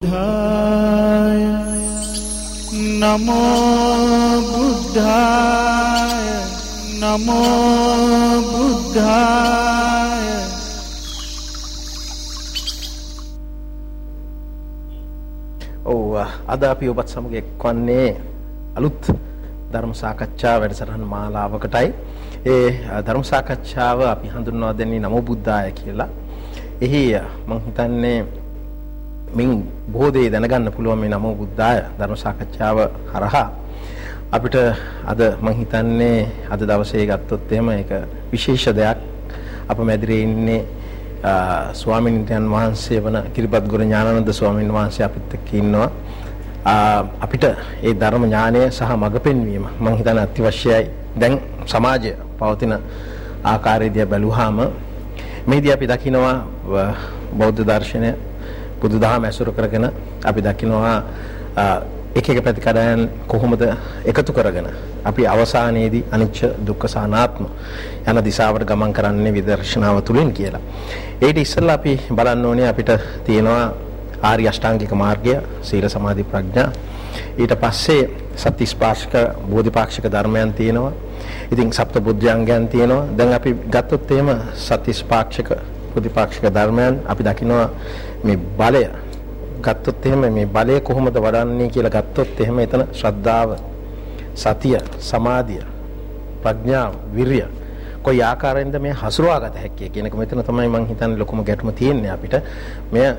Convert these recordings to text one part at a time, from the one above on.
බුද්ධාය නමෝ බුද්ධාය නමෝ බුද්ධාය ඔව් අද අපි ඔබත් සමග එක්වන්නේ අලුත් ධර්ම සාකච්ඡා වැඩසටහන් මාලාවකටයි. ඒ ධර්ම සාකච්ඡාව අපි හඳුන්වා දෙන්නේ නමෝ බුද්ධාය කියලා. එහි මම හිතන්නේ මින් බොහෝ දේ දැනගන්න පුළුවන් මේ නමෝ බුද්ධාය ධර්ම සාකච්ඡාව හරහා. අපිට අද මං හිතන්නේ අද දවසේ ගත්තොත් එහෙම ඒක විශේෂ දෙයක්. අප මැදිරියේ ඉන්නේ ස්වාමින්වයන් වහන්සේ වන කිරිපත් ගුරු ඥානানন্দ ස්වාමීන් වහන්සේ අපිත් එක්ක ඉන්නවා. අපිට ඒ ධර්ම ඥානය සහ මඟ පෙන්වීම මං හිතන්නේ අතිවශ්‍යයි. දැන් සමාජය පවතින ආකාරය දිහා බැලුවාම මේදී අපි දකිනවා බෞද්ධ දර්ශනය බුදුදහම ඇසුරු කරගෙන අපි දකිනවා එක එක ප්‍රතිකඩයන් කොහොමද එකතු කරගෙන අපි අවසානයේදී අනිච්ච දුක්ඛ සානාත්ම යන දිශාවට ගමන් කරන්නේ විදර්ශනාව තුලින් කියලා. ඒට ඉස්සෙල්ලා අපි බලන්න ඕනේ අපිට තියෙනවා ආර්ය අෂ්ටාංගික මාර්ගය, සීල සමාධි ප්‍රඥා. ඊට පස්සේ සත්‍තිස්පාක්ෂික බෝධිපාක්ෂික ධර්මයන් තියෙනවා. ඉතින් සප්ත බුද්ධාංගයන් තියෙනවා. දැන් අපි ගත්තොත් එහෙම සත්‍තිස්පාක්ෂික බෝධිපාක්ෂික ධර්මයන් අපි දකිනවා මේ බලය ගත්තොත් එහෙම මේ බලය කොහොමද වඩන්නේ කියලා ගත්තොත් එහෙම එතන ශ්‍රද්ධාව සතිය සමාධිය ප්‍රඥාව විරිය කොයි ආකාරයෙන්ද මේ හසුරවාගත හැක්කේ කියන එක. මෙතන තමයි මම හිතන්නේ ලොකුම ගැටුම තියෙන්නේ අපිට. මෙය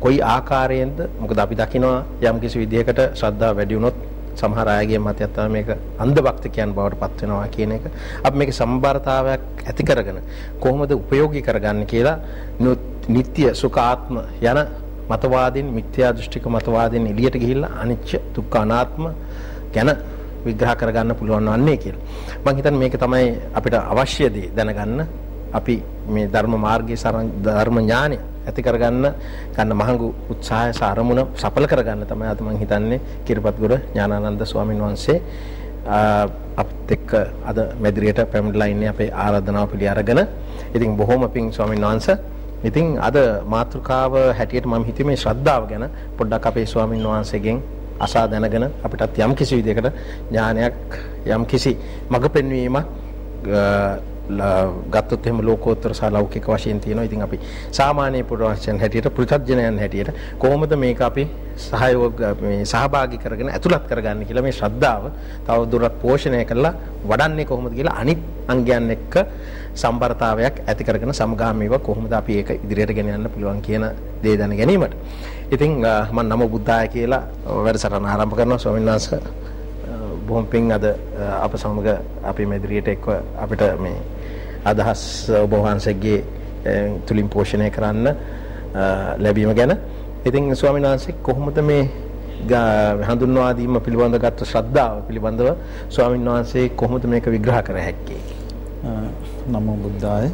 කොයි ආකාරයෙන්ද? මොකද අපි දකිනවා යම් කිසි විදිහකට ශ්‍රද්ධාව වැඩි වුණොත් සමහර අයගේ මතයක් තමයි මේක අන්ධ භක්තිකයන් බවට පත් වෙනවා කියන එක. අපි මේකේ සම්බරතාවයක් ඇති කරගෙන කොහොමද ප්‍රයෝගී කරගන්නේ කියලා නිත්‍ය සුඛ ආත්ම යන මතවාදීන් මිත්‍යා දෘෂ්ටික මතවාදීන් එළියට ගිහිල්ලා අනිච්ච දුක්ඛ අනාත්ම ගැන විග්‍රහ කරගන්න පුළුවන් වන්නේ කියලා. මම හිතන්නේ මේක තමයි අපිට අවශ්‍ය දේ දැනගන්න අපි මේ ධර්ම මාර්ගයේ ධර්ම ඥානය ඇති කරගන්න ගන්න මහඟු උත්සාහය සාරමුණ සඵල කරගන්න තමයි අද මම හිතන්නේ කිරිපත්ගොඩ ඥානානන්ද ස්වාමින් වහන්සේ අපත් එක්ක අද මැදිරියට පැමිණලා ඉන්නේ අපේ ආරාධනාව පිළි අරගෙන. ඉතින් බොහොම පිං ස්වාමින් වහන්සේ ඉතින් අද මාතෘකාව හැටියට මම හිතුවේ මේ ශ්‍රද්ධාව ගැන පොඩ්ඩක් අපේ ස්වාමින් වහන්සේගෙන් අසා දැනගෙන අපිටත් යම් කිසි විදිහකට ඥානයක් යම් කිසි මඟ පෙන්වීමක් ගත්තොත් එහෙම ලෝකෝත්තර සහ ලෞකික වශයෙන් තියෙනවා. ඉතින් අපි සාමාන්‍ය පුරවැසියන් හැටියට පෘථග්ජනයන් හැටියට කොහොමද මේක අපි සහයෝග මේ සහභාගී කරගෙන ඇතුළත් කරගන්නේ කියලා මේ ශ්‍රද්ධාව තව දුරටත් පෝෂණය කරලා වඩන්නේ කොහොමද කියලා අනිත් අංගයන් එක්ක සම්බරතාවයක් ඇති කරගෙන සමගාමීව කොහොමද අපි ඒක ඉදිරියට ගෙන යන්න පුළුවන් කියන දේ දැන ගැනීමට. ඉතින් මම නම බුද්ධාය කියලා වැඩසටහන ආරම්භ කරනවා ස්වාමීන් වහන්සේ. බොහොම පිං අද අප සමග අපි මෙදිරියට එක්ව අපිට මේ අදහස් ඔබ වහන්සේගේ තුලින් පෝෂණය කරන්න ලැබීම ගැන. ඉතින් ස්වාමීන් වහන්සේ කොහොමද මේ හඳුන්වා දීම පිළිබඳව ගත්ත ශ්‍රද්ධාව පිළිබඳව ස්වාමීන් වහන්සේ කොහොමද මේක විග්‍රහ කර හැක්කේ? නමෝ බුද්ධාය.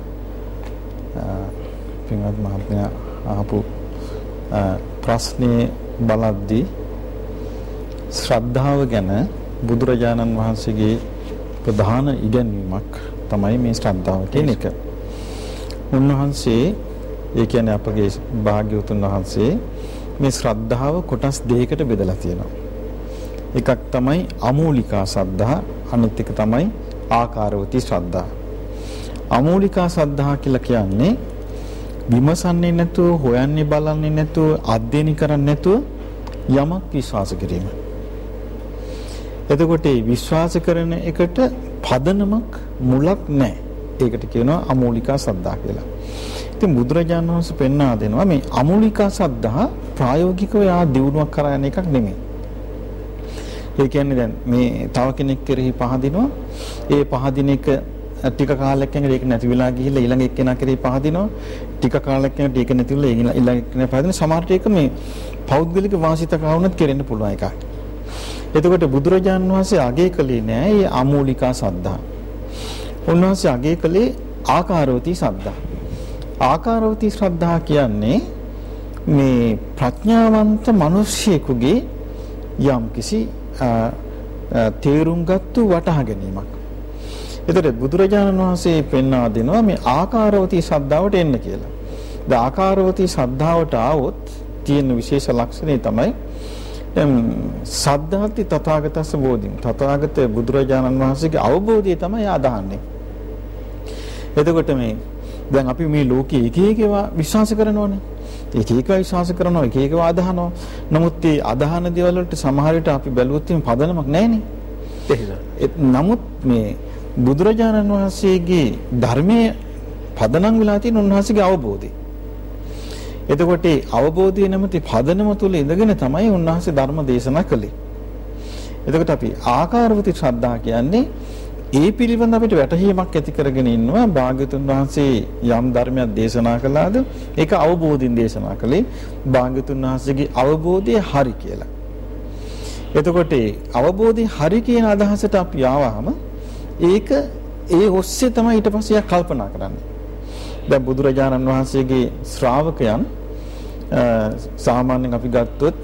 පින්වත් මහත්මයා අහපු ප්‍රශ්නේ බලද්දී ශ්‍රද්ධාව ගැන බුදුරජාණන් වහන්සේගේ ප්‍රධාන ඉගැන්වීමක් තමයි මේ ශ්‍රද්ධාව කියන එක. උන්වහන්සේ ඒ කියන්නේ අපගේ භාග්‍යවතුන් වහන්සේ මේ ශ්‍රද්ධාව කොටස් දෙකකට බෙදලා තියෙනවා. එකක් තමයි අමූලිකා ශ්‍රද්ධා අනිත් එක තමයි ආකාරවති ශ්‍රද්ධා. අමූලිකා ශ්‍රද්ධා කියලා කියන්නේ විමසන්නේ නැතුව හොයන්නේ බලන්නේ නැතුව අධ්‍යයන කරන්නේ නැතුව යමක් විශ්වාස කිරීම. එතකොට මේ විශ්වාස කරන එකට පදනමක් මුලක් නැහැ. ඒකට කියනවා අමූලිකා සද්ධා කියලා. ඉතින් බුදුරජාණන් වහන්සේ පෙන්වා දෙනවා මේ අමූලිකා සද්ධා ප්‍රායෝගිකව යා දියුණුවක් කරා යන එකක් නෙමෙයි. ඒ කියන්නේ දැන් මේ තව කෙනෙක් කෙරෙහි පහදිනවා. ඒ පහදින එක ටික කාලයක් යනකොට ඒක නැති වෙලා ගිහිල්ලා ඊළඟ එක්කෙනා කෙරෙහි පහදිනවා. ටික කාලයක් යනකොට ඒක නැති වෙලා ඊළඟ එක්කෙනා පහදින සමහරට ඒක මේ පෞද්ගලික වාසිතකා වුණත් කෙරෙන්න පුළුවන් එකක්. එතකොට බුදුරජාන් වහන්සේ අගය කළේ නෑ මේ අමූලිකා සද්ධා. උන්වහන්සේ අගය කළේ ආකාරවතී සද්ධා. ආකාරවතී ශ්‍රද්ධා කියන්නේ මේ ප්‍රඥාවන්ත මිනිසියෙකුගේ යම්කිසි තේරුම්ගත්තු වටහා ගැනීමක්. එතකොට බුදුරජාණන් වහන්සේ පෙන්වා දෙනවා මේ ආකාරවතී ශ්‍රද්ධාවට එන්න කියලා. ද ආකාරවතී ශ්‍රද්ධාවට ආවොත් තියෙන විශේෂ ලක්ෂණය තමයි සද්ධාති තථාගතස්ස බෝධින් තථාගත බුදුරජාණන් වහන්සේගේ අවබෝධය තමයි අදහන්නේ. එතකොට මේ දැන් අපි මේ ලෝකයේ එක එක ඒවා විශ්වාස කරනවනේ. එක එක විශ්වාස කරනවා එක එක අදහනවා. නමුත් මේ අදහන දේවල් වලට සමහර විට අපි බැලුවොත් මේ පදනමක් නැහැනේ. නමුත් මේ බුදුරජාණන් වහන්සේගේ ධර්මයේ පදනම් වෙලා තියෙන උන්වහන්සේගේ අවබෝධය. එතකොට ඒ අවබෝධය නැමැති පදනම තුල ඉඳගෙන තමයි උන්වහන්සේ ධර්ම දේශනා කළේ. එතකොට අපි ආකාරවති ශ්‍රද්ධා කියන්නේ ඒ පිළිබඳ අපිට වැටහීමක් ඇති කරගෙන ඉන්නවා භාග්‍යතුන් වහන්සේ යම් ධර්මයක් දේශනා කළාද ඒක අවබෝධින් දේශනා කළේ භාග්‍යතුන් වහන්සේගේ අවබෝධය හරි කියලා. එතකොට අවබෝධය හරි කියන අදහසට අපි ආවහම ඒක ඒ ඔස්සේ තමයි ඊට පස්සේ කල්පනා කරන්නේ. දැන් බුදුරජාණන් වහන්සේගේ ශ්‍රාවකයන් සාමාන්‍යයෙන් අපි ගත්තොත්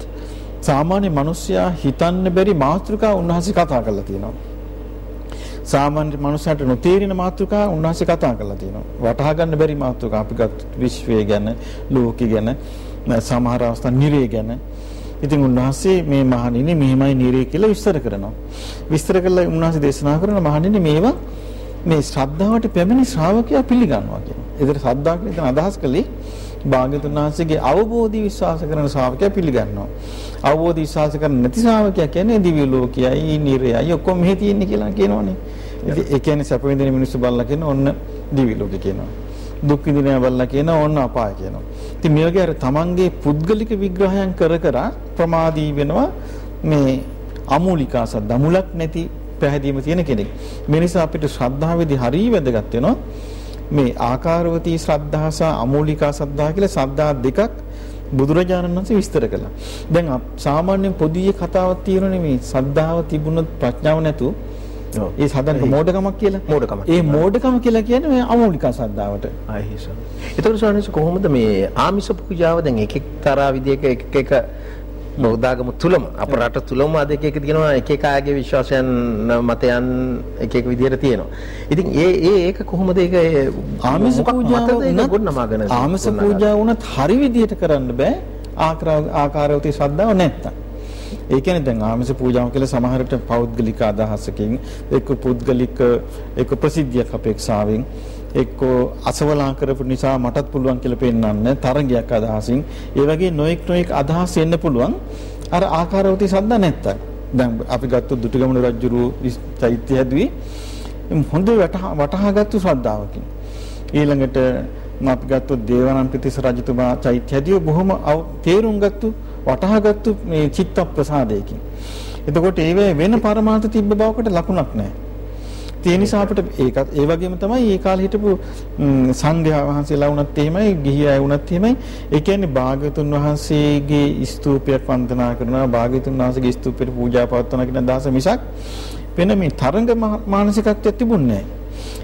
සාමාන්‍ය මිනිස්සයා හිතන්න බැරි මාතෘකා උන්වහන්සේ කතා කරලා තියෙනවා. සාමාන්‍ය මනුස්සයට නොතේරෙන මාතෘකා උන්වහන්සේ කතා කරලා තියෙනවා. වටහා ගන්න බැරි මාතෘකා අපි ගත්ත විශ්වය ගැන, ලෝකෙ ගැන, සමහර අවස්ථා නිරය ගැන. ඉතින් උන්වහන්සේ මේ මහණෙනි මෙහිමයි නිරය කියලා විස්තර කරනවා. විස්තර කළා උන්වහන්සේ දේශනා කරන මහණෙනි මේවා මේ ශ්‍රද්ධාවට පැමිණි ශ්‍රාවකයා පිළිගන්නවා කියන. ඒතර ශ්‍රද්ධාව කියන අදහස් කළේ භාග්‍යතුන් වහන්සේගේ අවබෝධي විශ්වාස කරන ශ්‍රාවකයා පිළිගන්නවා. අවබෝධي විශ්වාස කරන නැති ශ්‍රාවකයා කියන්නේ දිව්‍ය ලෝකයයි, නිරයයි ඔක්කොම මෙහි තියෙන්නේ කියලා කියනවනේ. ඉතින් ඒ කියන්නේ සැප විඳින මිනිස්සු බලලා කියන ඔන්න දිව්‍ය ලෝකේ කියනවා. දුක් විඳින බලලා කියන ඕන්න අපාය කියනවා. ඉතින් මේ වගේ අර තමන්ගේ පුද්ගලික විග්‍රහයන් කර කර ප්‍රමාදී වෙනවා මේ අමූලිකා සද්ද මුලක් නැති පැහැදීම තියෙන කෙනෙක්. මේ නිසා අපිට ශ්‍රද්ධාවේදී හරිය වැදගත් වෙනවා මේ ආකාරවතී ශ්‍රද්ධා සහ අමූලිකා ශ්‍රද්ධා කියලා ශ්‍රද්ධා දෙකක් බුදුරජාණන් වහන්සේ විස්තර කළා. දැන් සාමාන්‍යයෙන් පොදුයේ කතාවක් තියෙනනේ මේ ශ්‍රද්ධාව තිබුණොත් ප්‍රඥාව නැතුව ඒ සාධනක මෝඩකමක් කියලා. මෝඩකමක්. ඒ මෝඩකම කියලා කියන්නේ මේ අමූලිකා ශ්‍රද්ධාවට. ආහිස. ඒතකොට ස්වාමීන් කොහොමද මේ ආමිෂ පූජාව දැන් එක එක්තරා විදියක එක එක බෞද්ධාගම තුලම අප රට තුලම අද එක එක තියෙනවා එක එක ආගේ විශ්වාසයන් මතයන් එක එක විදියට තියෙනවා. ඉතින් ඒ ඒ ඒක කොහොමද ඒක ආමිෂ පූජාව ගොඩනමාගෙන ආමිෂ පූජාව උනත් හරි විදියට කරන්න බෑ ආකාරවතී ශ්‍රද්ධාව නැත්තම්. ඒ කියන්නේ දැන් ආමිෂ පූජාව කියලා සමහරට පෞද්ගලික අදහසකින් එක්ක පුද්ගලික එක්ක ප්‍රසිද්ධියක් අපේක්ෂාවෙන් එක්කෝ අසවලා කරපු නිසා මටත් පුළුවන් කියලා පෙන්වන්න තරගයක් අදහසින්. ඒ වගේ නොඑක් නොඑක් අදහස් එන්න පුළුවන්. අර ආකාරවතී සද්දා නැත්තම්. දැන් අපි ගත්තොත් දුටුගැමුණු රජුරු චෛත්‍ය හැදුවේ හොඳ වටහාගත්තු ශ්‍රද්ධාවකින්. ඊළඟට අපි ගත්තොත් දේවානම්පියතිස්ස රජතුමා චෛත්‍ය හැදුවේ බොහොම තේරුම් ගත්තු වටහාගත්තු මේ චිත්ත ප්‍රසාදයකින්. එතකොට ඒවේ වෙන පරමාර්ථ තිබ්බ බවකට ලකුණක් නැහැ. ඒ නිසා අපිට ඒකත් ඒ වගේම තමයි ඒ කාලේ හිටපු සංඝයා වහන්සේලා වුණත් එහෙමයි ගිහි අය වුණත් එහෙමයි. ඒ කියන්නේ භාග්‍යතුන් වහන්සේගේ ස්තූපයක් වන්දනා කරනවා භාග්‍යතුන් වහන්සේගේ ස්තූපෙට පූජා පවත්වනවා කියන අදහස මිසක් වෙන මේ තරංග මානසිකත්වයක් තිබුණේ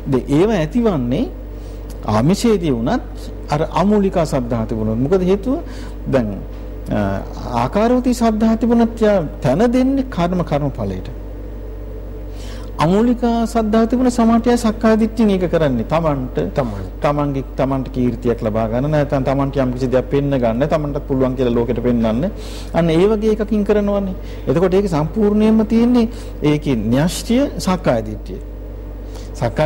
නැහැ. ඒව ඇතිවන්නේ ආමිෂයේදී වුණත් අර අමූලිකා සද්ධා තිබුණොත්. මොකද හේතුව? දැන් ආකාරවතී සද්ධා තිබුණත් තන දෙන්නේ කර්ම කර්ම ඵලයට. අමූලිකා සද්ධා තිබුණ සමාටය සක්කාය දිට්ඨිය නේක කරන්නේ තමන්ට තමන් තමන්ගේ තමන්ට කීර්තියක් ලබා ගන්න නැත්නම් තමන්ට යම් කිසි දෙයක් පෙන්න ගන්න තමන්ට පුළුවන් කියලා ලෝකෙට පෙන්වන්න අන්න ඒ වගේ එකකින් කරනවනේ එතකොට ඒක සම්පූර්ණයෙන්ම තියෙන්නේ ඒකේ න්‍යෂ්ටිය සක්කාය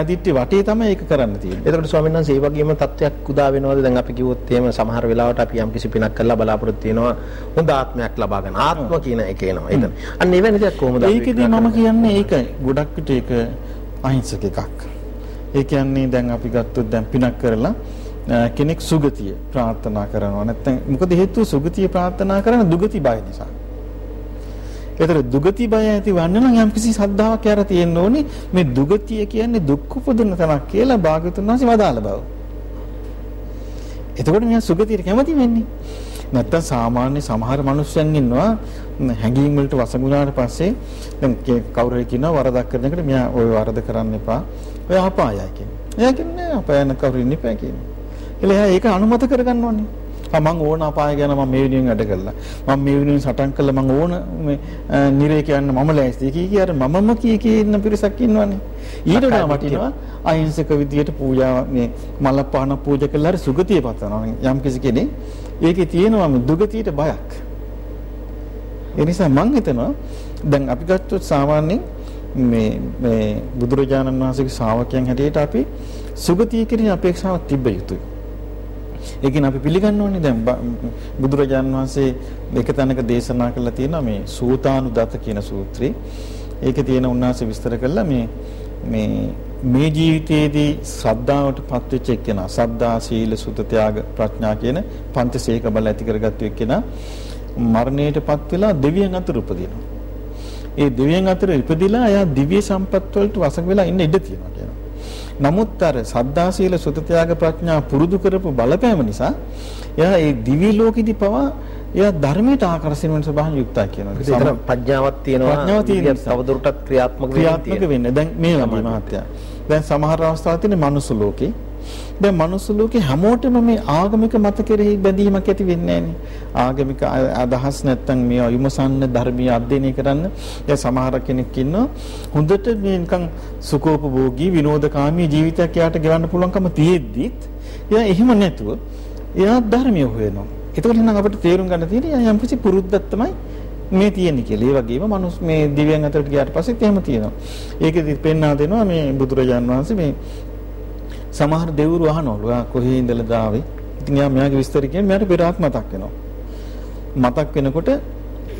දිට්ඨිය වටේ තමයි ඒක කරන්න තියෙන්නේ. එතකොට ස්වාමීන් වහන්සේ ඒ වගේම තත්ත්වයක් උදා වෙනවද? දැන් අපි කිව්වොත් එහෙම සමහර වෙලාවට අපි යම් කිසි පිනක් කරලා බලාපොරොත්තු වෙනවා හොඳ ආත්මයක් ලබා ගන්න. ආත්ම කියන එක එනවා. එතන. අන්න එවැනි දෙයක් කොහොමද ඒකදී මම කියන්නේ ඒක ගොඩක් විට ඒක අහිංසක එකක්. ඒ කියන්නේ දැන් අපි ගත්තොත් දැන් පිනක් කරලා කෙනෙක් සුගතිය ප්‍රාර්ථනා කරනවා. නැත්නම් මොකද හේතුව සුගතිය ප්‍රාර්ථනා කරන දුගති බය නිසා. ඒතර දුගති බය ඇති වන්න නම් යම්කිසි ශ්‍රද්ධාවක් යාර තියෙන්න ඕනේ. මේ දුගතිය කියන්නේ දුක් උපදින තැනක් කියලා භාගතුන් වහන්සේ වදාළ බව. එතකොට මෙයා සුගතියට කැමති වෙන්නේ. නැත්තම් සාමාන්‍ය සමහර මිනිස්සුන් ඉන්නවා හැඟීම් වලට වසඟුණාට පස්සේ දැන් කවුරු හරි කියනවා වරදක් කරන එකට මෙයා ওই වරද කරන්න එපා. ඔය අපායයි කියන්නේ. එයා කියන්නේ අපායන කවුරු ඉන්න එපා කියන්නේ. එල එයා ඒක අනුමත කරගන්න ඕනේ. ආ මං ඕන අපාය ගැන මම මේ වෙනුවෙන් වැඩ කළා. මම මේ වෙනුවෙන් සටන් කළා මං ඕන මේ නිරේ කියන්න මම ලෑස්ති. කී කී අර මමම කී කී ඉන්න පිරිසක් ඉන්නවනේ. ඊට වඩා වටිනවා අහිංසක විදියට පූජා මේ මල පහන පූජා කළා හරි සුගතිය පතනවා. යම් කිසි කෙනෙක් ඒකේ තියෙනවා දුගතියට බයක්. ඒ නිසා මං හිතනවා දැන් අපි ගත්තොත් සාමාන්‍යයෙන් මේ මේ බුදුරජාණන් වහන්සේගේ ශ්‍රාවකයන් හැටියට අපි සුගතිය කියන අපේක්ෂාවක් තිබ්බ යුතුයි. ඒ කියන්නේ අපි පිළිගන්න ඕනේ දැන් බුදුරජාණන් වහන්සේ එක තැනක දේශනා කළා තියෙනවා මේ සූතානුදත කියන සූත්‍රේ. ඒකේ තියෙන උන්වහන්සේ විස්තර කළා මේ මේ මේ ජීවිතයේදී ශ්‍රද්ධාවට පත්වෙච්ච එක්කෙනා සද්ධා සීල සුත ත්‍යාග ප්‍රඥා කියන පංචසේක බල ඇති කරගත්තු එක්කෙනා මරණයටපත් වෙලා දෙවියන් අතර උපදිනවා. ඒ දෙවියන් අතර ඉපදිලා එයා දිව්‍ය සම්පත් වලට වසඟ වෙලා ඉන්න ඉඩ තියෙනවා කියනවා. නමුත් අර සද්ධා සීල සුත ත්‍යාග ප්‍රඥා පුරුදු කරපු බලපෑම නිසා එයා ඒ දිව්‍ය ලෝකෙදි පවා එයා ධර්මයට ආකර්ෂණය වෙන ස්වභාවයෙන් යුක්තයි කියනවා. ඒතර ප්‍රඥාවක් තියෙනවා. ප්‍රඥාව තියෙන තවදුරටත් ක්‍රියාත්මක ක්‍රියාත්මක වෙන්නේ. දැන් මේ වගේ මහත්තයා. දැන් සමහර අවස්ථාවල තියෙන මනුස්ස ලෝකේ දැන් මනුස්ස ලෝකේ හැමෝටම මේ ආගමික මත කෙරෙහි බැඳීමක් ඇති වෙන්නේ ආගමික අදහස් නැත්තම් මේ විමසන්න ධර්මීය අධ්‍යයනය කරන්න දැන් සමහර කෙනෙක් ඉන්නවා හොඳට මේ නිකන් සුඛෝපභෝගී විනෝදකාමී ජීවිතයක් යාට ගෙවන්න පුළුවන්කම තියෙද්දිත් එයා එහෙම නැතුව එයා ධර්මීය හොයනවා. එතකොට නම් අපිට තේරුම් ගන්න තියෙන්නේ යම් කිසි පුරුද්දක් තමයි මේ තියෙන්නේ කියලා. ඒ වගේම මනුස්ස මේ දිව්‍යයන් අතරට ගියාට පස්සෙත් එහෙම තියෙනවා. ඒකෙදි පෙන්වා දෙනවා මේ බුදුරජාන් වහන්සේ මේ සමහර දෙවිවරු අහනවලු ආ කොහේ ඉඳලාද ආවේ? ඉතින් යා මෙයාගේ විස්තර කියන්නේ මෙයාට පෙර ආත්ම මතක් වෙනවා. මතක් වෙනකොට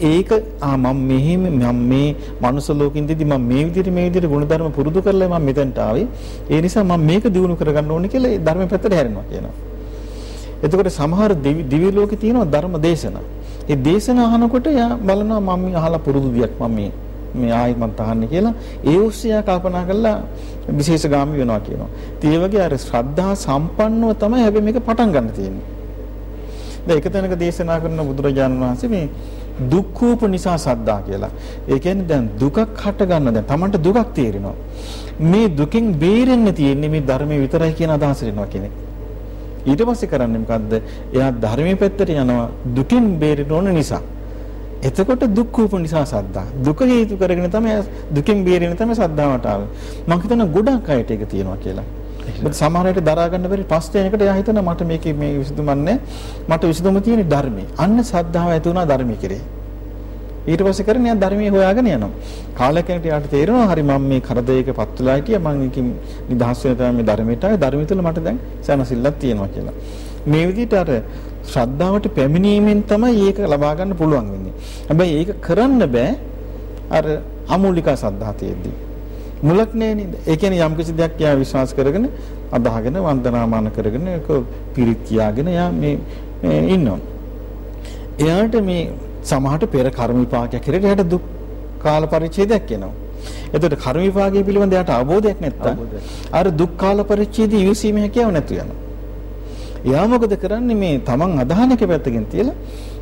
ඒක ආ මම මෙහෙම මම මේ මනුස්ස ලෝකින්දදී මම මේ විදිහට මේ විදිහට ගුණධර්ම පුරුදු කරලා මම මෙතනට ආවේ. ඒ නිසා මම මේක දිනු කරගන්න ඕනේ කියලා ඒ ධර්ම පැත්තට හැරෙනවා කියනවා. එතකොට සමහර දිවි ලෝකේ තියෙනවා ධර්ම දේශනා. ඒ දේශනා අහනකොට යා බලනවා මම අහලා පුරුදු දියක් මම මේ මේ ආයිමත් අහන්නේ කියලා ඒ ඔස්සේ කල්පනා කරලා විශේෂගාමී වෙනවා කියනවා. ඉතින් ඒ වගේ අර ශ්‍රද්ධා සම්පන්නව තමයි හැබැයි මේක පටන් ගන්න තියෙන්නේ. දැන් එක තැනක දේශනා කරන බුදුරජාණන් වහන්සේ මේ දුක්ඛූප නිසා සද්දා කියලා. ඒ කියන්නේ දැන් දුකක් හට ගන්න දැන් Tamanට දුකක් තේරෙනවා. මේ දුකෙන් බේරෙන්න තියෙන්නේ මේ ධර්මයේ විතරයි කියන අදහස වෙනවා කෙනෙක්. ඊට පස්සේ කරන්නේ මොකද්ද? එයා ධර්මයේ පැත්තට යනවා දුකින් බේරෙන්න ඕන නිසා. එතකොට දුක් රූප නිසා සද්දා. දුක හේතු කරගෙන තමයි දුකෙන් බේරෙන්න තමයි සද්දාවට ආවේ. මම හිතන ගොඩක් අයට ඒක තියෙනවා කියලා. මොකද සමහර අයට දරා ගන්න බැරි පස් දෙනකට එයා හිතන මට මේකේ මේ විසඳුමන්නේ මට විසඳුම තියෙන්නේ ධර්මයේ. අන්න සද්ධාව ඇති වුණා ධර්මයේ කෙරේ. ඊට පස්සේ කරන්නේ යා ධර්මයේ හොයාගෙන යනවා. කාලයක් යනකොට යාට තේරෙනවා හරි මම මේ කරදරයක පත් වෙලා හිටියා මම එකකින් නිදහස් වෙන තමයි මේ ධර්මයට ආවේ ධර්මය තුළ මට දැන් සැනසෙල්ලක් තියෙනවා කියලා. මේ විදිහට අර ශ්‍රද්ධාවට පැමිණීමෙන් තමයි ඒක ලබා ගන්න පුළුවන් වෙන්නේ. හැබැයි ඒක කරන්න බෑ අර අමූලික සද්ධා තියෙද්දි. මුලක් නෑ නේද? ඒ කියන්නේ යම් කිසි දෙයක් යා විශ්වාස කරගෙන අදහගෙන වන්දනාමාන කරගෙන ඒක පිරිත් කියාගෙන යා මේ ඉන්නවා. එයාට මේ සමහරට පෙර කර්ම විපාකයක් හැරෙට එයාට දුක් කාල පරිච්ඡේදයක් එනවා. එතකොට කර්ම විපාකයේ පිළිබඳ එයාට අවබෝධයක් නැත්තම් අර දුක් කාල පරිච්ඡේදයේ ඉවසීම හැකියාව නැතු වෙනවා. එයා මොකද කරන්නේ මේ තමන් අදහන එක පැත්තකින් තියලා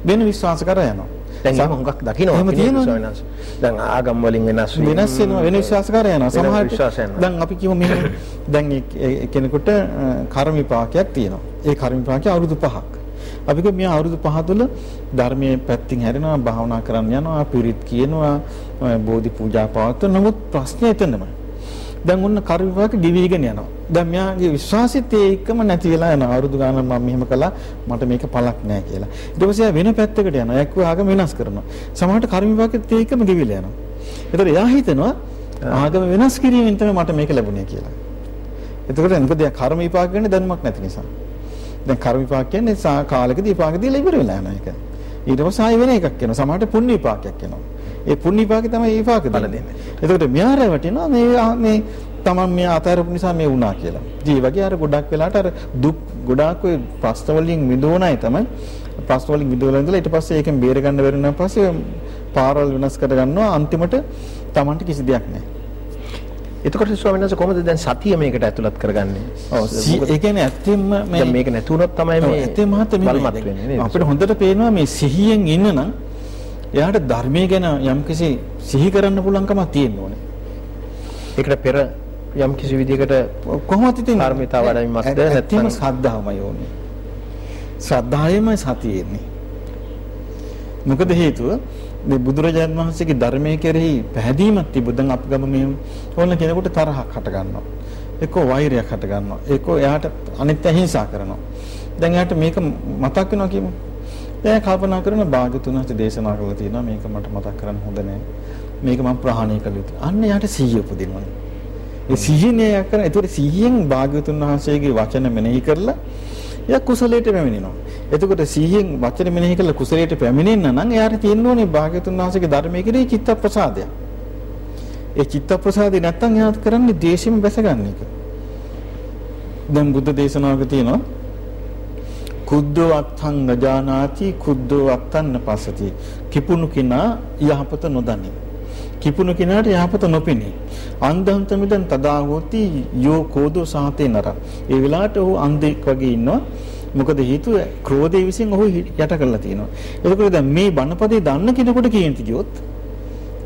වෙන විශ්වාස කරා යනවා. දැන් ඒක හුඟක් දකින්නවා. දැන් ආගම් වලින් වෙනස් වෙනස් වෙනවා වෙන විශ්වාස කරා යනවා. සමහරවිට දැන් අපි කියමු මෙහෙම දැන් කෙනෙකුට කර්ම විපාකයක් තියෙනවා. ඒ කර්ම විපාකය අවුරුදු 5ක්. අපි කිය මෙයා අවුරුදු 5 තුළ ධර්මයේ පැත්තින් හැරෙනවා භාවනා කරන්න යනවා පිරිත් කියනවා බෝධි පූජා පවත්වන නමුත් ප්‍රශ්නේ එතනමයි. දැන් ඔන්න කර්ම විපාක ගෙවිගෙන යනවා. දැන් මෙයාගේ විශ්වාසෙත් ඒකම නැති වෙලා යනවා. අවුරුදු ගානක් මම මෙහෙම කළා මට මේක පළක් නැහැ කියලා. ඊට පස්සේ වෙන පැත්තකට යනවා. එක්ක ආගම වෙනස් කරනවා. සමහරට කර්ම විපාකෙත් ඒකම ගෙවිලා යනවා. ඒතර එයා හිතනවා ආගම වෙනස් කිරීමෙන් තමයි මට මේක ලැබුණේ කියලා. එතකොට මොකද කර්ම විපාක ගැන දැනුමක් නැති නිසා. දැන් කර්ම විපාක කියන්නේ කාලෙකදී විපාක දීලා ඉවර වෙලා යන එක. ඊට පස්සේ ආයෙ වෙන එකක් එනවා. සමහරට පුණ්‍ය විපාකයක් එනවා. ඒ පුණ්‍ය විපාකේ තමයි විපාක දෙන්නේ. එතකොට මෙයා රැවටෙනවා මේ මේ තමන් මෙයා අතහැරපු නිසා මේ වුණා කියලා. ඉතින් වගේ අර ගොඩක් වෙලාට අර දුක් ගොඩාක් ඔය ප්‍රශ්න වලින් විඳෝනයි තමයි ප්‍රශ්න වලින් විඳවලා ඉඳලා ඊට පස්සේ ඒකෙන් බේර ගන්න බැරි නම් පස්සේ පාරවල් වෙනස් කර ගන්නවා අන්තිමට තමන්ට කිසි දෙයක් නැහැ. එතකොට ස්වාමීන් වහන්සේ කොහොමද දැන් සතිය මේකට ඇතුළත් කරගන්නේ? ඔව් ඒ කියන්නේ ඇත්තෙන්ම මේ මේක නැතුනොත් තමයි මේ ඇත්තෙන් මහත්ම බලමත් වෙන්නේ අපිට හොඳට පේනවා මේ සිහියෙන් ඉන්න නම් එයාට ධර්මයේ ගැන යම්කිසි සිහි කරන්න පුළුවන්කමක් තියෙන්න ඕනේ. ඒකට පෙර යම් කිසි විදිහකට කොහොමද ඉතින් ධර්මිතාව වඩමින්මක්ද නැත්නම් ශ්‍රද්ධාවමයි ඕනේ. ශ්‍රද්ධාවෙමයි සතිය එන්නේ. මොකද හේතුව මේ බුදුරජාණන් වහන්සේගේ ධර්මයේ කෙරෙහි පැහැදීමක් තිබුණ අපි ගම මේ ඕන කෙනෙකුට තරහක් හට ගන්නවා. එක්කෝ වෛරයක් හට ගන්නවා. එක්කෝ එයාට අනිත් අහිංසා කරනවා. දැන් එයාට මේක මතක් වෙනවා කියමු. දැන් කල්පනා කරන භාගතුන් වහන්සේ දේශනා කළා තියෙනවා මේක මට මතක් කරන්න හොඳ නැහැ. මේක මම ප්‍රහාණය කළ යුතුයි. අන්න එයාට සිහිය උපදිනවා. ඒ සිහිනේ කරන ඒතකොට සිහියෙන් භාග්‍යවතුන් වහන්සේගේ වචන මෙනෙහි කරලා එයා කුසලයට පැමිණෙනවා. එතකොට සිහියෙන් වචන මෙනෙහි කරලා කුසලයට පැමිණෙන්න නම් එයාට තියෙන්න ඕනේ භාග්‍යවතුන් වහන්සේගේ ධර්මයේ කෙරෙහි චිත්ත ප්‍රසාදය. ඒ චිත්ත ප්‍රසාදේ නැත්තම් එයා කරන්නේ දේශෙම බැසගන්න එක. දැන් බුද්ධ දේශනාවක තියෙනවා කුද්දෝ අත්තං නජානාති කුද්දෝ අත්තන්න පසති කිපුණු කිනා යහපත නොදනි කිපුණු කෙනාට යහපත නොපෙනේ. අන්ධම් තමිදන් තදා හෝති යෝ කෝදෝ සාතේ නර. ඒ වෙලාවට ඔහු අන්ධෙක් වගේ ඉන්නවා. මොකද හේතුව ක්‍රෝධය විසින් ඔහු යට කරලා තියෙනවා. එතකොට දැන් මේ බණපදේ දන්න කෙනෙකුට කියන්ති කිව්වොත්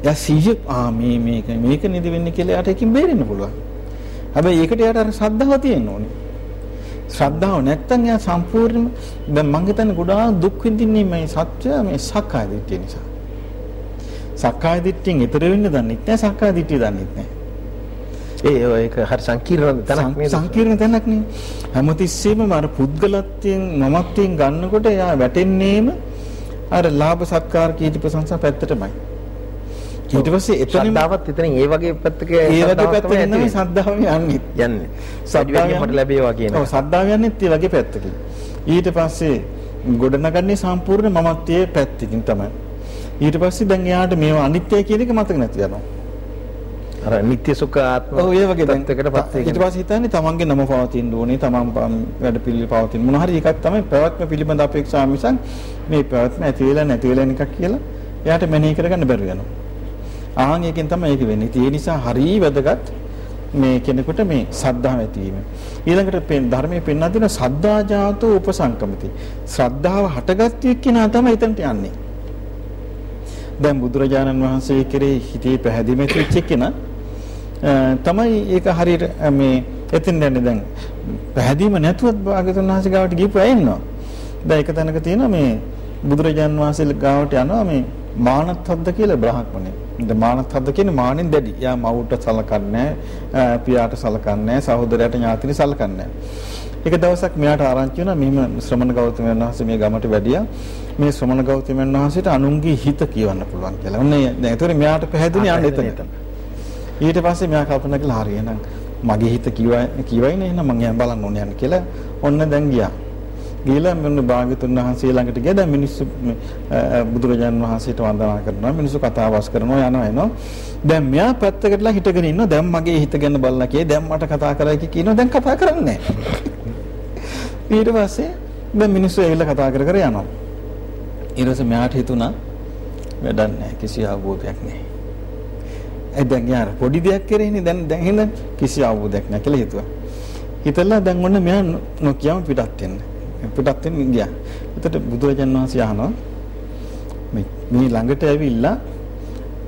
එයා සිහිය ආ මේ මේක මේක නේද වෙන්නේ කියලා එයාට එකකින් බේරෙන්න පුළුවන්. හැබැයි ඒකට එයාට අර ශ්‍රද්ධාව තියෙන්න ඕනේ. ශ්‍රද්ධාව නැත්තම් එයා සම්පූර්ණයෙන්ම දැන් මං හිතන්නේ ගොඩාක් දුක් විඳින්නේ මේ සත්‍ය මේ සක්කාය දිට්ඨිය නිසා. සක්කාය දිට්ඨියෙන් ඈතර වෙන්න දන්නෙත් නැහැ සක්කාය දිට්ඨිය දන්නෙත් නැහැ. ඒ ඒක හරි සංකීර්ණ තැනක් නේද? සංකීර්ණ තැනක් නේ. හැමතිස්සෙම අර පුද්ගලත්වයෙන් මමත්වයෙන් ගන්නකොට එයා වැටෙන්නේම අර ලාභ සත්කාර කීර්ති ප්‍රශංසා පැත්තටමයි. ඊට පස්සේ එතනින් ශ්‍රද්ධාවත් එතනින් ඒ වගේ පැත්තක ඒ වගේ පැත්තකින් තමයි ශ්‍රද්ධාව යන්නේ. යන්නේ. ශ්‍රද්ධාව මට ලැබේවා කියන. ඔව් ශ්‍රද්ධාව යන්නේ ඒ වගේ පැත්තකින්. ඊට පස්සේ ගොඩනගන්නේ සම්පූර්ණ මමත්වයේ පැත්තකින් තමයි. ඊට පස්සේ දැන් එයාට මේවා අනිත්‍යයි කියන එක මතක නැති යනවා. අර නිත්‍ය සුඛ ආත්ම ඔව් ඒ වගේ තත්යකටපත් ඊට පස්සේ හිතන්නේ තමන්ගේ නම පවතින්න ඕනේ තමන් වැඩ පිළිවෙල පවතින මොන හරි එකක් තමයි පැවැත්ම පිළිබඳ අපේක්ෂා මිසක් මේ පැවැත්ම ඇති වෙලා නැති වෙලා එකක් කියලා එයාට මෙනෙහි කරගන්න බැරි වෙනවා. ආන් එකෙන් තමයි ඒක වෙන්නේ. ඒ නිසා හරිය වැදගත් මේ කෙනෙකුට මේ සද්ධාව ඇතිවීම. ඊළඟට ධර්මයේ පෙන්වා දෙන සද්ධා ජාතෝ උපසංකමති. ශ්‍රද්ධාව හටගත්තු එක්කිනා තමයි එතනට යන්නේ. දැන් බුදුරජාණන් වහන්සේ කෙරෙහි හිතේ පැහැදිලිමත් වෙච්ච කෙනා තමයි ඒක හරියට මේ එතෙන් යන්නේ දැන් පැහැදීම නැතුවත් භාගතුන් වහන්සේ ගාවට ගිහපු අය ඉන්නවා. දැන් එක තැනක තියෙනවා මේ බුදුරජාණන් වහන්සේ ගාවට යනවා මේ මානත්හද්ද කියලා බ්‍රහ්මණය. දැන් මානත්හද්ද කියන්නේ මානෙන් දැඩි. යා මවුට සලකන්නේ නැහැ, පියාට සලකන්නේ නැහැ, සහෝදරයට ඥාතිනි සලකන්නේ නැහැ. එක දවසක් මෙයාට ආරංචි වුණා මෙහිම ශ්‍රමණ ගෞතමයන් වහන්සේ මේ ගමට වැඩියා. මේ ශ්‍රමණ ගෞතමයන් වහන්සේට අනුන්ගේ හිත කියවන්න පුළුවන් කියලා. ඔන්න දැන් ඒතකොට මෙයාට පැහැදිලි යන්න එතනට. ඊට පස්සේ මෙයා කල්පනා කළා හරි එහෙනම් මගේ හිත කියවයි කියවයිනේ එහෙනම් මං යන් බලන්න ඕනේ යන්න කියලා. ඔන්න දැන් ගියා. ගිහලා මෙන්න භාග්‍යතුන් වහන්සේ ළඟට ගියා. දැන් මිනිස්සු බුදුරජාන් වහන්සේට වන්දනා කරනවා. මිනිස්සු කතාබස් කරනවා යනවා එනවා. දැන් මෙයා පැත්තකටලා හිටගෙන ඉන්නවා. දැන් මගේ හිත ගැන බලලා කියේ. දැන් මට කතා කරයි කියනවා. දැන් කතා කරන්නේ නැහැ. ඊට පස්සේ දැන් මිනිස්සු ඇවිල්ලා කතා කර කර යනවා. ඊට පස්සේ මෙයාට හිතුණා වැඩක් නැහැ කිසි අවබෝධයක් නැහැ. ඒ දැන් යාර පොඩි දෙයක් කරේනේ දැන් දැන් එහෙනම් කිසි අවබෝධයක් නැහැ කියලා හිතුවා. හිතලා දැන් ඔන්න මෙයා නොකියම පිටත් වෙන්න. පිටත් වෙන්න ගියා. එතකොට බුදුරජාණන් වහන්සේ අහනවා මේ මේ ළඟට ඇවිල්ලා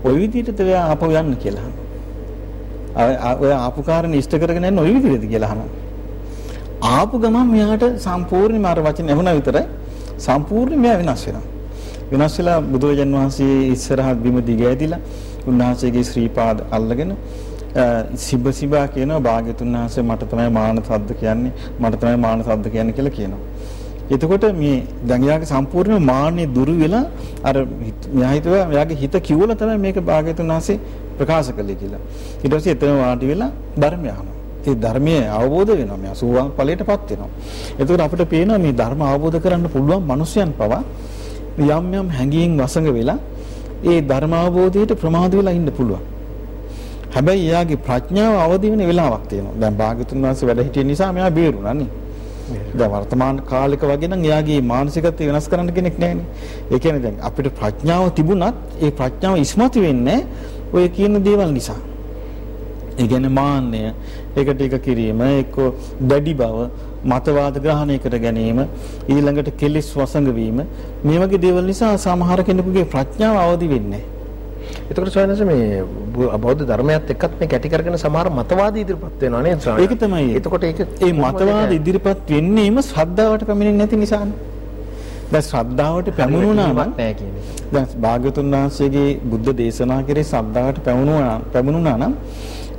ওই විදිහට ඔයා ආපහු යන්න කියලා අහනවා. ඔය ආපු කාරණේ ඉෂ්ට කරගෙන යන්න ওই විදිහටද කියලා අහනවා. ආපු ගමන් මෙයාට සම්පූර්ණයෙන්ම අර වචන ඇහුණා විතරයි සම්පූර්ණයෙන් මෙයා වෙනස් වෙනවා. වෙනස් වෙලා බුදුරජාන් වහන්සේ ඉස්සරහත් බිම දිගෑදිලා උන්වහන්සේගේ ශ්‍රී පාද අල්ලගෙන සිබ සිබා කියනවා භාග්‍යතුන් වහන්සේ මට තමයි මාන සද්ද කියන්නේ මට තමයි මාන සද්ද කියන්නේ කියලා කියනවා. එතකොට මේ දැන් යාගේ සම්පූර්ණ මාන්නේ දුරු වෙලා අර මෙයා හිතුවා එයාගේ හිත කිව්වල තමයි මේක භාග්‍යතුන් වහන්සේ ප්‍රකාශ කළේ කියලා. ඊට පස්සේ එතන වාඩි වෙලා ධර්මය අහනවා. ඒ ධර්මයේ අවබෝධ වෙනවා මෙයා සෝවාන් ඵලයටපත් වෙනවා. එතකොට අපිට පේනවා මේ ධර්ම අවබෝධ කරන්න පුළුවන් මිනිසයන් පවා යම් යම් හැඟීම් වසඟ වෙලා ඒ ධර්ම අවබෝධයට ප්‍රමාද වෙලා ඉන්න පුළුවන්. හැබැයි එයාගේ ප්‍රඥාව අවදි වෙන වෙලාවක් තියෙනවා. දැන් භාග්‍යතුන් වහන්සේ වැඩ හිටිය නිසා මෙයා බේරුණා නේ. දැන් වර්තමාන කාලෙක වගේ නම් එයාගේ මානසිකත්වය වෙනස් කරන්න කෙනෙක් නැහැනේ. ඒ කියන්නේ දැන් අපිට ප්‍රඥාව තිබුණත් ඒ ප්‍රඥාව ඉස්මතු වෙන්නේ ඔය කියන දේවල් නිසා. ඒ කියන්නේ මාන්නය, එක ටික කිරීම, එක්ක දැඩි බව, මතවාද ග්‍රහණය කර ගැනීම, ඊළඟට කෙලිස් වසඟ වීම, මේ වගේ දේවල් නිසා සමහර කෙනෙකුගේ ප්‍රඥාව අවදි වෙන්නේ එතකොට සොයනස මේ බෞද්ධ ධර්මයත් එක්කත් මේ කැටි කරගෙන සමහර මතවාද ඉදිරිපත් වෙනවා නේද ඒක තමයි. එතකොට ඒක ඒ මතවාද ඉදිරිපත් වෙන්නේම ශ්‍රද්ධාවට පැමිණෙන්නේ නැති නිසානේ. දැන් ශ්‍රද්ධාවට පැමුණුණා නම් නැහැ කියන එක. දැන් භාග්‍යතුන් වහන්සේගේ බුද්ධ දේශනා කරේ ශ්‍රද්ධාවට පැමුණුණා පැමුණුණා නම්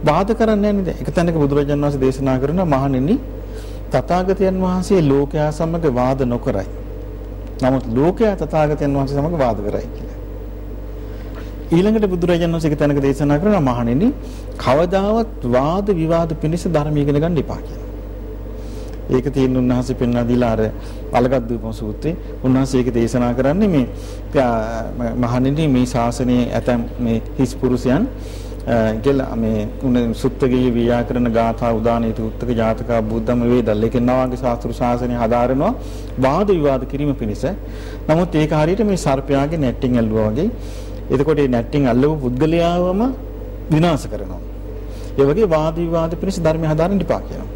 වාද කරන්නේ නැහැ නේද? එක තැනක බුදුරජාණන් වහන්සේ දේශනා කරන මහණෙනි තථාගතයන් වහන්සේ ලෝකයා සමග වාද නොකරයි. නමුත් ලෝකයා තථාගතයන් වහන්සේ සමග වාද කරයි කියලා. ඊළඟට බුදුරජාණන් වහන්සේ එක තැනක දේශනා කරනවා මහණෙනි කවදාවත් වාද විවාද පිණිස ධර්ම ඉගෙන ගන්න එපා කියලා. ඒක තියෙන උන්වහන්සේ පෙන්වා දීලා අර අලගද්දූපම සූත්‍රයේ උන්වහන්සේ ඒක දේශනා කරන්නේ මේ මහණෙනි මේ ශාසනයේ ඇතම් මේ හිස් පුරුෂයන් කියලා මේ උන සුත්තගේ ව්‍යාකරණ ගාථා උදානීත උත්තක ජාතක බුද්ධම වේදල් ඒකෙන් නවාගේ ශාස්ත්‍ර ශාසනය හදාරනවා වාද විවාද කිරීම පිණිස. නමුත් ඒක හරියට මේ සර්පයාගේ නැට්ටින් ඇල්ලුවා වගේ. එතකොට මේ නැට්ටින් අල්ලපු පුද්ගලයාවම විනාශ කරනවා. ඒ වගේ වාද විවාද පිණිස ධර්මය හදාරන්න ඉපා කියනවා.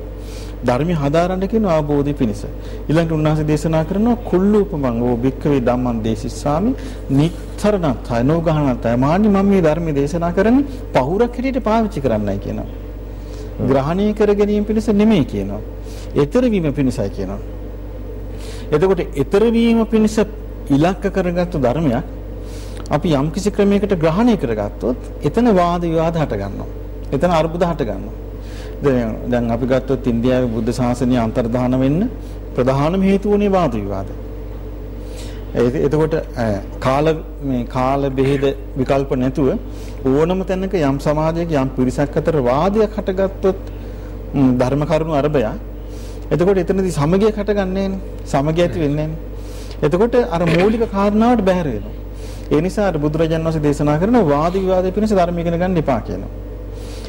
ධර්මය හදාරන්න කියන අවබෝධය පිණිස. ඊළඟට උන්වහන්සේ දේශනා කරනවා කුල්ලූපමං ඕ භික්කවේ ධම්මං දේශිස්සාමි නිතරණතය නෝගහනතය මානි මම මේ ධර්මයේ දේශනා කරන්නේ පහුරක් හැටියට පාවිච්චි කරන්නයි කියනවා. ග්‍රහණය කර ගැනීම පිණිස නෙමෙයි කියනවා. ඊතර වීම පිණිසයි කියනවා. එතකොට ඊතර වීම පිණිස ඉලක්ක කරගත්තු ධර්මයක් අපි යම්කිසි ක්‍රමයකට ග්‍රහණය කරගත්තොත් එතන වාද විවාද හට ගන්නවා. එතන අරුබුද හට ගන්නවා. දැන් අපි ගත්තොත් ඉන්දියාවේ බුද්ධ ශාසනය අන්තර්ධාන වෙන්න ප්‍රධානම හේතුව උනේ වාද විවාද. එතකොට කාල මේ කාල බෙහෙද විකල්ප නැතුව ඕනම තැනක යම් සමාජයක යම් පිරිසක් අතර වාදයක් හටගත්තොත් ධර්ම කරුණු අරබය එතකොට එතනදී සමගියක් හටගන්නේ නැහැ සමගිය ඇති වෙන්නේ නැහැ එතකොට අර මූලික කාරණාවට බැහැර වෙනවා ඒ නිසා බුදුරජාණන් වහන්සේ දේශනා කරන වාද විවාද පිණිස ධර්ම ඉගෙන ගන්න එපා කියනවා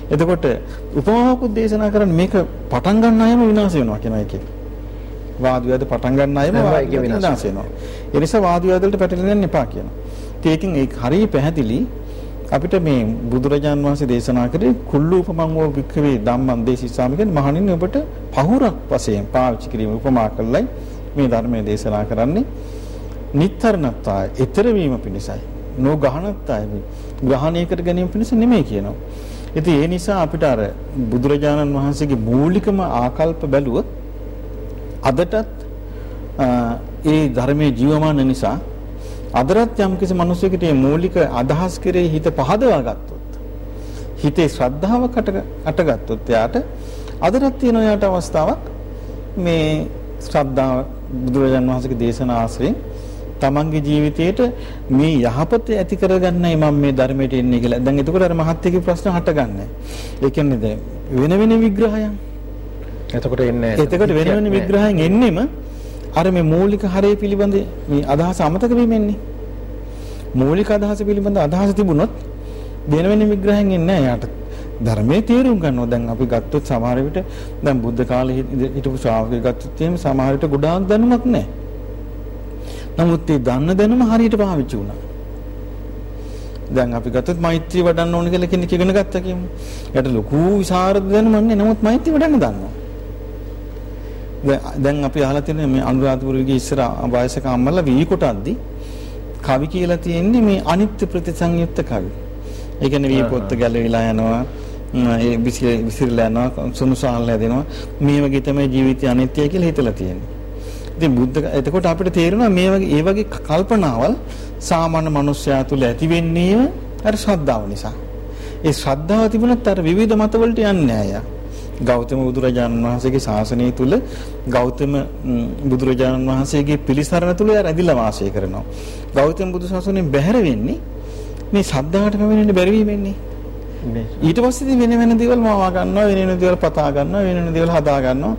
එතකොට උපමාවකුත් දේශනා කරන්නේ මේක පටන් ගන්න අයම විනාශ වෙනවා කියන එකේ. වාද විවාද පටන් ගන්න අයම විනාශ වෙනවා. ඒ නිසා වාද විවාද වලට පැටලෙන්න එපා කියනවා. ඒකෙන් ඒක හරිය පැහැදිලි අපිට මේ බුදුරජාන් වහන්සේ දේශනා කරේ කුල්ලූපමං වූ වික්‍රේ ධම්මං දේශිසාමි කියන මහණින් ඔබට පහුරක් වශයෙන් පාවිච්චි කිරීම උපමා කළයි මේ ධර්මයේ දේශනා කරන්නේ නිතරණත්තාය ඊතර වීම පිණිසයි. නොගහනත්තාය ග්‍රහණය කර ගැනීම පිණිස නෙමෙයි කියනවා. ඉතින් ඒ නිසා අපිට අර බුදුරජාණන් වහන්සේගේ මූලිකම ආකල්ප බැලුවොත් අදටත් ඒ ධර්මයේ ජීවමාන නිසා අදටත් යම් කිසි මිනිසෙකුට මේ මූලික අදහස් කෙරෙහි හිත පහදවා ගත්තොත් හිතේ ශ්‍රද්ධාව අටගත්තොත් එයාට අදටත් තියෙන එයාට අවස්ථාවක් මේ ශ්‍රද්ධාව බුදුරජාණන් වහන්සේගේ දේශනා ආශ්‍රයෙන් තමන්ගේ ජීවිතේට මේ යහපත ඇති කරගන්නයි මම මේ ධර්මයට එන්නේ කියලා. දැන් එතකොට අර මහත්යගේ ප්‍රශ්න හටගන්නේ. ඒ කියන්නේ දැන් වෙන වෙන විග්‍රහයන්. එතකොට එන්නේ එතකොට වෙන වෙන විග්‍රහයන් එන්නෙම අර මේ මූලික හරය පිළිබඳ මේ අදහස අමතක වීමෙන්නේ. මූලික අදහස පිළිබඳ අදහස තිබුණොත් වෙන වෙන විග්‍රහයන් එන්නේ නැහැ යාට. ධර්මයේ තේරුම් ගන්නවා. දැන් අපි ගත්තොත් සමහර විට දැන් බුද්ධ කාලේ හිටපු ශ්‍රාවකයෙක් ගත්තොත් එහෙම සමහර විට ගොඩාක් දැනුමක් නැහැ. නමුත් ඒ දන්න දැනුම හරියට පාවිච්චි වුණා. දැන් අපි ගත්තොත් මෛත්‍රී වඩන්න ඕන කියලා කෙනෙක් ඉගෙන ගත්තා කියමු. එයාට ලොකු විසරද දැනුමක් නැහැ. නමුත් මෛත්‍රී වඩන්න දන්නවා. දැන් අපි අහලා තියෙන මේ අනුරාධපුරයේ ඉස්සර වයසක අම්මලා වී කොටද්දි කවි කියලා තියෙන්නේ මේ අනිත්‍ය ප්‍රතිසංයුක්ත කවි. ඒ කියන්නේ වී පොත්ත ගැලවිලා යනවා. ඒ විසිරලා යනවා සුනුසාහල හැදෙනවා. මේ වගේ තමයි ජීවිතය අනිත්‍යයි කියලා හිතලා තියෙන්නේ. ඉතින් බුද්ධ එතකොට අපිට තේරෙනවා මේ වගේ ඒ වගේ කල්පනාවල් සාමාන්‍ය මිනිස්යා තුළ ඇති වෙන්නේ අර ශ්‍රද්ධාව නිසා. ඒ ශ්‍රද්ධාව තිබුණත් අර විවිධ මතවලට යන්නේ නැහැ ගෞතම බුදුරජාණන් වහන්සේගේ ශාසනය තුල ගෞතම බුදුරජාණන් වහන්සේගේ පිළිසරණ තුල රැඳිලා වාසය කරනවා. ගෞතම බුදු ශාසනයෙන් බැහැර වෙන්නේ මේ ශ්‍රද්ධාවට පැමිණෙන්න බැරි වීමෙන්නේ. ඊට පස්සේ වෙන වෙන දේවල් මවා ගන්නවා වෙන වෙන දේවල් පතා ගන්නවා වෙන වෙන දේවල් හදා ගන්නවා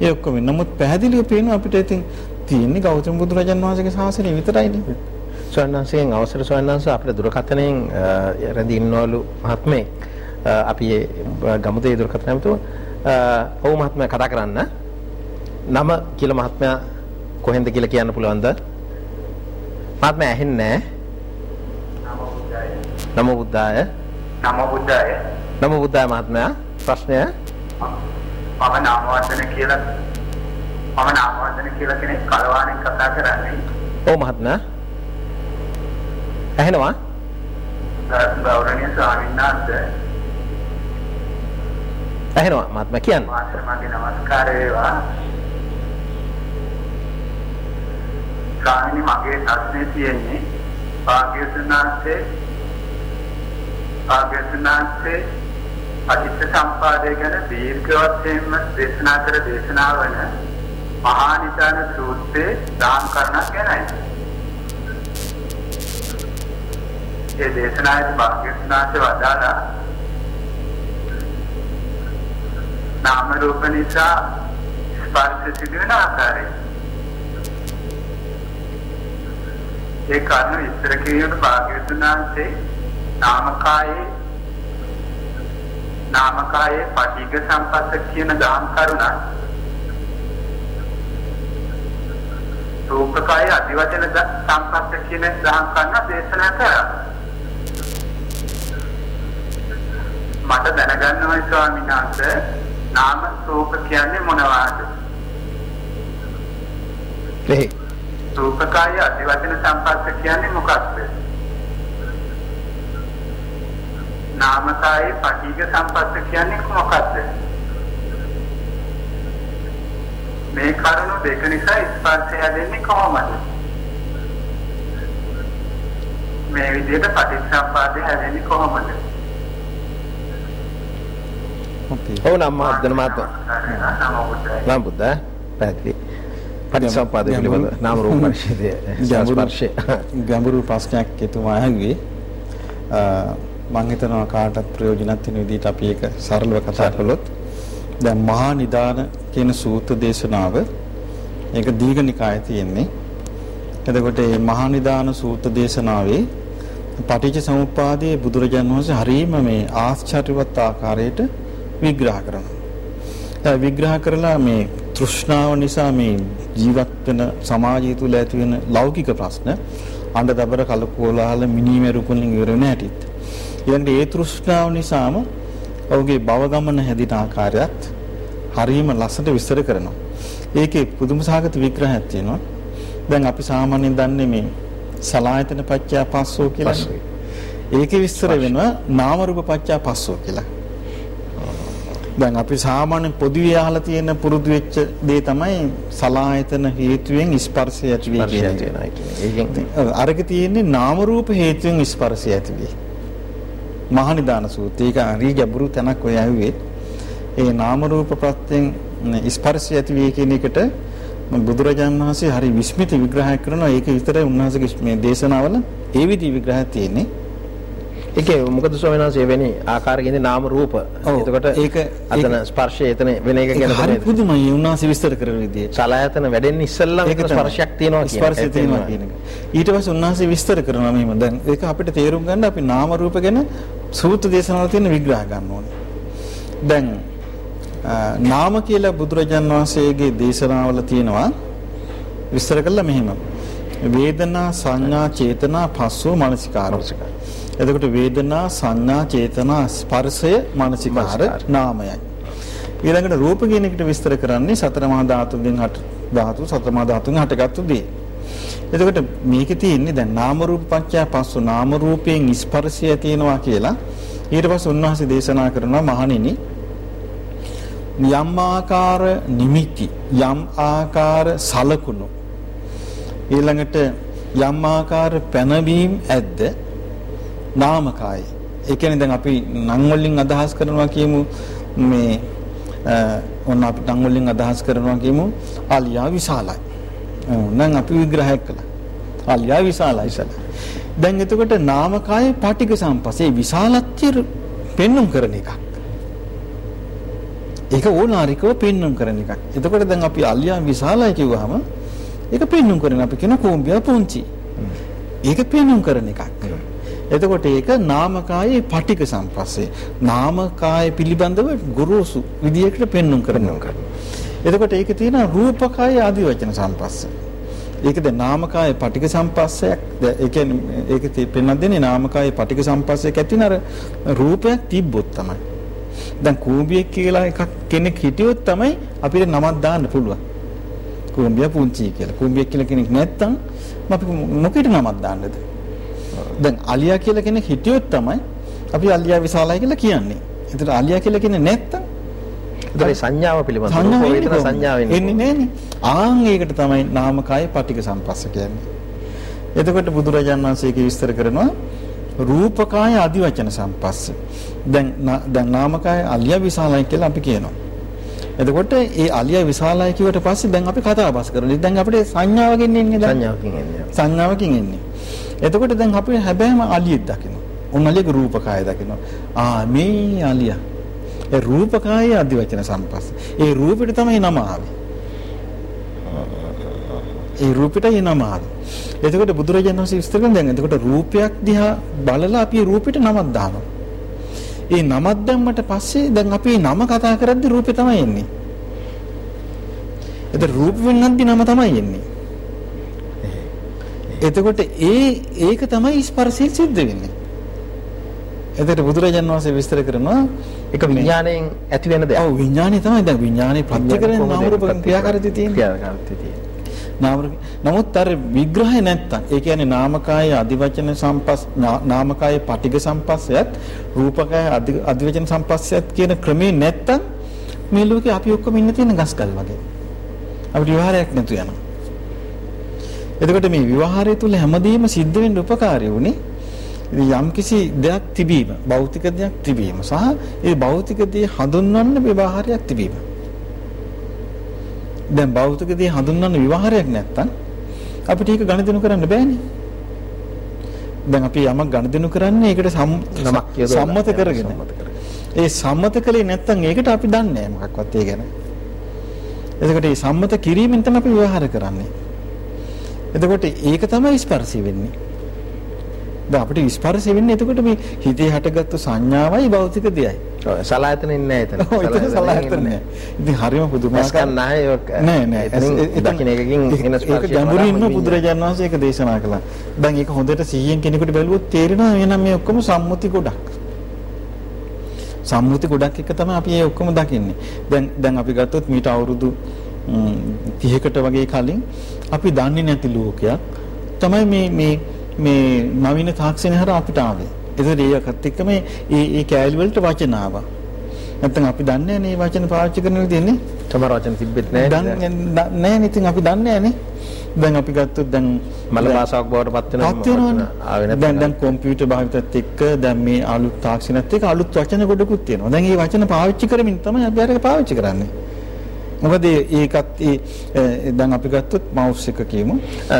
ඒ ඔක්කොම. නමුත් පැහැදිලිව පේනවා අපිට ඉතින් තියෙන්නේ ගෞතම බුදුරජාන් වහන්සේගේ ශාසනය විතරයිනේ. ස්වයන්වංශයෙන් අවසර ස්වයන්වංශ අපිට දුරකථනයෙන් රැඳී ඉන්නවලු මහත්මේ. අපි ගමුතේ දුරකථන ඇමතුම ඔව් මහත්මයා කතා කරන්න. නම කියලා මහත්මයා කොහෙන්ද කියලා කියන්න පුළුවන්ද? මහත්මයා ඇහෙන්නේ නම බුද්ධාය. නම බුද්ධාය. නම බුද්ධාය මහත්මයා. ප්‍රශ්නය මම නාමවර්ධන කියලා මම නාමවර්ධන කියලා කෙනෙක් කලවාණෙන් කතා කරන්නේ. ඔව් මහත්මයා. ඇහෙනවා? ගෞරවනීය ස්වාමීන් වහන්සේ. ඇහෙනවා මහත්මයා කියන්න. මගේ নমස්කාර වේවා. ස්වාමීනි මගේ ප්‍රශ්නේ තියෙන්නේ භාග්‍යවතුන් වහන්සේ භාග්‍යවතුන් වහන්සේ අදිත්‍ය සම්පාදය ගැන දීර්ඝ වශයෙන්ම දේශනා කර දේශනා වන මහා නිදාන සූත්‍රයේ දාන කරණක් ගැනයි. ඒ දේශනාවේ භාග්‍යවතුන් වහන්සේ වදාළා නාම රූප නිසා ස්පර්ශ සිදුවෙන ආකාරය. ඒ කරුණ විස්තර කිරීමට භාග්‍යවතුන් වහන්සේ නාමකායේ නාමකායේ පටිඝ සම්පස්ස කියන දාම් කරුණක් රූපකායේ අධිවචන සම්පස්ස කියන දාම් කරුණ දේශනා කරා. මට දැනගන්න ඕනේ ස්වාමීන් වහන්සේ නාම රූප කියන්නේ මොනවාද? එහේ රූපකාය අධිවචන සම්පස්ස කියන්නේ මොකක්ද? නාමකායේ පටිඝ සම්පස්ස කියන්නේ මොකක්ද? මේ කරුණු දෙක නිසා ස්පර්ශය හැදෙන්නේ කොහොමද? මේ විදිහට පටිච්චසමුප්පාදය හැදෙන්නේ කොහොමද? ඔව් නම් මහත්මයා මහත්මයා නමෝ බුද්ධ පැහැදිලි පටිසම්පාද පිළිබඳ නාම රූප පරිච්ඡේදය ස්පර්ශය ගැඹුරු ප්‍රශ්නයක් එතුමා අහුවේ. මම හිතනවා කාටත් ප්‍රයෝජනවත් වෙන විදිහට අපි ඒක සරලව කතා කළොත් දැන් මහා නිදාන කියන සූත්‍ර දේශනාව ඒක දීඝනිකායේ තියෙන්නේ. එතකොට මේ මහා නිදාන සූත්‍ර දේශනාවේ පටිච්ච සමුප්පාදයේ බුදුරජාණන් වහන්සේ හරීම මේ ආශ්චර්යවත් ආකාරයට විග්‍රහ කරනවා. දැන් විග්‍රහ කරලා මේ තෘෂ්ණාව නිසා මේ ජීවත් වෙන සමාජය තුළ ඇති වෙන ලෞකික ප්‍රශ්න අඬ දබර කලකෝලාහල මිනිමෙරුකුලින් ඉවර වෙන හැටිත් ඊළඟට ඒ තෘෂ්ණාව නිසාම ඔහුගේ භව ගමන හැදින ආකාරයත් හරීම ලස්සනට විස්තර කරනවා. ඒකේ පුදුම සාගත විග්‍රහයක් තියෙනවා. දැන් අපි සාමාන්‍යයෙන් දන්නේ මේ සලායතන පත්‍යා පස්සෝ කියලා. ඒකේ විස්තර වෙනවා නාම රූප පත්‍යා පස්සෝ කියලා. දැන් අපි සාමාන්‍ය පොදුවේ අහලා තියෙන පුරුදු වෙච්ච දේ තමයි සලායතන හේතුවෙන් ස්පර්ශය ඇති වෙයි කියන්නේ. ඒකෙන් අරක තියෙන්නේ නාම රූප හේතුවෙන් ස්පර්ශය ඇති වෙයි. මහනිදාන සූත්‍රය. ඒක හරි ගැඹුරු තැනක් ඔය ඇහුවේ. ඒ නාම රූප ප්‍රත්‍යයෙන් ස්පර්ශය ඇති වෙයි කියන එකට බුදුරජාණන් වහන්සේ හරි විස්මිත විග්‍රහයක් කරනවා. ඒක විතරයි උන්වහන්සේගේ මේ දේශනාවල ඒ විදි විග්‍රහයක් තියෙන්නේ. ඒකේ මොකද ස්වාමීන් වහන්සේ වෙන්නේ ආකාරයෙන් නාම රූප. එතකොට ඒක අතන ස්පර්ශය එතන වෙන එක ගැන හරි පුදුමයි උන්වහන්සේ විස්තර කරන විදිය. සලආයතන වැඩෙන්න ඉස්සෙල්ලා ඒක තමයි. ස්පර්ශයක් තියෙනවා කියන ස්පර්ශය තියෙනවා කියන එක. ඊට පස්සේ උන්වහන්සේ විස්තර කරනවා මෙහෙම. දැන් ඒක අපිට තේරුම් ගන්න අපි නාම රූප ගැන සූත්‍ර දේශනාවල තියෙන විග්‍රහ ගන්න ඕනේ. දැන් නාම කියලා බුදුරජාන් වහන්සේගේ දේශනාවල තියෙනවා විස්තර කළා මෙහෙම. වේදනා සංඥා චේතනා පස්සෝ මනසිකාරෝ. එතකොට වේදනා සංඥා චේතනා ස්පර්ශය මනසිකාර නාමයයි. ඊළඟට රූප කියන එකට විස්තර කරන්නේ සතර මහා ධාතුන්ගෙන් හට ධාතු සතර මහා ධාතුන්ගෙන් හටගත්තු දේ. එතකොට මේකේ තියෙන්නේ දැන් නාම රූප පත්‍ය පස්සු නාම රූපයෙන් ස්පර්ශය තියෙනවා කියලා ඊට පස්සේ උන්වහන්සේ දේශනා කරනවා මහණෙනි යම් ආකාර නිමිති යම් ආකාර සලකුණු ඊළඟට යම් ආකාර පැනවීම ඇද්ද නාමකායි. ඒ කියන්නේ දැන් අපි නම් වලින් අදහස් කරනවා කියමු මේ ඔන්න අපි නම් වලින් අදහස් කරනවා කියමු අලියා විශාලයි. නම් අපි විග්‍රහයක් කළා. අලියා විශාලයි සලා. දැන් එතකොට නාමකායේ පටික සම්පසේ විශාලත්වය පෙන්눔 කරන එකක්. ඒක ඕලාරිකව පෙන්눔 කරන එකක්. එතකොට දැන් අපි අලියා විශාලයි කිව්වහම ඒක පෙන්눔 කරන අපි කියන කෝම්බියා පුංචි. ඒක පෙන්눔 කරන එකක්. එතකොට ඒක නාමකායේ පටික සම්පස්සේ නාමකාය පිළිබඳව ගුරුසු විදියකට පෙන්눔 කරනවා. එතකොට ඒක තියෙන රූපකාය ආදි වචන සම්පස්සේ. ඒක දැන් නාමකාය පටික සම්පස්සයක් ඒ කියන්නේ ඒක පෙන්වන්න දෙන්නේ නාමකාය පටික සම්පස්සයක් ඇතින අර රූපයක් තිබ්බොත් තමයි. දැන් කූඹියෙක් කියලා එකක් කෙනෙක් හිටියොත් තමයි අපිට නමක් දාන්න පුළුවන්. කූඹිය පුංචි කියලා. කූඹියෙක් කියලා කෙනෙක් නැත්තම් අපි මොකේට නමක් දාන්නද? දැන් අලියා කියලා කෙනෙක් හිටියොත් තමයි අපි අලියා විශාලයි කියලා කියන්නේ. ඒතර අලියා කියලා කෙනෙක් නැත්තම් ඒතර සංඥාව පිළිබඳව වේදනා කොහොමද? සංඥා වෙන්නේ. එන්නේ නැහනේ. ආන් ඒකට තමයි නාමකාය පටික සම්පස්ස කියන්නේ. එතකොට බුදුරජාණන් වහන්සේගේ විස්තර කරනවා රූපකාය අදිවචන සම්පස්ස. දැන් දැන් නාමකාය අලිය විශාලයි කියලා අපි කියනවා. එතකොට ඒ අලිය විශාලයි කිව්වට පස්සේ දැන් අපි කතා බස් කරන්නේ. දැන් අපිට සංඥාවකින් එන්නේ දැන්. සංඥාවකින් එන්නේ. සංඥාවකින් එන්නේ. එතකොට දැන් අපි හැබැයිම අලියෙක් දකිනවා. උන් අලියගේ රූපකාය දකිනවා. ආ මේ අලිය. ඒ රූපකාය අධිවචන සම්පස්ස. ඒ රූපෙට තමයි නම ආවේ. ඒ රූපෙටයි නම ආවේ. එතකොට බුදුරජාණන් වහන්සේ විස්තර කරන දැන් එතකොට රූපයක් දිහා බලලා අපි ඒ රූපෙට නමක් දානවා. ඒ නමක් දැම්මට පස්සේ දැන් අපි ඒ නම කතා කරද්දි රූපේ තමයි එන්නේ. එතකොට රූප වෙන්නද්දි නම තමයි එන්නේ. එතකොට ඒ ඒක තමයි ස්පර්ශයෙන් සිද්ධ වෙන්නේ. එතකොට බුදුරජාණන් වහන්සේ විස්තර කරනවා ඒක විඥාණයෙන් ඇති වෙන දෙයක්. ඔව් විඥානය තමයි දැන් විඥානේ ප්‍රත්‍ය කරන නාම රූප ක්‍රියාකාරීත්වය තියෙන්නේ. ක්‍රියාකාරීත්වය තියෙන්නේ. නාම නමුත් අර විග්‍රහය නැත්තම් ඒ කියන්නේ නාමකාය අධිවචන සම්පස් නාමකාය පටිඝ සම්පස්සයත් රූපකාය අධි- අධිවචන සම්පස්සයත් කියන ක්‍රමේ නැත්තම් මේ ලෝකේ අපි ඔක්කොම ඉන්න තියෙන ගස්කල් වගේ. අපිට විවහාරයක් නැතු යනවා. එතකොට මේ විවහාරය තුල හැමදේම සිද්ධ වෙන්න උපකාරී වුණේ ඉතින් යම්කිසි දෙයක් තිබීම, භෞතික දෙයක් තිබීම සහ ඒ භෞතික දේ හඳුන්වන්න විවහාරයක් තිබීම. දැන් භෞතික දේ හඳුන්වන්න විවහාරයක් නැත්තම් අපිට ඒක ගණිතනු කරන්න බෑනේ. දැන් අපි යමක් ගණිතනු කරන්නේ ඒකට. සම්මත කරගෙන. ඒ සම්මත කළේ නැත්තම් ඒකට අපි දන්නේ මොකක්වත් ඒ ගැන. එතකොට මේ සම්මත කිරීමෙන් තමයි අපි විවහාර කරන්නේ. එතකොට ඒක තමයි ස්පර්ශය වෙන්නේ. දැන් අපිට ස්පර්ශය වෙන්නේ එතකොට මේ හිතේ හටගත්තු සංඥාවයි භෞතික දෙයයි. ඔව් සලායතන නැහැ එතන. ඒක සලහතර නෑ. ඉතින් හරිම පුදුමාකාර නැහැ ඔක. නෑ නෑ දකින්න එකකින් එන ස්පර්ශය. ඒක ගැඹුරින්ම බුදුරජාණන් වහන්සේ ඒක දේශනා කළා. දැන් ඒක හොඳට සිහියෙන් කෙනෙකුට බැලුවොත් තේරෙනවා එහෙනම් මේ ඔක්කොම සම්මුති ගොඩක්. සම්මුති ගොඩක් එක තමයි අපි මේ ඔක්කොම දකින්නේ. දැන් දැන් අපි ගත්තොත් මීට අවුරුදු ම්, 30කට වගේ කලින් අපි දන්නේ නැති ලෝකයක් තමයි මේ මේ මේ නවීන තාක්ෂණය හරහා අපිට ආවේ. ඒතර ඒකත් එක්ක මේ ඒ ඒ කෑලි වලට වචන ආවා. නැත්නම් අපි දන්නේ නැහැ මේ වචන පාවිච්චි කරන විදිහනේ. සමහර වචන තිබෙත් නැහැ. දන්නේ නැහැ ඉතින් අපි දන්නේ නැහනේ. දැන් අපි ගත්තොත් දැන් මල භාෂාවක් බවට පත් වෙනවා. දැන් දැන් කම්පියුටර් භාවිතත් එක්ක දැන් මේ අලුත් තාක්ෂණත් එක්ක අලුත් වචන ගොඩකුත් තියෙනවා. දැන් මේ වචන පාවිච්චි කරමින් තමයි අපි අරක පාවිච්චි කරන්නේ. මොකද ඒකත් ඒ දැන් අපි ගත්තොත් මවුස් එක කියමු.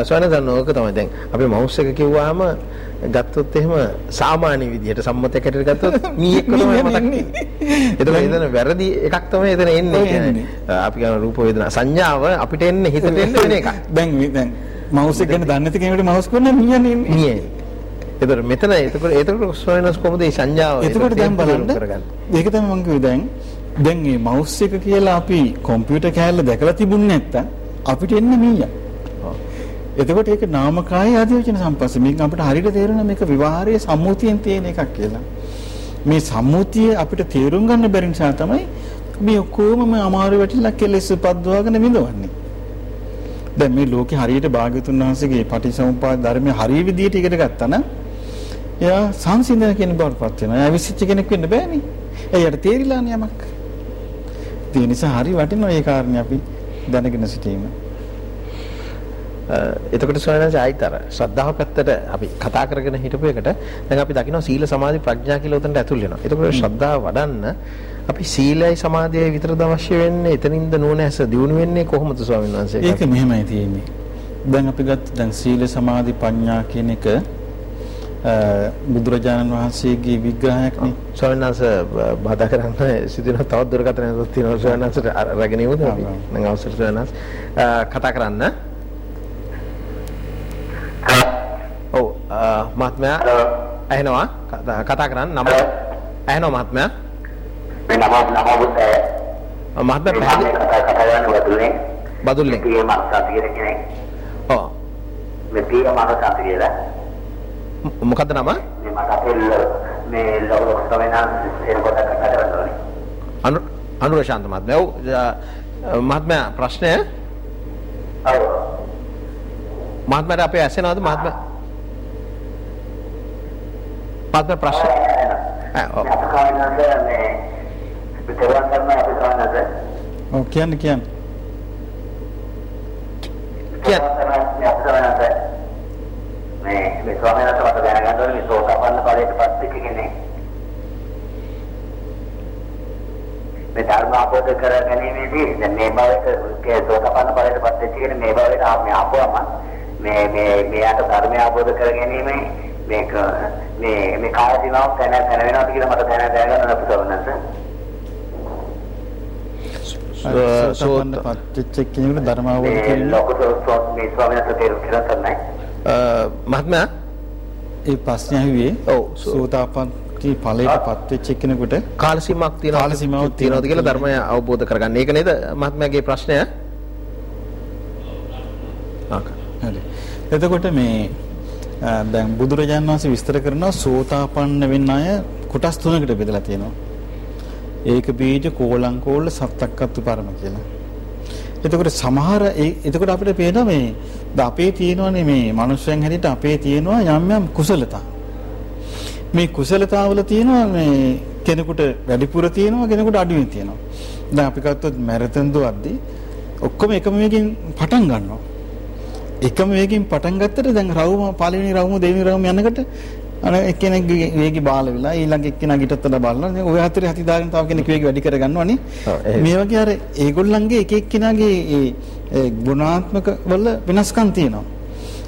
සොයන දන්න ඕක තමයි දැන් අපි මවුස් එක කිව්වහම ගත්තොත් එහෙම සාමාන්‍ය විදිහට සම්මතයකට ගත්තොත් මීයක් තමයි මතක්. එතකොට එතන වැරදි එකක් තමයි එතන එන්නේ. එන්නේ. අපි කියන රූප වේදනා සංඥාව අපිට එන්නේ හිතට එන්නේ වෙන එකක්. දැන් දැන් මවුස් එක ගැන දන්නේ නැති කෙනෙකුට මවුස් කරන මියන්නේ ඉන්නේ. මියේ. එතකොට මෙතන එතකොට එතකොට සොයනස් කොහොමද මේ සංඥාව එතකොට දැන් බලන්න? ඒක තමයි මම කිව්වේ දැන් දැන් මේ මවුස් එක කියලා අපි කම්පියුටර් කෑල්ල දැකලා තිබුණ නැත්තම් අපිට එන්නේ මීයා. ඔව්. එතකොට ඒක නාමකාය ආදිවචන සම්පස්ස මේක අපිට හරියට තේරෙනවා මේක විවාහයේ සම්මුතියෙන් තියෙන එකක් කියලා. මේ සම්මුතිය අපිට තේරුම් ගන්න බැරි නිසා තමයි මේ ඔක්කොම මේ අමාරු වැටිලා කෙලෙස් උපද්දවාගෙන විඳවන්නේ. දැන් මේ ලෝකේ හරියට භාග්‍යතුන් වහන්සේගේ පටිසමුපාද ධර්මයේ හරිය විදියට ඉගෙන ගත්තා නම් එයා සංසිඳන කෙනෙක් බවට පත් වෙනවා. එයා විසිච්ච කෙනෙක් වෙන්න බෑනේ. එයාට තේරිලානේ යමක්. ඒ නිසා හරි වටිනවා මේ කාරණේ අපි දැනගෙන සිටීම. එතකොට සොයනස් ආයිත් අර ශ්‍රද්ධාව පැත්තට අපි කතා කරගෙන හිටපු එකට දැන් අපි දකිනවා සීල සමාධි ප්‍රඥා කියලා උතනට ඇතුල් වෙනවා. එතකොට ශ්‍රද්ධාව වඩන්න අපි සීලයි සමාධියයි විතරද අවශ්‍ය වෙන්නේ? එතනින්ද නුවණැස දියුණු වෙන්නේ කොහොමද ස්වාමීන් වහන්සේ? ඒක මෙහෙමයි තියෙන්නේ. දැන් අපි ගත්ත දැන් සීල සමාධි ප්‍රඥා කියන එක බුදුරජාණන් වහන්සේගේ විග්‍රහයක් නේ. ස්වාමීන් වහන්සේ බාධා කරන්න සිදුවෙන තවත් දුරකථන එකක් තියෙනවා ස්වාමීන් වහන්සේට රැගෙන ඉමුද අපි? නම් අවසර ස්වාමීන් වහන්සේ. කතා කරන්න. ඔව් මහත්මයා ඇහෙනවා? කතා- කරන්න. නම? ඇහෙනවා මහත්මයා? මේ නම නම බුද්ධය මහත්මයා කතා කරන්න වතුනේ බදුල්ලෙන් මේ මානසාති කියන කෙනෙක් ඔව්. මේ පීර මානසාති කියලා ම- මොකද්ද නම? මේ ලොකු තමයි නම් ඒක කොට කතා කරන්න ඕනේ අනු අනුරශාන්ත මහත්මයා. ඔව් මහත්මයා ප්‍රශ්නය? ඔව් මහත්මයාට අපේ ඇසෙනවද? මහත්මයා? මහත්මයා ප්‍රශ්න. ඔව්. ඔව් කියන්න කියන්න. කියන්න. තෙරුවන් සරණයි අපි සවනද මේ මේ ස්වාමීන් වහන්සේ මට දැනගන්න ඕනේ මේ සෝතාපන්න ඵලයට පත් වෙච්ච කෙනෙක් මේ ධර්ම අවබෝධ කර ගැනීමේදී දැන් මේ භවයේ සෝතාපන්න ඵලයට පත් වෙච්ච කෙනෙක් මේ භවයට ආපම ආපුවම මේ මේ මෙයාට ධර්මය අවබෝධ කර ගැනීමේ මේක මේ මේ කාය දිනාවක් තැන තැන වෙනවද කියලා මට දැන දැනගන්න අපිට ඕනස. සෝතපන්න පත්‍ච්ච කෙනෙකුට ධර්ම අවබෝධ මේ කිරීම ලොකු සෝත් මේ ස්වාමීන් වහන්සේ තේරුම් කියලා තමයි. මහත්මයා ඒ ප්‍රශ්නේ ඇහුවේ ඔව් සෝතාපට්ටි ඵලයට පත්‍ච්ච කෙනෙකුට කාල සීමාවක් තියෙනවා කාල සීමාවක් තියෙනවද කියලා. ධර්මය අවබෝධ කරගන්න. ඒක නේද මහත්මයාගේ ප්‍රශ්නය? එතකොට මේ දැන් බුදුරජාණන් වහන්සේ විස්තර කරනවා සෝතාපන්න වෙන්න අය කොටස් තුනකට බෙදලා තියෙනවා. ඒක බීජ කෝලංකෝල සත්තක්කත්තු පරම කියලා. එතකොට සමහර එතකොට අපිට පේනවා මේ ද අපේ තියෙනවනේ මේ මනුස්සයන් හැටියට අපේ තියෙනවා යම් යම් කුසලතා. මේ කුසලතාවල තියෙනවා මේ කෙනෙකුට වැඩිපුර තියෙනවා කෙනෙකුට අඩුවෙන් තියෙනවා. දැන් අපි ගත්තොත් මැරතන් දුවද්දී ඔක්කොම එකම වේගෙන් පටන් ගන්නවා. එකම වේගෙන් පටන් ගත්තට දැන් රවුම පළවෙනි රවුම දෙවෙනි රවුම යනකොට අර එක්කෙනෙක් වේගي බාල වෙලා ඊළඟ එක්කෙනා ගිටත් වඩා බලනවා. දැන් ඔය හතරේ හති දාගෙන තව කෙනෙක් වේගي වැඩි කර ගන්නවනේ. ඔව්, එහෙම. මේ වගේ අර ඒගොල්ලන්ගේ එක එක්කෙනාගේ ගුණාත්මක වල වෙනස්කම් තියෙනවා.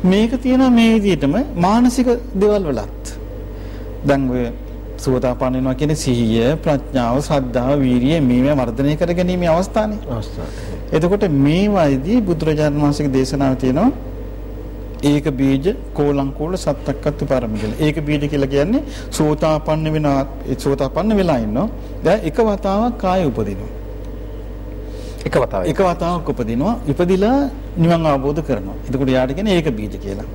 මේක තියෙනවා මේ විදිහටම මානසික දේවල් වලත්. දැන් ඔය සෝතාපන්න වෙනවා කියන්නේ සිහිය, ප්‍රඥාව, ශ්‍රද්ධාව, වීරිය මේවා වර්ධනය කර ගැනීමේ අවස්ථානේ. අවස්ථාව. එතකොට මේවයිදී බුදුරජාණන් වහන්සේගේ දේශනාව තියෙනවා ඒක බීජ කෝලංකෝල සත්තක්කත්තු පරම කියලා. ඒක බීජ කියලා කියන්නේ සෝතාපන්න වෙන සෝතාපන්න වෙලා ඉන්නවා. දැන් එක වතාවක් කාය උපදිනවා. එක වතාවයි. එක වතාවක් උපදිනවා. ඉපදිලා නිවන් අවබෝධ කරනවා. එතකොට යාට කියන්නේ ඒක බීජ කියලා.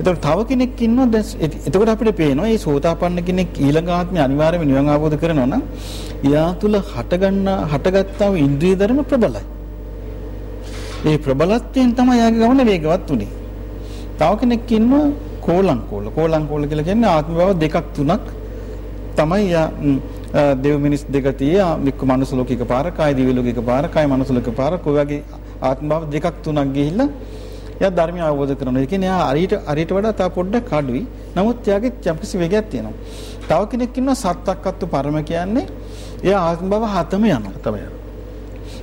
එතකොට තව කෙනෙක් ඉන්නවා දැන් එත- එතකොට අපිට පේනවා මේ සෝතාපන්න කෙනෙක් ඊළඟ ආත්මේ අනිවාර්යයෙන්ම නිවන් අවබෝධ කරනවා නම් එයා තුල හටගන්න හටගත්තා වූ ඉන්ද්‍රිය ධර්ම ප්‍රබලයි. ඒ ප්‍රබලත්වයෙන් තමයි යාගේ ගමන වේගවත් උනේ. තව කෙනෙක් ඉන්නවා කෝලංකෝල. කෝලංකෝල කියලා කියන්නේ ආත්ම භව දෙකක් තුනක් තමයි යා ම්, අ, දෙව් මිනිස් දෙක තියේ මික්ක මනුස්ස ලෝක එකපාර, කාය දිව්‍ය ලෝක එකපාර, කාය මනුස්ස ලෝක එකපාර, කොයි වගේ ආත්ම භව දෙකක් තුනක් ගිහිල්ලා එයා ධර්මය අවබෝධ කරනවා. ඒ කියන්නේ එයා අරියට අරියට වඩා තව පොඩ්ඩක් අඩුයි. නමුත් එයාගේ යම්කිසි වේගයක් තියෙනවා. තව කෙනෙක් ඉන්නවා සත්තක්කත්තු පරම කියන්නේ එයා ආත්ම භව හතම යනවා. තමයි.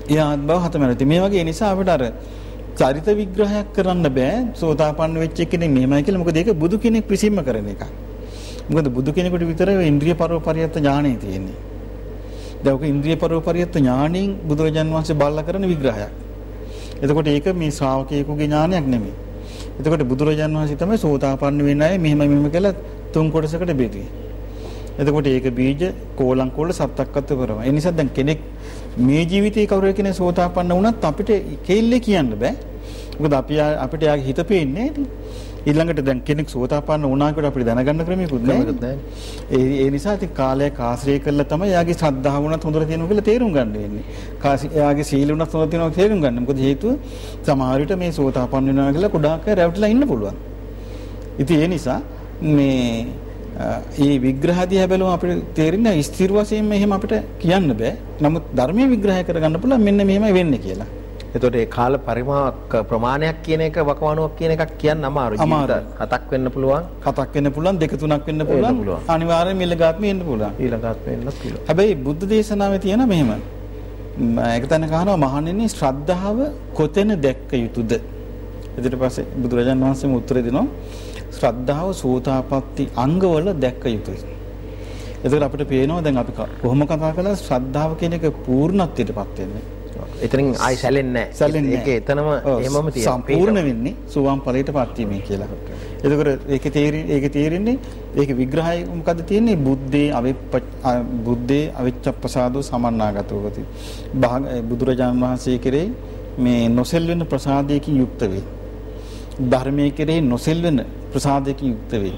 ඒ ආත්ම භව හතම යනවා. මේ වගේ නිසා අපිට අර චරිත විග්‍රහයක් කරන්න බෑ සෝතාපන්න වෙච්ච කෙනෙක් මෙහෙමයි කියලා. මොකද ඒක බුදු කෙනෙක් විසින්ම කරන එකක්. මොකද බුදු කෙනෙකුට විතරයි ඔය ඉන්ද්‍රිය පරෝපරියත් ඥාණය තියෙන්නේ. දැන් ඔක ඉන්ද්‍රිය පරෝපරියත් ඥාණයෙන් බුදුරජාන් වහන්සේ බල්ලා කරන විග්‍රහයක්. එතකොට ඒක මේ ශ්‍රාවකයෙකුගේ ඥානයක් නෙමෙයි. එතකොට බුදුරජාන් වහන්සේ තමයි සෝතාපන්න වෙන්න අය මෙහෙම මෙහෙම කියලා තුන් කොටසකට බෙදුවේ. එතකොට ඒක බීජ කෝලංකෝල සත්තක්කත් කරම. ඒ නිසා දැන් කෙනෙක් මේ ජීවිතේ කවුරු කෙනෙක් සෝතාපන්න වුණත් අපිට කෙල්ලේ කියන්න බෑ. මොකද අපි යා- අපිට යාගේ හිත පේන්නේ නෑනේ. ඊළඟට දැන් කෙනෙක් සෝතාපන්න වුණා කියලා අපිට දැනගන්න ක්‍රමයක්වත්. නැහැ. ඒ ඒ නිසා ඉතින් කාලයක් ආශ්‍රය කළා තමයි යාගේ ශ්‍රද්ධාව වුණත් හොඳට තියෙනවා කියලා තේරුම් ගන්න වෙන්නේ. යාගේ සීල වුණත් හොඳට තියෙනවා කියලා තේරුම් ගන්න. මොකද හේතුව සමහර විට මේ සෝතාපන්න වෙනවා කියලා ගොඩාක් රැවටිලා ඉන්න පුළුවන්. ඉතින් ඒ නිසා මේ ඒ විග්‍රහ දිහා බැලුවම අපිට තේරෙන්නේ ස්ථිර වශයෙන්ම එහෙම අපිට කියන්න බෑ. නමුත් ධර්මයේ විග්‍රහය කරගන්න පුළුවන් මෙන්න මෙහෙමයි වෙන්නේ කියලා. එතකොට ඒ කාල පරිමාවක් ප්‍රමාණයක් කියන එක වකවානුවක් කියන එකක් කියන්න අමාරුයි. ජීවිත හතක් වෙන්න පුළුවන්. හතක් වෙන්න පුළුවන් දෙක තුනක් වෙන්න පුළුවන්. අනිවාර්යයෙන් මිලගාත්මෙ එන්න පුළුවන්. ඊළඟ ආත්මෙ වෙන්නත් පුළුවන්. හැබැයි බුද්ධ දේශනාවේ තියෙන මෙහෙම. ඒක තැන කහනවා මහණෙනි ශ්‍රද්ධාව කොතැන දැක්ක යුතුද? ඊට පස්සේ බුදුරජාන් වහන්සේම උත්තර දෙනවා ශ්‍රද්ධාව සෝතාපට්ටි අංගවල දැක්ක යුතුයි. එතකොට අපිට පේනවා දැන් අපි කොහොම කතා කළා ශ්‍රද්ධාව කියන එක පූර්ණත්වයටපත් වෙන්නේ. එතනින් ආයි සැලෙන්නේ නැහැ. සැලෙන්නේ ඒක එතනම තියෙනවා. සම්පූර්ණ වෙන්නේ සුවම් ඵලයටපත් වීමෙන් කියලා. එතකොට ඒකේ තේරෙන්නේ ඒකේ තේරෙන්නේ ඒකේ විග්‍රහය මොකද්ද තියෙන්නේ බුද්දේ අවිප්ප අ- බුද්දේ අවිච්ඡප්පසාදෝ සමන්නාගතෝති. භාග බුදුරජාණන් වහන්සේ කෙරේ මේ නොසෙල්වෙන ප්‍රසාදයකින් යුක්ත වේ. ධර්මයේ කෙරේ නොසෙල්වෙන ප්‍රසාදයකින් යුක්ත වේ.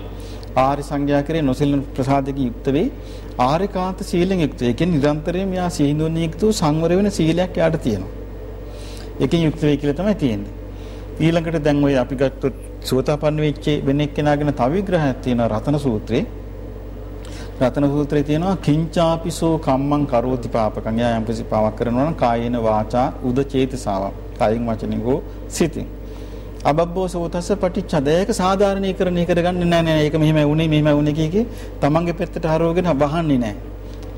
ආර්ය සංඥා කෙරේ නොසෙල්වෙන ප්‍රසාදයකින් යුක්ත වේ. ආර්යකාන්ත සීලෙන් යුක්ත වේ. ඒ කියන්නේ නිරන්තරයෙන් යා සීඳුන් යුක්ත සංවර වෙන සීලයක් යාට තියෙනවා. ඒකෙන් යුක්ත වෙයි කියලා තමයි තියෙන්නේ. ඊළඟට දැන් ඔය අපි ගත්තොත් සෝතාපන්න වෙච්ච වෙන එක්කෙනාගෙන තව විග්‍රහයක් තියෙනවා රතන සූත්‍රේ. රතන සූත්‍රයේ තියෙනවා කිංචාපිසෝ කම්මං කරෝති පාපකං. යා යම්කිසි පාවක් කරනවා නම් කායේන වාචා උද චේතසාව. කයින් වචනින් හෝ සිතින්. අබබ්බෝ සෝතස්ස පටිච්චදයක සාධාරණීකරණය කරගන්නේ නැහැ නෑ. ඒක මෙහෙමයි වුනේ මෙහෙමයි වුනේ කිය කී තමන්ගේ පැත්තට හරවගෙන වහන්නේ නැහැ.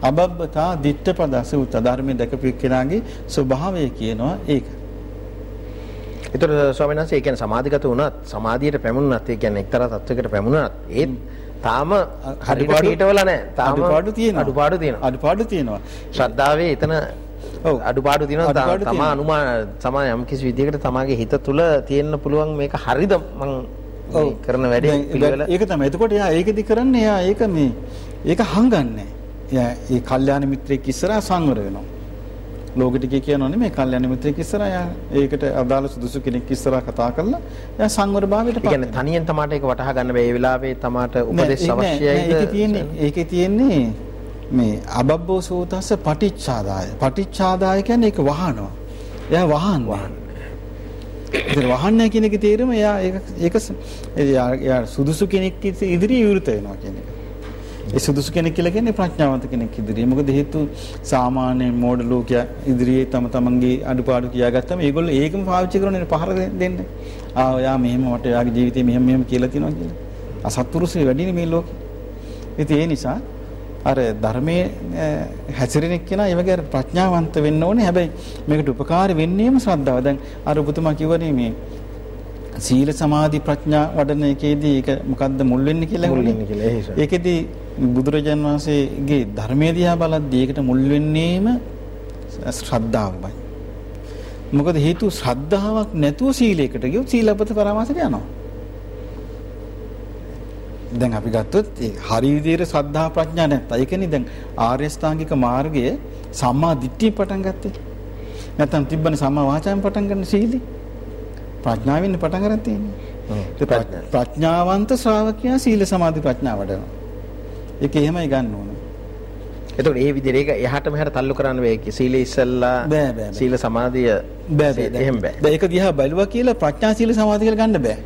අබබ්බතා දිට්ඨ පදස උත ධර්මයේ දැකපු කෙනාගේ ස්වභාවය කියනවා ඒක. ඒතර ස්වාමීන් වහන්සේ ඒ කියන්නේ සමාධිගත වුණත් සමාධියට පැමුණුණත් ඒ කියන්නේ එක්තරා තත්වයකට පැමුණුණත් ඒත් තාම හරියට පිටවල නැහැ. තාම අඩුපාඩු තියෙනවා. අඩුපාඩු තියෙනවා. අඩුපාඩු තියෙනවා. ශ්‍රද්ධාවේ එතන. අඩුපාඩු තියෙනවා. තමා. අනුමාන තමා යම් කිසි විදිහකට තමාගේ හිත තුල තියෙන්න පුළුවන් මේක හරිද මං. කරන වැඩේ පිළිවෙල ඒක තමයි. එතකොට එයා ඒකෙදි කරන්නේ එයා ඒක මේ ඒක හංගන්නේ. එයා ඒ කල්යාණ මිත්‍රෙක් ඉස්සරහා සංවර වෙනවා. ලෝකෙට කියනවා නෙමෙයි කල්යාණ මිත්‍රෙක් ඉස්සරහා එයා ඒකට අදාළ සුදුසු කෙනෙක් ඉස්සරහා කතා කරලා එයා සංවර භාවයට ඒ කියන්නේ තනියෙන් තමාට ඒක වටහා ගන්න බෑ. ඒ වෙලාවේ තමාට උපදෙස් අවශ්‍යයිද? ඒකේ තියෙන්නේ ඒකේ තියෙන්නේ මේ අබබ්බෝ සෝතස්ස පටිච්චාදාය. පටිච්චාදාය කියන්නේ ඒක වහනවා. එයා වහන්නේ. ඒතර වහන්නේ කියන එකේ තේරුම එයා ඒක ඒක එයා සුදුසු කෙනෙක් ඉදිරියේ විවෘත වෙනවා කියන එක. ඒ සුදුසු කෙනෙක් කියලා කියන්නේ ප්‍රඥාවන්ත කෙනෙක් ඉදිරියේ. මොකද හේතු සාමාන්‍ය මෝඩ ලෝකයා ඉදිරියේ තම තමන්ගේ අඩුපාඩු කියාගත්තම ඒගොල්ලෝ ඒකම පාවිච්චි කරන්නේ පහර දෙන්න. ආ ඔයා මෙහෙම මට එයාගේ ජීවිතේ මෙහෙම මෙහෙම කියලා තියනවා කියලා. අසත්පුරුෂය වැඩිනේ මේ ලෝකේ. ඉතින් ඒ නිසා අර ධර්මයේ හැසිරෙන එක්කෙනා ඒ වගේ ප්‍රඥාවන්ත වෙන්න ඕනේ. හැබැයි මේකට උපකාර වෙන්නේම ශ්‍රද්ධාව. දැන් අර ඔබතුමා කිව්වනේ මේ සීල සමාධි ප්‍රඥා වඩන එකේදී ඒක මොකද්ද මුල් වෙන්නේ කියලා මුල්. වෙන්නේ කියලා, එහෙයි සර්. ඒකෙදී බුදුරජාන් වහන්සේගේ ධර්මයේ දිහා බලද්දී ඒකට මුල් වෙන්නේම ශ්‍රද්ධාවමයි. මොකද හේතුව ශ්‍රද්ධාවක් නැතුව සීලයකට ගියොත් සීලපත පරාමාසයට යනවා. දැන් අපි ගත්තොත් හරි විදිහට ශ්‍රද්ධා ප්‍රඥා නැත්නම් ඒ කියන්නේ දැන් ආර්ය ශ්‍රාංගික මාර්ගයේ සම්මා දිට්ඨිය පටන් ගත්තේ. නැත්නම් තිබ්බනේ සම්මා වාචාවෙන් පටන් ගන්න සීලී. ප්‍රඥාවෙන් පටන් ගන්න තියෙන්නේ. ප්‍රඥාවන්ත ශ්‍රාවකයා සීල සමාධි ප්‍රඥා වඩනවා. ඒක එහෙමයි ගන්න ඕනේ. එතකොට ඒ විදිහට ඒක එහාට මෙහාට තල්ලු කරන්න බෑ. ඒක සීල ඉස්සල්ලා. සීල සමාධිය බෑ බෑ එහෙම බෑ. ඒක දිහා බැලුවා කියලා ප්‍රඥා සීල සමාධි කියලා ගන්න බෑ.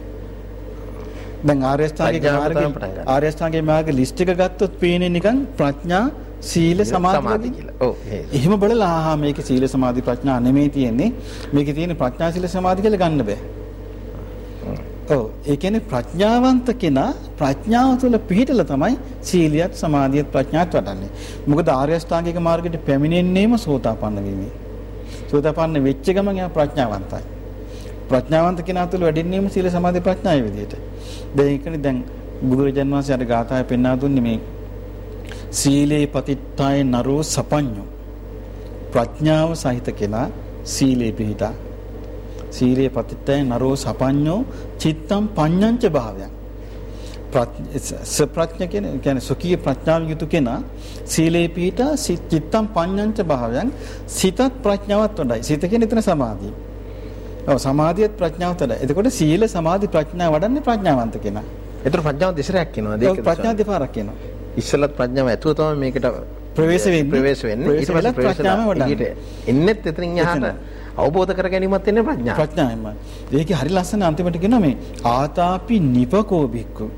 දැන් ආර්ය අෂ්ටාංගික මාර්ගයේ. ආර්ය අෂ්ටාංගික මාර්ගයේ ලිස්ට් එක ගත්තොත් පේන්නේ නිකන් ප්‍රඥා සීල සමාධි. කියලා. ඔව්. එහෙම බලලා ආහා මේකේ සීල සමාධි ප්‍රඥා නෙමෙයි තියෙන්නේ. මේකේ තියෙන ප්‍රඥා සීල සමාධි කියලා ගන්න බෑ. ඔව් ඒ කියන්නේ ප්‍රඥාවන්ත කෙනා ප්‍රඥාව තුළ පිහිටලා තමයි සීලියත් සමාධියත් ප්‍රඥාත් වඩන්නේ. මොකද ආර්ය අෂ්ටාංගික මාර්ගයට පැමිණෙන්නේම සෝතාපන්න වීමයි. සෝතාපන්න වෙච්ච ගමන් එයා ප්‍රඥාවන්තයි. ප්‍රඥාවන්ත කෙනා තුළ වැඩෙන්නේම සීල සමාධි ප්‍රඥායි විදිහට. දැන් ඒකනේ දැන් බුදුරජාන් වහන්සේ අර ගාථාවේ පෙන්වා දුන්නේ මේ සීලේ පතිට්ඨාය නරෝ සපඤ්ඤෝ. ප්‍රඥාව සහිත කෙනා සීලේ පිහිටා. සීලේ පතිත්තය නරෝ සපඤ්ඤෝ චිත්තම් පඤ්ඤංච භාවයන්. ප්‍රඥ කියන්නේ කියන්නේ සුඛී ප්‍රඥාව යුතු කෙනා සීලේ පිහිටා සි- චිත්තම් පඤ්ඤංච භාවයන්. සිතත් ප්‍රඥාවත් වඩයි සිත කියන්නේ එතන සමාධිය. ඔව් සමාධියත් ප්‍රඥාවත් වඩයි එතකොට සීල සමාධි ප්‍රඥා වඩන්නේ ප්‍රඥාවන්ත කෙනා එතකොට ප්‍රඥාව දෙසරයක්. ඔව්, දෙකද? ප්‍රඥා දෙපාරක් කියනවා ඉස්සලත් ප්‍රඥාව ඇතුව තමයි මේකට ප්‍රවේශ වෙන්නේ. ප්‍රවේශ වෙන්නේ. ඊට පස්සේ ප්‍රඥාව වඩන්නේ. එන්නෙත් එතනින් යහට. අවබෝධ කර ගැනීමත් එන්නේ ප්‍රඥාව. ප්‍රඥාවෙන්ම. ඒකේ හරි ලස්සන අන්තිමට කියනවා මේ ආතාපි නිපකෝ බික්කු.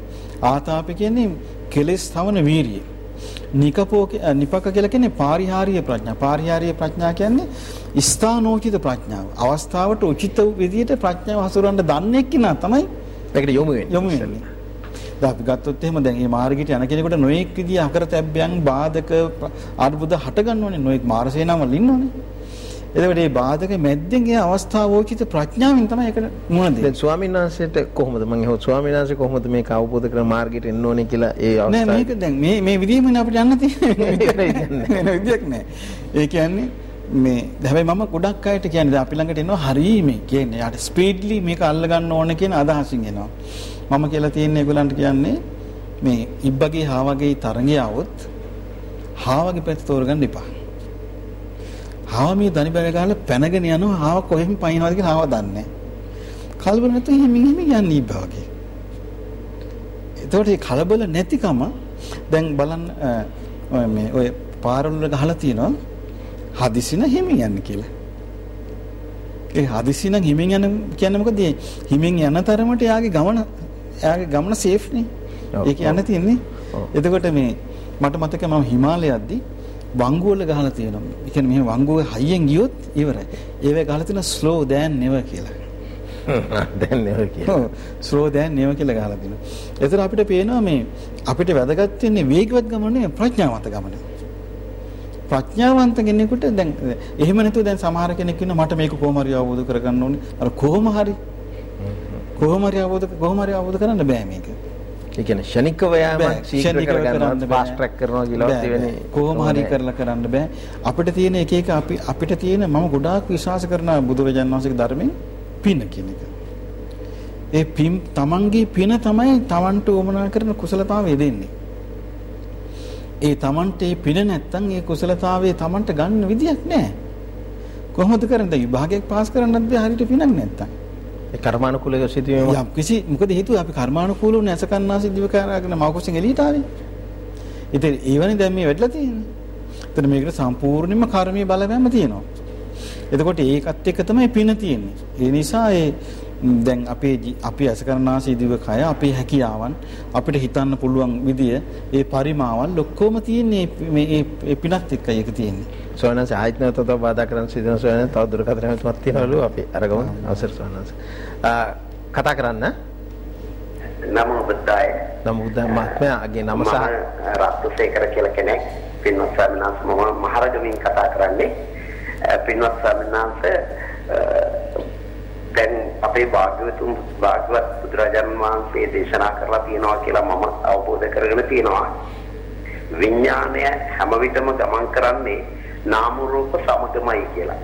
ආතාපි කියන්නේ කෙලෙස් තවන වීරිය. නිකපෝ නිපක කියලා කියන්නේ පාරිහාරීය ප්‍රඥා. පාරිහාරීය ප්‍රඥා කියන්නේ ස්ථානෝචිත ප්‍රඥාව. අවස්ථාවට උචිත විදිහට ප්‍රඥාව හසුරවන්න දන්නේ කිනා තමයි මේකට යොමු වෙන්නේ. යොමු වෙන්නේ. දැන් අපි ගත්තොත් එහෙම දැන් මේ මාර්ගයට යන කෙනෙකුට නොඑක් විදිහ අකරතැබ්බයන් බාධක අර්බුද හට ගන්න ඕනේ. නොඑක් මාර්සේනාවල් ඉන්නෝනේ. එතකොට මේ බාධක මැද්දෙන් ඒ අවස්ථාවෝචිත ප්‍රඥාවෙන් තමයි ඒකට මුහුණ දෙන්නේ. දැන් ස්වාමීන් වහන්සේට කොහොමද මම එහෙම ස්වාමීන් වහන්සේ කොහොමද මේක අවබෝධ කරන මාර්ගයට එන්න ඕනේ කියලා ඒ නෑ අවස්ථාවේ මේක දැන් මේ මේ විදිහෙමනේ අපිට යන්න තියෙන්නේ. වෙන විදියක් නෑ. ඒ කියන්නේ මේ හැබැයි මම ගොඩක් අයට කියන්නේ දැන් අපි ළඟට එනවා හරි මේ කියන්නේ යාට ස්පීඩ්ලි මේක අල්ල ගන්න ඕන කියන අදහසින් එනවා. මම කියලා තියෙන්නේ ඒගොල්ලන්ට කියන්නේ මේ ඉබ්බගේ හාවගේ තරඟය આવොත් හාවගේ පැත්ත තෝරගන්න එපා. හාව මේ දනි බැල ගහලා පැනගෙන යනවා හාව කොහෙන් පයින්නවද කියලා හාව දන්නේ. කලබල නැතුව හිමින් හිමින් යන්නේ ඉබ්බාගේ. එතකොට මේ කලබල නැතිකම දැන් බලන්න මේ ඔය පාරවල් වල ගහලා තියෙනවා හදිසින හිමින් යන්න කියලා. ඒ හදිසින හිමින් යන කියන්නේ මොකද? හිමින් යන තරමට යාගේ ගමන යාගේ ගමන සේෆ් නේ. ඒක යන්න. තියෙන්නේ. එතකොට මේ මට මතකයි මම හිමාලයේදී වංගුවල ගහලා තියෙනවා. ඒ කියන්නේ මෙහෙම වංගුවේ හයියෙන් ගියොත් ඉවරයි. ඒවේ ගහලා තියෙන slow down never කියලා. දැන් නෙවෙයි කියලා. ඔව් slow down never කියලා ගහලා තියෙනවා. ඒතර අපිට පේනවා මේ අපිට වැදගත් වෙන්නේ වේගවත් ගමන ප්‍රඥාවන්ත ගමන. ප්‍රඥාවන්ත කෙනෙකුට දැන් එහෙම නැතුව දැන් සමහර කෙනෙක් ඉන්න මට මේක කොහොම හරි අවබෝධ කරගන්න ඕනේ. අර කොහොම හරි කොහොම හරි අවබෝධ කොහොම හරි අවබෝධ කරන්න බෑ මේක. ඒ කියන්නේ ෂණිකව යාම බෑ. ශීඝ්‍ර බෑ. ෆාස්ට් ට්‍රැක් කරනවා කියලා බෑ. කොහොම හරි කරලා කරන්න බෑ. අපිට තියෙන එක එක අපි අපිට තියෙන මම ගොඩාක් විශ්වාස කරන බුදුරජාණන් වහන්සේගේ ධර්මයෙන් පින කියන එක. ඒ පින් තමන්ගේ පින තමයි තමන්ට උවමනා කරන කුසලතාවය දෙන්නේ. ඒ තමන්ට ඒ පින නැත්තම් ඒ කුසලතාවය තමන්ට ගන්න විදියක් නැහැ. කොහොමද කරන්නේ? විභාගයක් පාස් කරන්නත් බෑ හරියට පිනක් නැත්තම්. ඒ කර්මානුකූලව සිදුවීම යම් කිසි මොකද හේතුව අපි කර්මානුකූලව නැස කන්නාසි දිව කරගෙන මවකුසෙන් එළියට ආවේ. ඉතින් ඒවනේ දැන් මේ වැටලා තියෙන්නේ. එතන මේකට සම්පූර්ණයෙන්ම කර්මයේ බලපෑම තියෙනවා. එතකොට ඒකත් එක්ක තමයි පින තියෙන්නේ. ඒ නිසා ඒ ම්, දැන් අපේ අපි ඇස කරනාසි දිව කය අපේ හැකියාවන් අපිට හිතන්න පුළුවන් විදිය ඒ පරිමාවල් ඔක්කොම තියෙන්නේ මේ ඒ පිනත් එක්කයි ඒක තියෙන්නේ. සෝනන්ස ආයත් නැවත තව බාධා කරන්න සිදුවන සෝනන්ස තව දුරකථන හැමතුමක් තියෙනවලු අපි. අරගමු අවසර සෝනන්ස කතා කරන්න. නමෝ බුද්දාය නම් බුද්ධ මහත්මයාගේ නම සහ. රත්නසේකර කියලා කෙනෙක්. පින්වත් ස්වාමීන් වහන්සේ මම මහරගමින් කතා කරන්නේ. පින්වත් ස්වාමීන් වහන්සේ දැන් අපේ භාග්‍යවතුන් භාග්‍යවත් බුදුරජාණන් වහන්සේ දේශනා කරලා තියෙනවා කියලා මම අවබෝධ කරගෙන තියෙනවා විඥාණය හැම විටම ගමන් කරන්නේ නාම රූප සමගමයි කියලා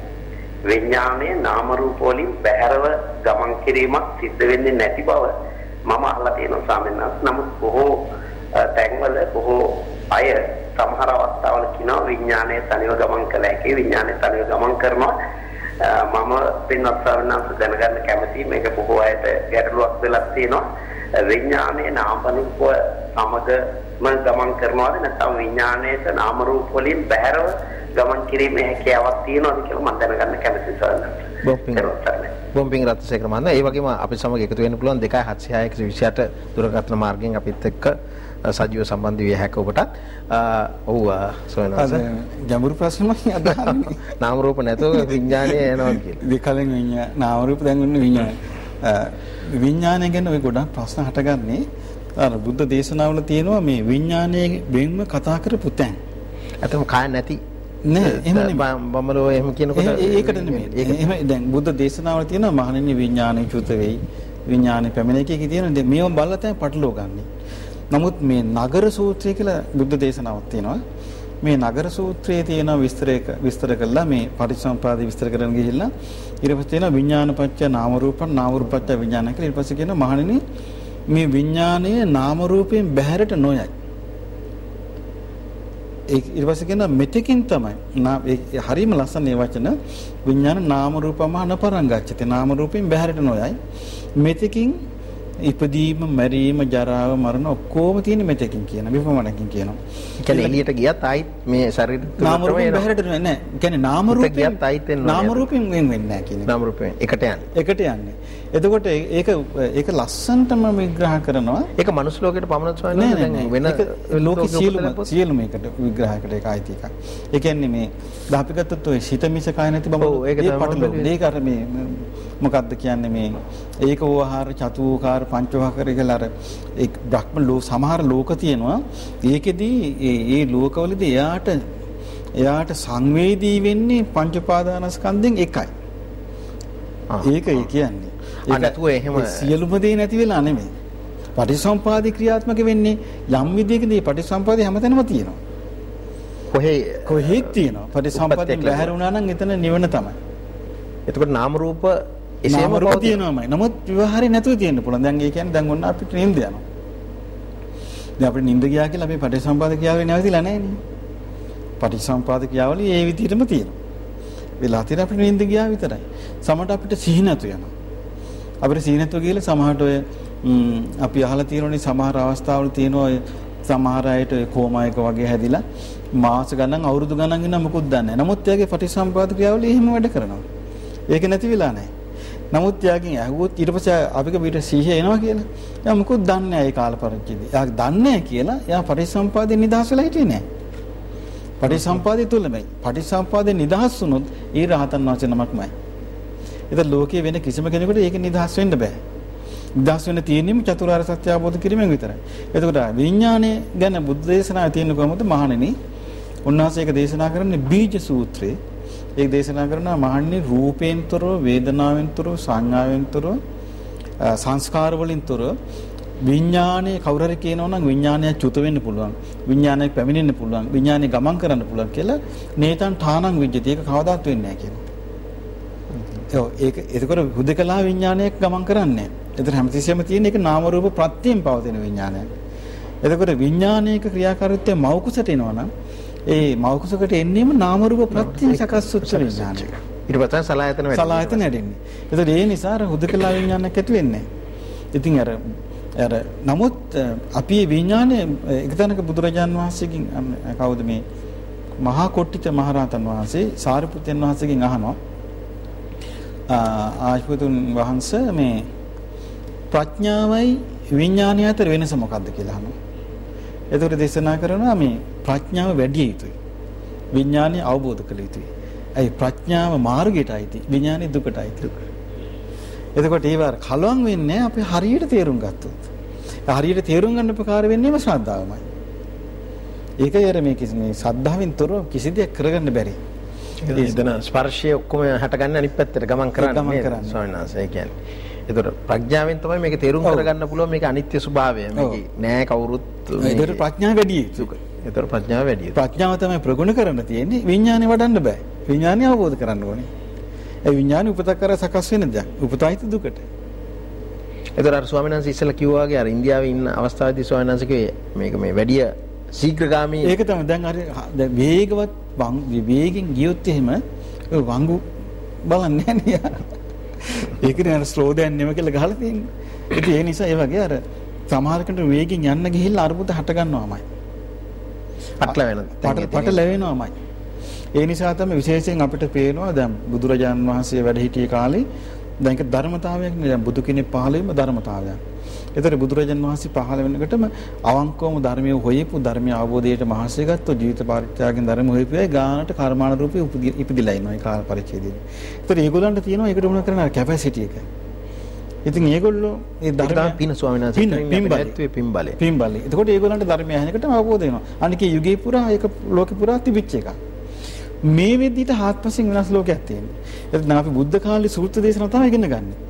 විඥාණය නාම රූප වලින් බැහැරව ගමන් කිරීමක් සිද්ධ වෙන්නේ නැති බව මම අහලා තියෙනවා ස්වාමීන් වහන්සේ. නමුත් බොහෝ අ, තැන්වල බොහෝ අය සමහර අවස්ථාවල කියනවා විඥානය තනිව ගමන් කළ හැකි විඥානය තනිව ගමන් කරනවා. මම පින්වත් ස්වාමීන් දැනගන්න කැමතියි මේක බොහෝ අයට ගැටලුවක් වෙලා තියෙනවා. විඥානය නාම රූප සමගම ගමන් කරනවාද නැත්නම් විඥානයේට නාම රූප වලින් බැහැරව ගමන් කිරීමේ හැකියාවක් තියෙනවද කියලා මම දැනගන්න කැමතියි ස්වාමීන් වහන්සේ. බොම්බින් රත්සේකර මහත්මයා ඒ වගේම අපිත් සමග එකතු වෙන්න පුළුවන් 276 128 දුරකථන මාර්ගයෙන් අපිත් එක්ක සජීව සම්බන්ධ විය හැක ඔබටත් ඔව් අද ගැඹුරු ප්‍රශ්නමක් අදහන්නේ. නාම රූප නැතුව විඥානය එනවා කියලා දෙකලෙන් විඤ්ඤාණ නාම රූප දැන් වෙන විඤ්ඤාණ. විඤ්ඤාණය ගැන ඔය ගොඩක් ප්‍රශ්න හටගන්නේ අර බුද්ධ දේශනාවල තියෙනවා මේ විඤ්ඤාණයේ වෙන්ම කතා කරපු තැන්. අතම කාය නැති නෑ එහෙම. බම්මලෝ එහෙම කියනකොට ඒකට නෙමෙයි. එහෙම දැන් බුද්ධ දේශනාවල තියෙනවා මහණෙනි විඤ්ඤාණය චුත වෙයි. විඤ්ඤාණය පැමිණ එකේ තියෙන දැන් මේව බලලා තමයි පටලව ගන්නෙ. නමුත් මේ නගර සූත්‍රය කියලා බුද්ධ දේශනාවක් තියෙනවා. මේ නගර සූත්‍රයේ තියෙන විස්තරයක විස්තර කළා මේ පටිච්චසමුපාදය විස්තර කරගෙන ගිහිල්ලා. ඊට පස්සේ තියෙනවා විඥානපච්චය නාම රූපං නාම රූපච්චය විඥාන කියලා. ඊට පස්සේ කියනවා මහණෙනි මේ විඥාණය නාම රූපයෙන් බැහැරට නොයයි. ඒ ඊට පස්සේ කියන මෙතකින් තමයි. නා- ඒ හරීම ලස්සන මේ වචන. විඥාන නාම රූපම අනපරංගච්ඡති නාම රූපයෙන් බැහැරට නොයයි. මෙතකින් ඉපදීම, මැරීම, ජරාව, මරණ ඔක්කොම තියෙන මෙතකින් කියන විපමණකින් කියනවා. ඒ කියන්නේ එළියට ගියත් ආයිත් මේ ශරීර තුනම එනවා. නෑ. ඒ කියන්නේ නාම රූපෙන් ගියත් ආයිත් එනවා. නාම රූපෙන් වෙන් වෙන්නේ නෑ කියන්නේ. නාම රූපෙන් එකට යන්නේ. එකට යන්නේ. එතකොට ඒක ඒක ලස්සනටම විග්‍රහ කරනවා. ඒක මනුස්ස ලෝකෙට පමණක් සොයන්නේ වෙන ලෝක සියලුම සියලුම එකට විග්‍රහයකට ඒක ආයිති එකක්. ඒ කියන්නේ මේ දාපිකත්තු ඔය සිත මිස කය නැති බඹ. ඒක තමයි. ඒක අර මේ මොකද්ද කියන්නේ මේ ඒක වහාර චතුෝකාර පංචවහකර කියලා අර ඒ බ්‍රහ්ම ලෝ සමහර ලෝක තියෙනවා. ඒකෙදී ඒ ඒ ලෝකවලදී එයාට එයාට සංවේදී වෙන්නේ පංච උපාදානස්කන්ධෙන් එකයි. ඒක ඒ කියන්නේ. ආ, නැතුව එහෙම- සියලුම දේ නැති වෙලා නෙමෙයි. පටිසම්පාදී ක්‍රියාත්මක වෙන්නේ යම් විදියකදී පටිසම්පාදී හැමතැනම තියෙනවා. කොහේ කොහෙත් තියෙනවා. උප්පත්තියක් බැහැර වුණා නම් එතන නිවන තමයි. එතකොට නාම රූප එසේම රූප. තියෙනවාමයි. නමුත් විවහාරේ නැතුව තියෙන්න පුළුවන්. දැන් ඒ කියන්නේ දැන් ඔන්න අපිට නිින්ද යනවා. දැන් අපිට නිින්ද ගියා කියලා අපි පටිසම්පාද ක්‍රියාවලිය නැවතිලා නැහැ නේ. පටිසම්පාද ක්‍රියාවලිය ඒ විදිහටම තියෙනවා. වෙලා තියෙන අපිට නිින්ද ගියා විතරයි. සමහරට අපිට සිහි නැතු යනවා. අපිට සිහි නැතුව ගිහලා සමහරට ඔය අපි අහලා තියෙනෝනේ සමහර අවස්ථාවල තියෙනවා ඔය සමහර අයට ඔය කෝමා එක වගේ හැදිලා මාස ගණන් අවුරුදු ගණන් ඉන්න මොකුත් දන්නේ නැහැ. නමුත් එයාගේ පටිසම්පාද ක්‍රියාවලිය එහෙම වැඩ කරනවා. ඒක නැති වෙලා නැහැ. නමුත් යාගෙන් ඇහුවොත් ඊට පස්සේ අපික පිට සීහය එනවා කියලා. එයා මොකුත් දන්නේ නැහැ ඒ කාල පරිච්ඡේදය. එයා දන්නේ නැහැ කියලා එයා පටිසම්පාදයෙන් නිදහස් වෙලා හිටියේ නැහැ. පටිසම්පාදය තුලමයි. පටිසම්පාදයෙන් නිදහස් වුණොත් ඒ රහතන් වහන්සේ නමක්මයි. ඒතර ලෝකයේ වෙන කිසිම කෙනෙකුට ඒක නිදහස් වෙන්න බෑ. නිදහස් වෙන්න තියෙන්නේ චතුරාර්ය සත්‍ය අවබෝධ කිරීමෙන් විතරයි. එතකොට විඥානය ගැන බුද්ධ දේශනාවේ තියෙන කොහොමද මහණෙනි? උන්වහන්සේ ඒක දේශනා කරන්නේ බීජ සූත්‍රයේ. ඒක දේශනා කරනවා මහන්නේ රූපේන්තරව, වේදනාවෙන්තරව, සංඥාවෙන්තරව, සංස්කාර වලින්තරව විඥානයේ කවුරු හරි කියනවා නම් විඥානය චුත වෙන්න පුළුවන්. විඥානය පැමිණෙන්න පුළුවන්. විඥානය ගමන් කරන්න පුළුවන් කියලා නේතන් තානං විජ්ජති. ඒක කවදාත් වෙන්නේ නැහැ කියනවා. ඒක එතකොට හුදකලා විඥානයක් ගමන් කරන්නේ නැහැ. එතන හැමතිස්සෙම තියෙන එක නාම රූප ප්‍රත්‍යයෙන් පවතින විඥානයක්. එතකොට විඥානයක ක්‍රියාකාරීත්වය මෞකුසට එනවා නම් ඒ මෞකුසකට එන්නේම නාම රූප ප්‍රත්‍යයෙන් සකස් වෙච්ච විඥානය. ඊට පස්සේ සලායතන වැඩි. සලායතන වැඩින්නේ. එතකොට ඒ නිසා අර හුදකලා විඥානයක් ඇති වෙන්නේ ඉතින් අර අර නමුත් අපි විඥානය එක තැනක බුදුරජාන් වහන්සේගෙන් කවුද මේ මහා කොට්ටිත මහරහතන් වහන්සේ සාරිපුත්යන් වහන්සේගෙන් අහනවා ආශිපතුන් වහන්සේ මේ ප්‍රඥාවයි විඥානය අතර වෙනස මොකක්ද කියලා අහනවා. එතකොට දේශනා කරනවා මේ ප්‍රඥාව වැඩි යුතුයි. විඥානය අවබෝධ කළ යුතුයි. ඇයි ප්‍රඥාව මාර්ගයට අයිති විඥානය දුකට අයිති. එතකොට ඒවා කලවම් වෙන්නේ අපි හරියට තේරුම් ගත්තොත්. හරියට තේරුම් ගන්න උපකාර වෙන්නේම ශ්‍රද්ධාවමයි. ඒකයි අර මේ කිසි මේ ශ්‍රද්ධාවෙන් තොරව කිසි දෙයක් කරගන්න බැරි. එතන ස්පර්ශය ඔක්කොම හටගන්න අනිත් පැත්තට ගමන් කරන්නේ ස්වාමීන් වහන්සේ කියන්නේ. ඒතර ප්‍රඥාවෙන් තමයි මේක තේරුම් කරගන්න පුළුවන් මේක අනිත්‍ය ස්වභාවය. මේක නෑ කවුරුත් ඒතර ප්‍රඥාව වැඩි. ඒතර ප්‍රඥාව වැඩි. ප්‍රඥාව තමයි ප්‍රගුණ කරන්න තියෙන්නේ. විඥානය වඩන්න බෑ. විඥානය අවබෝධ කරන්න ඕනේ. ඒ විඥානය උපතක් කර සකස් වෙන දෙයක්. උපතයිත දුකට. ඒතර අර ස්වාමීන් වහන්සේ ඉස්සෙල්ලා කිව්වා වගේ අර ඉන්දියාවේ ඉන්න අවස්ථාවේදී ස්වාමීන් වහන්සේ කිව්වේ මේක මේ වැඩි ශීඝ්‍රගාමී ඒක තමයි දැන් හරි දැන් වේගවත් වේගෙන් ගියොත් එහෙම වංගු බලන්නේ නැහැ ඒකනේ අර ස්ලෝ දෑන් නෙම කියලා ගහලා තියෙන්නේ. ඉතින් ඒ නිසා ඒ වගේ අර සමහරකට වේගෙන් යන්න ගිහිල්ලා අරුබුද හට ගන්නවාමයි. පටල වෙන. පටල වෙනවාමයි. ඒ නිසා තමයි විශේෂයෙන් අපිට පේනවා දැන් බුදුරජාන් වහන්සේ වැඩ සිටිය කාලේ දැන් ඒක ධර්මතාවයක් නේ දැන් බුදු කෙනෙක් පහළ වීම ධර්මතාවයක්. ඒතර බුදුරජාන් වහන්සේ පහළ වෙනකොටම අවංකවම ධර්මයේ හොයපු ධර්මයේ අවබෝධයට මහසෙ ගත්ත ජීවිත පරිත්‍යාගයෙන් ධර්ම හොයපු අය ගානට කර්මාන රූපේ ඉපදිලා ඉනවා ඒ කාල පරිච්ඡේදයේ. ඒතර ඒගොල්ලන්ට තියෙනවා ඒකට උන කරන කැපැසිටි එක. ඉතින් ඒගොල්ලෝ ඒ ධර්ම පින ස්වාමීන් වහන්සේ පින්බලේ පින්බලේ. පින්බලේ. එතකොට ඒගොල්ලන්ට ධර්මය ඇහෙනකොටම අවබෝධ වෙනවා. අනිකේ යුගයේ පුරා ඒක ලෝකේ පුරා තිබිච්ච එකක්. මේ වෙද්දිට හාත්පසින් වෙනස් ලෝකයක් තියෙනවා. එතන අපි බුද්ධ කාලේ සූත්‍ර දේශනා තමයි ඉගෙන ගන්නේ.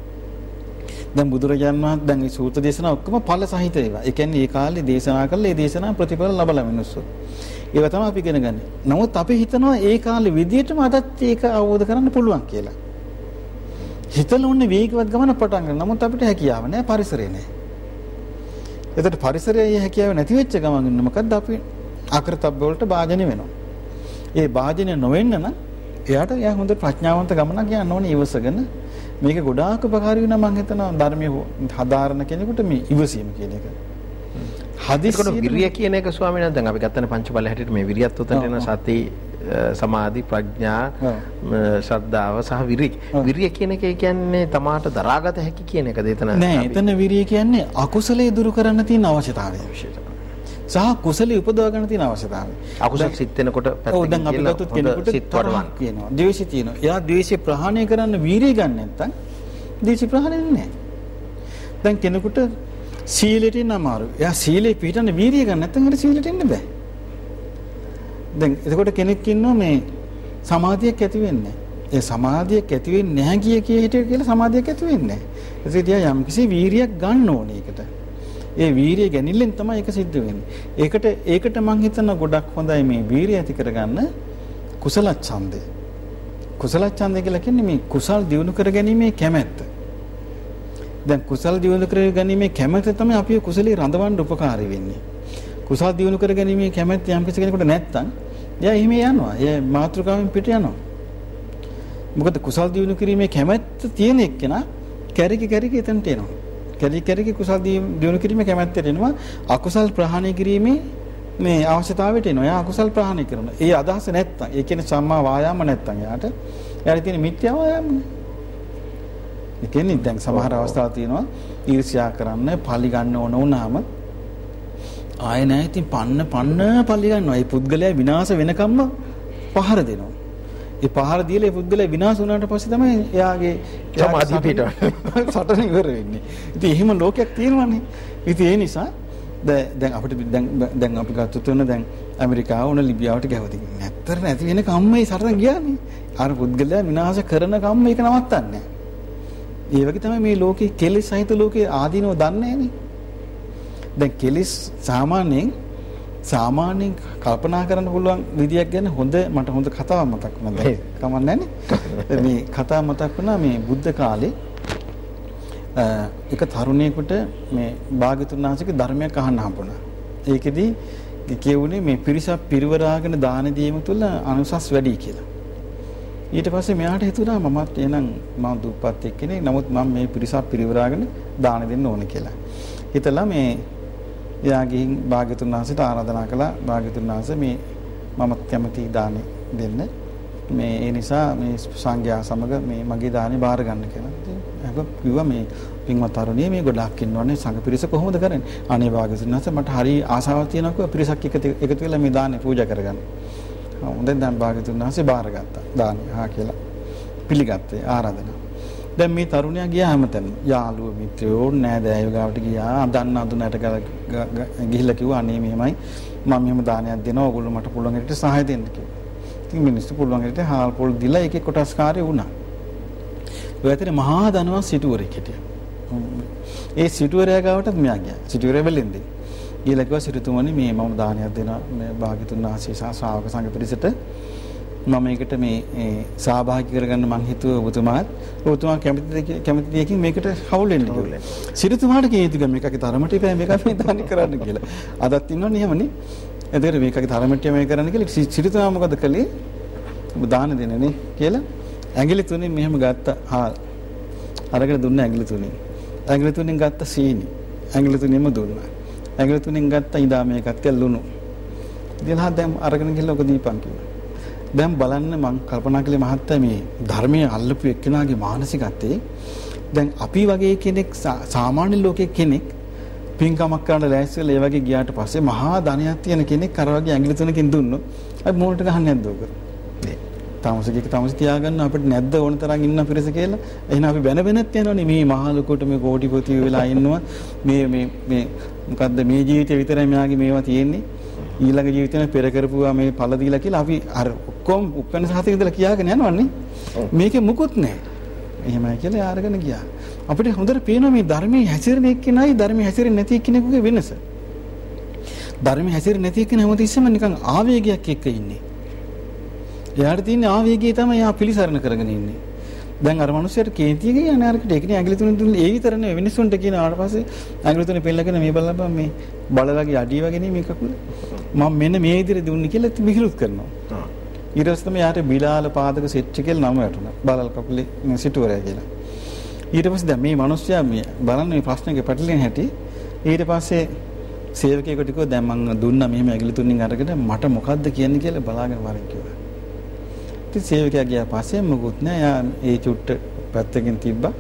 දැන් බුදුරජාණන් වහන්සේ දැන් මේ සූත්‍ර දේශනා ඔක්කොම ඵල සහිත ඒවා. ඒ කියන්නේ ඒ කාලේ දේශනා කළා ඒ දේශනා ප්‍රතිඵල ලබලා මිනිස්සු. ඒවා තමයි අපි ඉගෙන ගන්න. නමුත් අපි හිතනවා ඒ කාලේ විදියටම අදත් ඒක අවබෝධ කරන්න පුළුවන් කියලා. හිතලා උන්නේ වේගවත් ගමන පටන් ගන්න. නමුත් අපිට හැකියාව නැහැ පරිසරය නැහැ. එතකොට පරිසරයේ හැකියාව නැති වෙච්ච ගමන් ඉන්න මොකද්ද අපි අකරතබ්බ වලට භාජනය වෙනවා. ඒ භාජනය නොවෙන්න නම් එයාට එයා හොඳ ප්‍රඥාවන්ත ගමනක් යන්න ඕනේ ඉවසගෙන මේක ගොඩාක් උපකාරී වෙනවා මම හිතනවා ධර්මයේ හදාරන කෙනෙකුට මේ ඉවසීම කියන එක. හදිස්සියට විරිය කියන එක ස්වාමීන් වහන්සේ දැන් අපි ගත්තනේ පංචබල හැටියට මේ විරියත් උතට එන සති සමාධි ප්‍රඥා ශ්‍රද්ධාව සහ විරිය. විරිය කියන එක කියන්නේ තමාට දරාගත හැකි කියන එකද එතන? නෑ එතන විරිය කියන්නේ අකුසලයේ දුරු කරන්න තියෙන අවශ්‍යතාවය විශේෂයි. සහ කුසලයේ උපදවා ගන්න තියෙන අවශ්‍යතාවය. අකුසල සිත් වෙනකොට පැත්තකින් දැන් අපි ගත්තොත් කෙනෙකුට සිත් වඩවන්න කියනවා. ද්වේෂය තියෙනවා. එයා ද්වේෂය ප්‍රහාණය කරන්න වීරිය ගන්න නැත්නම් ද්වේෂය ප්‍රහාණය වෙන්නේ නැහැ. දැන් කෙනෙකුට සීලෙට ඉන්න අමාරුයි. එයා සීලේ පිළිටන්න වීරිය ගන්න නැත්නම් හරි සීලෙට ඉන්න බෑ. දැන් එතකොට කෙනෙක් ඉන්නවා මේ සමාධියක් ඇති වෙන්නේ ඒ සමාධියක් ඇති වෙන්නේ නැහැ කිය කිය හිටිය කියලා සමාධියක් ඇති වෙන්නේ නැහැ. ඒ කිය යම්කිසි වීරියක් ගන්න ඕනේ ඒකට. ඒ වීරිය ගැනිල්ලෙන් තමයි ඒක සිද්ධ වෙන්නේ. ඒකට ඒකට මම හිතන ගොඩක් හොඳයි මේ වීරිය ඇති කරගන්න කුසල ඡන්දය. කුසල ඡන්දය කියලා කියන්නේ මේ කුසල් දියුණු කර ගැනීමේ කැමැත්ත. දැන් කුසල් දියුණු කර ගැනීමේ කැමැත්ත තමයි අපි කුසලී රඳවන්න උපකාරී වෙන්නේ. කුසල් දියුණු කර ගැනීමේ කැමැත්ත යම් කිසි කෙනෙකුට නැත්තම් එයා එහෙම යනවා. එයා මාත්‍රකාවෙන් පිට යනවා. මොකද කුසල් දියුණු කිරීමේ කැමැත්ත තියෙන එක්කෙනා කැරිකි කැරිකි එතනට එනවා. කැරි කැරිකි කුසල් දියුණු කිරීමේ කැමැත්තට එනවා. අකුසල් ප්‍රහාණය කිරීමේ මේ අවශ්‍යතාවයට එනවා. එයා අකුසල් ප්‍රහාණය කරනවා. ඒ අදහස නැත්තම්, ඒ කියන්නේ සම්මා වායාම නැත්තම් එයාට එයාට තියෙන මිත්‍යා වායාමනේ. ඒ කියන්නේ දැන් සමහර අවස්ථා තියෙනවා ඊර්ෂ්‍යා කරන්න පලි ගන්න ඕන වුණාම ආය නැහැ ඉතින් පන්න පන්න පලි ගන්නවා. ඒ පුද්ගලයා විනාශ වෙනකම්ම පහර දෙනවා. ඒ පහර දීලා ඒ පුද්ගලයා විනාශ වුණාට පස්සේ තමයි එයාගේ සමාධිය පිටවන්නේ. සටන ඉවර වෙන්නේ. ඉතින් එහෙම ලෝකයක් තියෙනවානේ. ඉතින් ඒ නිසා දැන් අපිට දැන් දැන් අපි ගත්තොත් වෙන දැන් ඇමරිකාව උන ලිබියාවට ගැවති. නැත්තර නැති වෙන කම්මයි සටන ගියානේ. අර පුද්ගලයා විනාශ කරන කම්ම ඒක නවත්තන්නේ ඒ වගේ තමයි මේ ලෝකේ කෙලෙස් සහිත ලෝකේ ආදීනව දන්නේ නැහනේ. දැන් කෙලෙස් සාමාන්‍යයෙන් සාමාන්‍යයෙන් කල්පනා කරන්න පුළුවන් විදියක් ගැන හොඳ මට හොඳ කතාවක් මතක් වුණා දැන්. කමන්නේ නැනේ. මේ කතාව මතක් වුණා මේ බුද්ධ කාලේ එක තරුණයෙකුට මේ භාග්‍යතුන් වහන්සේගේ ධර්මයක් අහන්න හම්බුණා. ඒකෙදි කියවුනේ මේ පිරිසක් පිරිවරාගෙන දාන දීම තුළ අනුසස් වැඩි කියලා. ඊට පස්සේ මෙයාට හිතුණා මමත් එහෙනම් මම දුප්පත් එක්කෙනෙක්. නමුත් මම මේ පිරිසක් පිරිවරාගෙන දාන දෙන්න ඕන කියලා. හිතලා මේ එයා ගිහින් භාග්‍යතුන් වහන්සේට ආරාධනා කළා භාග්‍යතුන් වහන්සේ මේ මම කැමති දානේ දෙන්න මේ ඒ නිසා මේ සංඝයා සමග මේ මගේ දානේ බාර ගන්න කියලා. ඉතින් කිව්වා මේ පින්වත් තරුණිය මේ ගොඩක් ඉන්නවනේ සංඝ පිරිස කොහොමද කරන්නේ? අනේ භාග්‍යතුන් වහන්සේ මට හරි ආසාවක් තියෙනවා කිව්වා පිරිසක් එකතු එකතු වෙලා මේ දානේ පූජා කරගන්න. හොඳෙන් දැන් භාග්‍යතුන් වහන්සේ බාරගත්තා. දානේ හා කියලා පිළිගත්තේ ආරාධනාව. දැන් මේ තරුණයා ගියා හැමතැනම. යාළුවෝ මිත්‍රයෝ නෑදෑයෝ ගාවට ගියා. දන්න අඳුනට ගිහිල්ලා කිව්වා අනේ මෙහෙමයි මම මෙහෙම දානයක් දෙනවා. ඕගොල්ලෝ මට පුළුවන් විදිහට සහාය දෙන්න කිව්වා. ඉතින් මිනිස්සු පුළුවන් විදිහට හාල් පොල් දීලා ඒකේ කොටස්කාරය වුණා. ඔය ඇතර මහා ධනවත් සිටුවරෙක් හිටියා. ඒ සිටුවරයා ගාවටත් මෙයා ගියා. සිටුවරයා වෙලෙන්දී. ගිහලා කිව්වා සිටුතුමනි මේ මම දානයක් දෙනවා මේ භාග්‍යතුන් වහන්සේ සහ ශ්‍රාවක සංඝ පිරිසට මම මේකට මේ සහභාගී කරගන්න මං හිතුව ඔබතුමාත් ඔබතුමා කැමති කැමති දෙයකින් මේකට හවුල් වෙන්න කියලා. සිරිතුමාට කීයතුග මේකගේ තරමට ඉපෑ මේක මේ දානි කරන්න කියලා. අදත් ඉන්නවනේ එහෙමනේ. එතකොට මේකගේ තරමට මේ කරන්න කියලා සිරිතුමා මොකද කළේ? ඔබ දාන දෙනනේ කියලා ඇඟිලි තුනෙන් මෙහෙම ගත්ත හාල්. අරගෙන දුන්න ඇඟිලි තුනෙන්. ඇඟිලි තුනෙන් ගත්ත සීනි. ඇඟිලි තුනෙන්ම දුන්නා. ඇඟිලි තුනෙන් ගත්ත ඉදා මේකත් ලුණු. දිනහා දැන් අරගෙන ගිහලා ඔක දීපන් කිව්වා. දැන් බලන්න මම කල්පනා කළේ මහත්තයා මේ ධර්මයේ අල්ලපු එක්කෙනාගේ මානසිකත්වයේ දැන් අපි වගේ කෙනෙක් සාමාන්‍ය ලෝකයේ කෙනෙක් පින්කමක් කරන්න ලෑස්තිලා ඒ වගේ ගියාට පස්සේ මහා ධනයක් තියෙන කෙනෙක් අර වගේ ඇඟිලි තුනකින් දුන්නොත් අපි මොනට ගහන්නේ නැද්ද ඔක? තාමසකේක තාමස තියාගන්න අපිට නැද්ද ඕන තරම් ඉන්න පිරිස කියලා. එහෙනම් අපි වෙන වෙනත් යනවනේ මේ මහා ලොකුට මේ කෝටිපති වෙලා ඉන්නවා. මේ මේ මේ මොකද්ද මේ ජීවිතේ විතරයි මෙයාගේ මේවා තියෙන්නේ. ඊළඟ ජීවිතේ පෙර කරපුවා මේ ඵල දීලා කියලා අපි අර ඔක්කොම උපැන්න සහතික ඉඳලා කියාගෙන යනවන්නේ. මේකේ මුකුත් නැහැ. එහෙමයි කියලා ආරගෙන ගියා. අපිට හොඳට පේනවා මේ ධර්මයේ හැසිරෙන එක්කෙනයි ධර්මයේ හැසිරෙන්නේ නැති එක්කෙනෙකුගේ වෙනස. ධර්මයේ හැසිරෙන්නේ නැති එක්කෙනා හැමතිස්සෙම නිකන් ආවේගයක් එක්ක ඉන්නේ. එයාට තියෙන ආවේගය තමයි එයා පිළිසරණ කරගෙන ඉන්නේ. දැන් අර මිනිස්සයාට කේන්තිය කියන්නේ අරකට ඒකනේ ඇඟිලි තුනෙන් තුන ඒ විතර නෙවෙයි මිනිස්සුන්ට කියන ආවට පස්සේ ඇඟිලි තුනේ පෙන්නගෙන මේ බලපන් මේ බලලගේ අඩිය වගේ නේ මේ කකුල මම මෙන්න මේ විදිහට දුන්නේ කියලා විහිළුත් කරනවා ඊට පස්සේ තමයි යාට බිලාල පාදක සිට්ටි කියලා නම වැටුණා. බලල් කපුලේ සිටුවරයා කියලා. ඊට පස්සේ දැන් මේ මිනිස්සයා මේ බලන්න මේ ප්‍රශ්නේක පැටලෙන හැටි ඊට පස්සේ සේවකයෙකුට කිව්වා දැන් මං දුන්නා මෙහෙම ඇගිලි තුنين අරගෙන මට මොකද්ද කියන්නේ කියලා බලාගෙන වරෙන් කිව්වා. ඉතින් සේවකයා ගියා පස්සේ මොකුත් නෑ. යා ඒ චුට්ට පැත්තකින් තිබ්බා.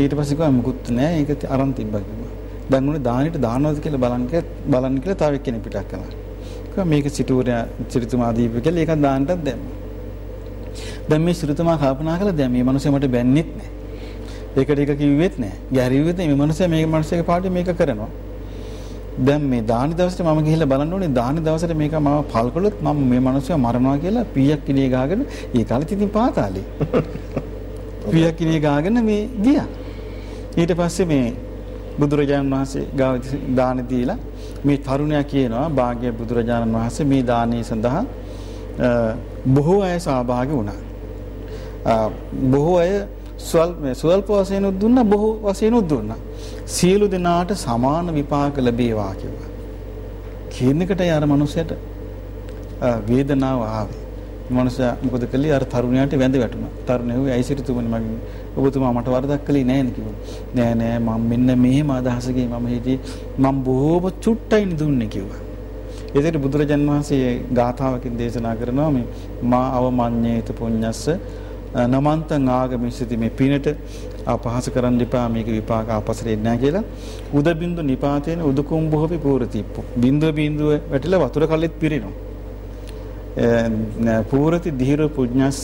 ඊට පස්සේ කිව්වා මොකුත් නෑ. ඒක අරන් තිබ්බා කිව්වා. දැන් උනේ දානෙට දානවද කියලා බලන්න කියලා බලන්න කියලා තව එක්කෙනෙක් පිටක් කළා. මේක සිටුවරයා සිටුතුමා දීපු කියලා ඒක දාන්නත් දැම්මා. දැන් මේ සිටුතුමා කල්පනා කළා දැන් මේ මිනිස්සු මට බැන්නෙත් නෑ. ඒකට එක කිව්වෙත් නෑ. ගැරිව්වෙත් නෑ. මේ මිනිස්සයා මේ මිනිස්සයාගේ පාඩේ මේක කරනවා. දැන් මේ දානි දවසට මම ගිහිල්ලා බලන්න ඕනේ දානි දවසට මේක මම පල් කළොත් මම මේ මිනිස්සු මරනවා කියලා පීයක් කිලිය ගාගෙන ඒ කාලෙත් ඉතින් පාතාලේ පීයක් කිලිය ගාගෙන මේ ගියා ඊට පස්සේ මේ බුදුරජාණන් වහන්සේ ගාව දානි දීලා මේ තරුණයා කියනවා භාග්‍ය බුදුරජාණන් වහන්සේ මේ දානීය සඳහා බොහෝ අය සහභාගී වුණා බොහෝ අය ස්වල්ප වශයෙන් දුන්නා බොහෝ වශයෙන් දුන්නා සියලු දෙනාට සමාන විපාක ලැබේවා කිව්වා. කියන එකට යාර මනුස්සයට වේදනාව ආවේ. මනුස්සයා මොකද කළේ අර තරුණයාට වැඳ වැටුණා. තරුණයා ඇයි සිටුතුමනි මගෙන් ඔබතුමා මට වරදක් කළේ නැහැ නේ කිව්වා. නෑ නෑ මම මෙන්න මෙහෙම අදහසකින් මම හිටියේ මම බොහෝම චුට්ටයි දුන්නේ කිව්වා. ඒකට බුදුරජාන් වහන්සේ ගාථාවකින් දේශනා කරනවා මේ මා අවමඤ්ඤේත පුඤ්ඤස්ස නමන්තං ආගමිස්සති මේ පිනට අපහාස කරන්න එපා මේක විපාක ආපසට එන්නේ නැහැ කියලා උද බින්දු නිපාතේන උදකුම් බොහෝපි පූරති බින්දුව බින්දුව වැටිලා වතුර කල්ලෙත් පිරෙනවා පූරති ධීර පුඤ්ඤස්ස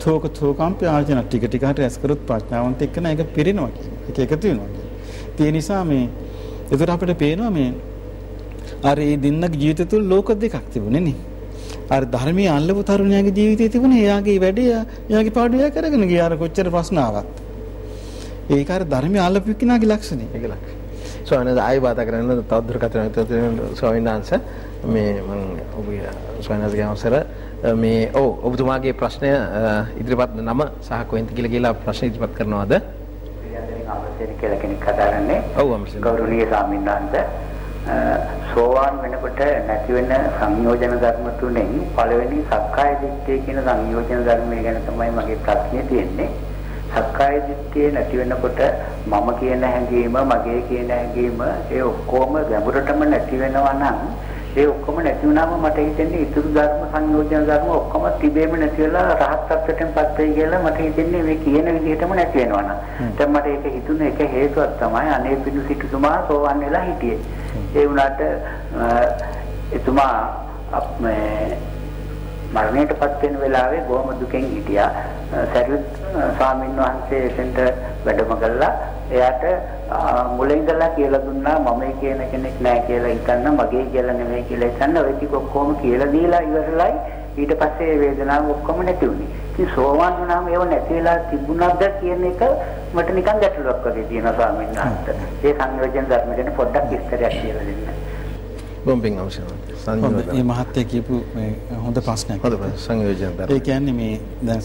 තෝක තෝකම්පි ආජන ටික ටික හට රැස් කරොත් ප්‍රඥාවන්ත එක්කන ඒක පිරෙනවා කියන්නේ ඒක එකතු වෙනවා කියන්නේ ඒ නිසා මේ ඒතර අපිට පේනවා මේ අර ඒ දෙන්නගේ ජීවිත තුළ ලෝක දෙකක් තිබුණේ නේ අර ධර්මයේ අල්ලපු තරුණයාගේ ජීවිතයේ තිබුණේ එයාගේ වැඩේ එයාගේ පාඩුව එයා කරගෙන ගියා අර කොච්චර ප්‍රශ්න ආවත්. ඒක අර ධර්මයේ අල්ලපු කෙනාගේ ලක්ෂණය. ඒක ලක්ෂණ. ස්වාමීන් ආයි වාදා කරන්න තවදුර කතා ස්වාමීන් වහන්සේ මේ මම ඔබගේ ස්වාමීන් වහන්සේගේ අවසර මේ ඔව් ඔබතුමාගේ ප්‍රශ්නය ඉදිරිපත් නම සහ කොහෙන්ද කියලා කියලා ප්‍රශ්න ඉදිරිපත් කරනවද? අමරසේන කියලා කෙනෙක් කතා කරන්නේ. ඔව් අමරසේන. ගෞරවනීය ස්වාමීන් වහන්සේ සෝවාන් වෙනකොට නැති වෙන සංයෝජන ධර්ම තුනෙන් පළවෙනි සක්කාය දිට්ඨිය කියන සංයෝජන ධර්මය ගැන තමයි මගේ ප්‍රශ්නේ තියෙන්නේ. සක්කාය දිට්ඨිය නැති වෙනකොට මම කියන හැඟීම, මගේ කියන හැඟීම ඒ ඔක්කොම ගැඹුරටම නැති වෙනවා නම් ඒ ඔක්කොම නැති වුණාම මට හිතෙන්නේ ඉතුරු ධර්ම සංයෝජන ධර්ම ඔක්කොම තිබෙම නැති වෙලා රහත් ත්‍ත්වයටපත් වෙයි කියලා මට හිතෙන්නේ මේ කියන විදිහටම නැති වෙනවා නම්. දැන් මට ඒක හිතුනේ එක හේතුවක් තමයි අනේ පිණු සිටුතුමා සෝවන් වෙලා හිටියේ. ඒ වුණාට එතුමා මේ මරණයටපත් වෙන වෙලාවේ බොහොම දුකෙන් හිටියා. සරියුත් ස්වාමීන් වහන්සේ එතෙන්ට වැඩම කළා. එයාට මුලින් ඉඳලා කියලා දුන්නා මම කියන කෙනෙක් නෑ කියලා හිතන්න මගේ කියලා නෙමෙයි කියලා හිතන්න ඔය ටික ඔක්කොම කියලා දීලා ඉවරලයි ඊට පස්සේ වේදනාව ඔක්කොම නැති වුණේ. ඉතින් සෝවාන් වුණාම ඒව නැති වෙලා තිබුණාද කියන එක මට නිකන් ගැටලුවක් වගේ තියෙනවා ස්වාමීන් වහන්සේ. ඒ සංයෝජන ධර්ම ගැන පොඩ්ඩක් විස්තරයක් කියලා දෙන්න. බොම්බින් අවශ්‍යයි. සංයෝජන. මේ මහත්ය කියපු මේ හොඳ ප්‍රශ්නයක්. හොඳ සංයෝජන ධර්ම. ඒ කියන්නේ මේ දැන්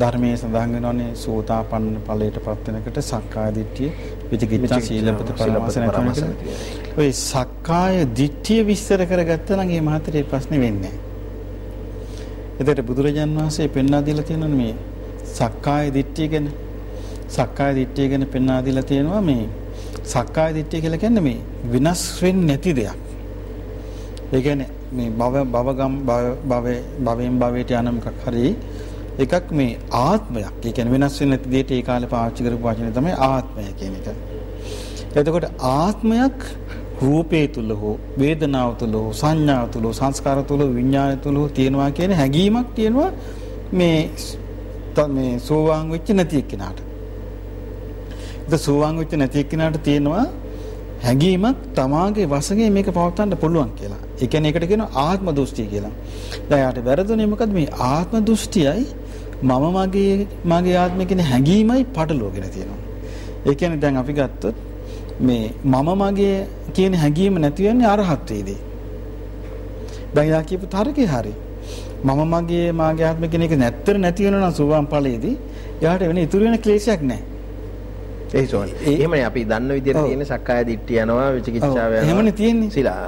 ධර්මයේ සඳහන් වෙනවානේ සෝතාපන්න ඵලයට පත් වෙනකොට සක්කාය දිට්ඨිය විචිකිච්ඡා සීලපත පරමාස නැතුව ඔය සක්කාය දිට්ඨිය විස්තර කරගත්තා නම් මේ මහත්යට ප්‍රශ්නේ වෙන්නේ නැහැ. එතකොට බුදුරජාන් වහන්සේ පෙන්වා දීලා තියෙනවා මේ සක්කාය දිට්ඨිය ගැන සක්කාය දිට්ඨිය ගැන පෙන්වා දීලා තියෙනවා මේ සක්කාය දිට්ඨිය කියලා කියන්නේ මේ විනාශ වෙන්නේ නැති දෙයක්. ඒ කියන්නේ මේ භව භවගම් භවයේ භවයෙන් භවයට යන මොකක් හරි එකක් මේ ආත්මයක්. ඒ කියන්නේ වෙනස් වෙන්නේ නැති දෙයට ඒ කාලේ පාවිච්චි කරපු වචනේ තමයි ආත්මය කියන එක. එතකොට ආත්මයක් රූපේ තුල හෝ වේදනාව තුල හෝ සංඥාව තුල සංස්කාර තුල විඥාන තුල තියෙනවා කියන හැඟීමක් තියෙනවා මේ මේ සෝවාන් වෙච්ච නැති එක්කිනාට. ඒක සෝවාන් වෙච්ච නැති එක්කිනාට තියෙනවා හැඟීමක් තමාගේ වශයෙන් මේක පවත්වන්න පුළුවන් කියලා. ඒ කියන්නේ ඒකට කියනවා ආත්ම දෘෂ්ටිය කියලා. දැන් යාට වැරදුනේ මොකද මේ ආත්ම දෘෂ්ටියයි මම මගේ මගේ ආත්මය කියන හැඟීමයි පටලවගෙන තියෙනවා. ඒ කියන්නේ දැන් අපි ගත්තොත් මේ මම මගේ කියන හැඟීම නැති වෙන්නේ අරහත් වේදී. දැන් යා කියපු තරකේ හරි. මම මගේ මාගේ ආත්මය කියන එක නැත්තර නැති වෙනවා නම් සුවම් ඵලයේදී එයාට වෙන ඉතුරු වෙන ක්ලේශයක් නැහැ. ඒ සෝන. එහෙමනේ අපි දන්න විදිහට තියෙන සක්කාය දිට්ඨිය යනවා විචිකිච්ඡාව යනවා. එහෙමනේ තියෙන්නේ. සිලා.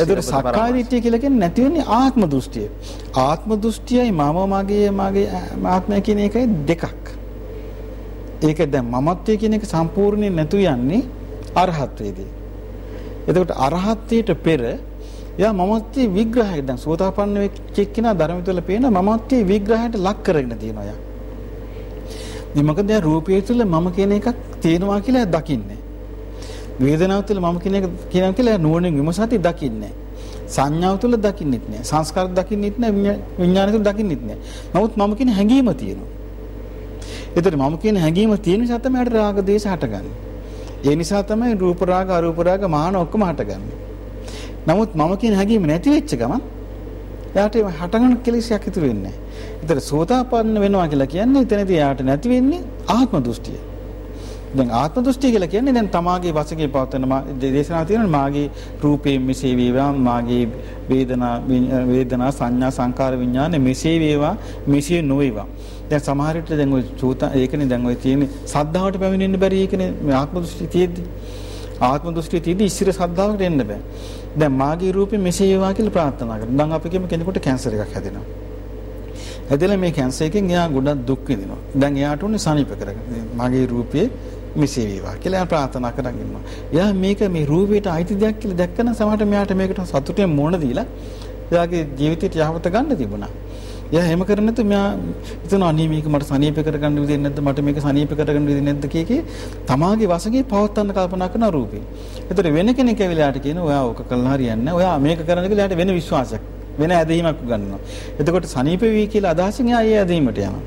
ඒතර සක්කාය දිට්ඨිය කියලා කියන්නේ නැති වෙන්නේ ආත්ම දෘෂ්ටිය. ආත්ම දෘෂ්ටියයි මම මගේ මගේ ආත්මය කියන එකයි දෙකක්. ඒක දැන් මමත්වයේ කියන එක සම්පූර්ණයෙන් නැතු යන්නේ අරහත්වයේදී. එතකොට අරහත්ත්වයට පෙර යා මමත්වයේ විග්‍රහය දැන් සෝතාපන්න වෙච්ච එක්කිනා ධර්ම තුළ පේන මමත්වයේ විග්‍රහයට ලක් කරගෙන තියෙනවා යා. මේ මොකද දැන් රූපය තුළ මම කියන එකක් තියෙනවා කියලා දකින්නේ. වේදනාව තුළ මම කියන එක කියනවා කියලා නුවණින් විමසති දකින්නේ. සංඥාව තුළ දකින්නෙත් නෑ. සංස්කාර දකින්නෙත් නෑ. විඥාන තුළ දකින්නෙත් නෑ. නමුත් මම කියන හැඟීම තියෙනවා. ඒතර මම කියන හැඟීම තියෙන නිසා තමයි අර රාග දේශ හටගන්නේ. ඒ නිසා තමයි රූප රාග අරූප රාග මාන ඔක්කොම හටගන්නේ. නමුත් මම කියන හැඟීම නැති වෙච්ච ගමන් එයාට හටගන්න කෙලෙසයක් ඉතුරු වෙන්නේ නැහැ. එතන සෝතාපන්න වෙනවා කියලා කියන්නේ එතනදී යාට නැති වෙන්නේ ආත්ම දෘෂ්ටිය. දැන් ආත්ම දෘෂ්ටිය කියලා කියන්නේ දැන් තමාගේ වශයෙන් පවත්වන දේශනා තියෙනවා මාගේ රූපේ මෙසේ වේවා මාගේ වේදනා වේදනා සංඥා සංකාර විඥාන මෙසේ වේවා මෙසේ නොවේවා. දැන් සමහර විට දැන් ඔය චූතා ඒකනේ දැන් ඔය තියෙන්නේ සද්ධාවට පැමිණෙන්න බැරි ඒකනේ ආත්ම දෘෂ්ටි තියෙද්දි. ආත්ම දෘෂ්ටි තියෙද්දි ඉස්සර සද්ධාවට එන්න බෑ. දැන් මාගේ රූපේ මෙසේ වේවා කියලා ප්‍රාර්ථනා කරනවා. දැන් අපි කෙනෙකුට කැන්සර් එකක් හැදෙනවා. හැදෙලා මේ කැන්සර් එකෙන් එයා ගොඩක් දුක් විඳිනවා දැන් එයාට උනේ සනීප කරගන්න මගේ රූපේ මෙසේ වේවා කියලා එයා ප්‍රාර්ථනා කරන් ඉන්නවා. එයා මේක මේ රූපයට අයිති දෙයක් කියලා දැක්කම සමහරට මෙයාට මේකට සතුටෙන් මොන දීලා එයාගේ ජීවිතයට යහපත ගන්න තිබුණා. එයා එහෙම කරන්නේ නැතු මෙයා හිතනවා අනේ මේක මට සනීප කරගන්න විදිහ නැද්ද මට මේක සනීප කරගන්න විදිහ නැද්ද කීකේ තමාගේ වශයෙන් පවත්වන්න කල්පනා කරන රූපේ. ඒතර වෙන කෙනෙක් ඇවිල්ලාට කියන ඔයා ඕක කළා හරියන්නේ නැහැ. ඔයා මේක කරන්න කියලා එයාට වෙන විශ්වාසයක් වෙන ඇදහිමක් ගන්නවා. එතකොට සනීප වී කියලා අදහසින් ඒ ඇදහිමට යනවා.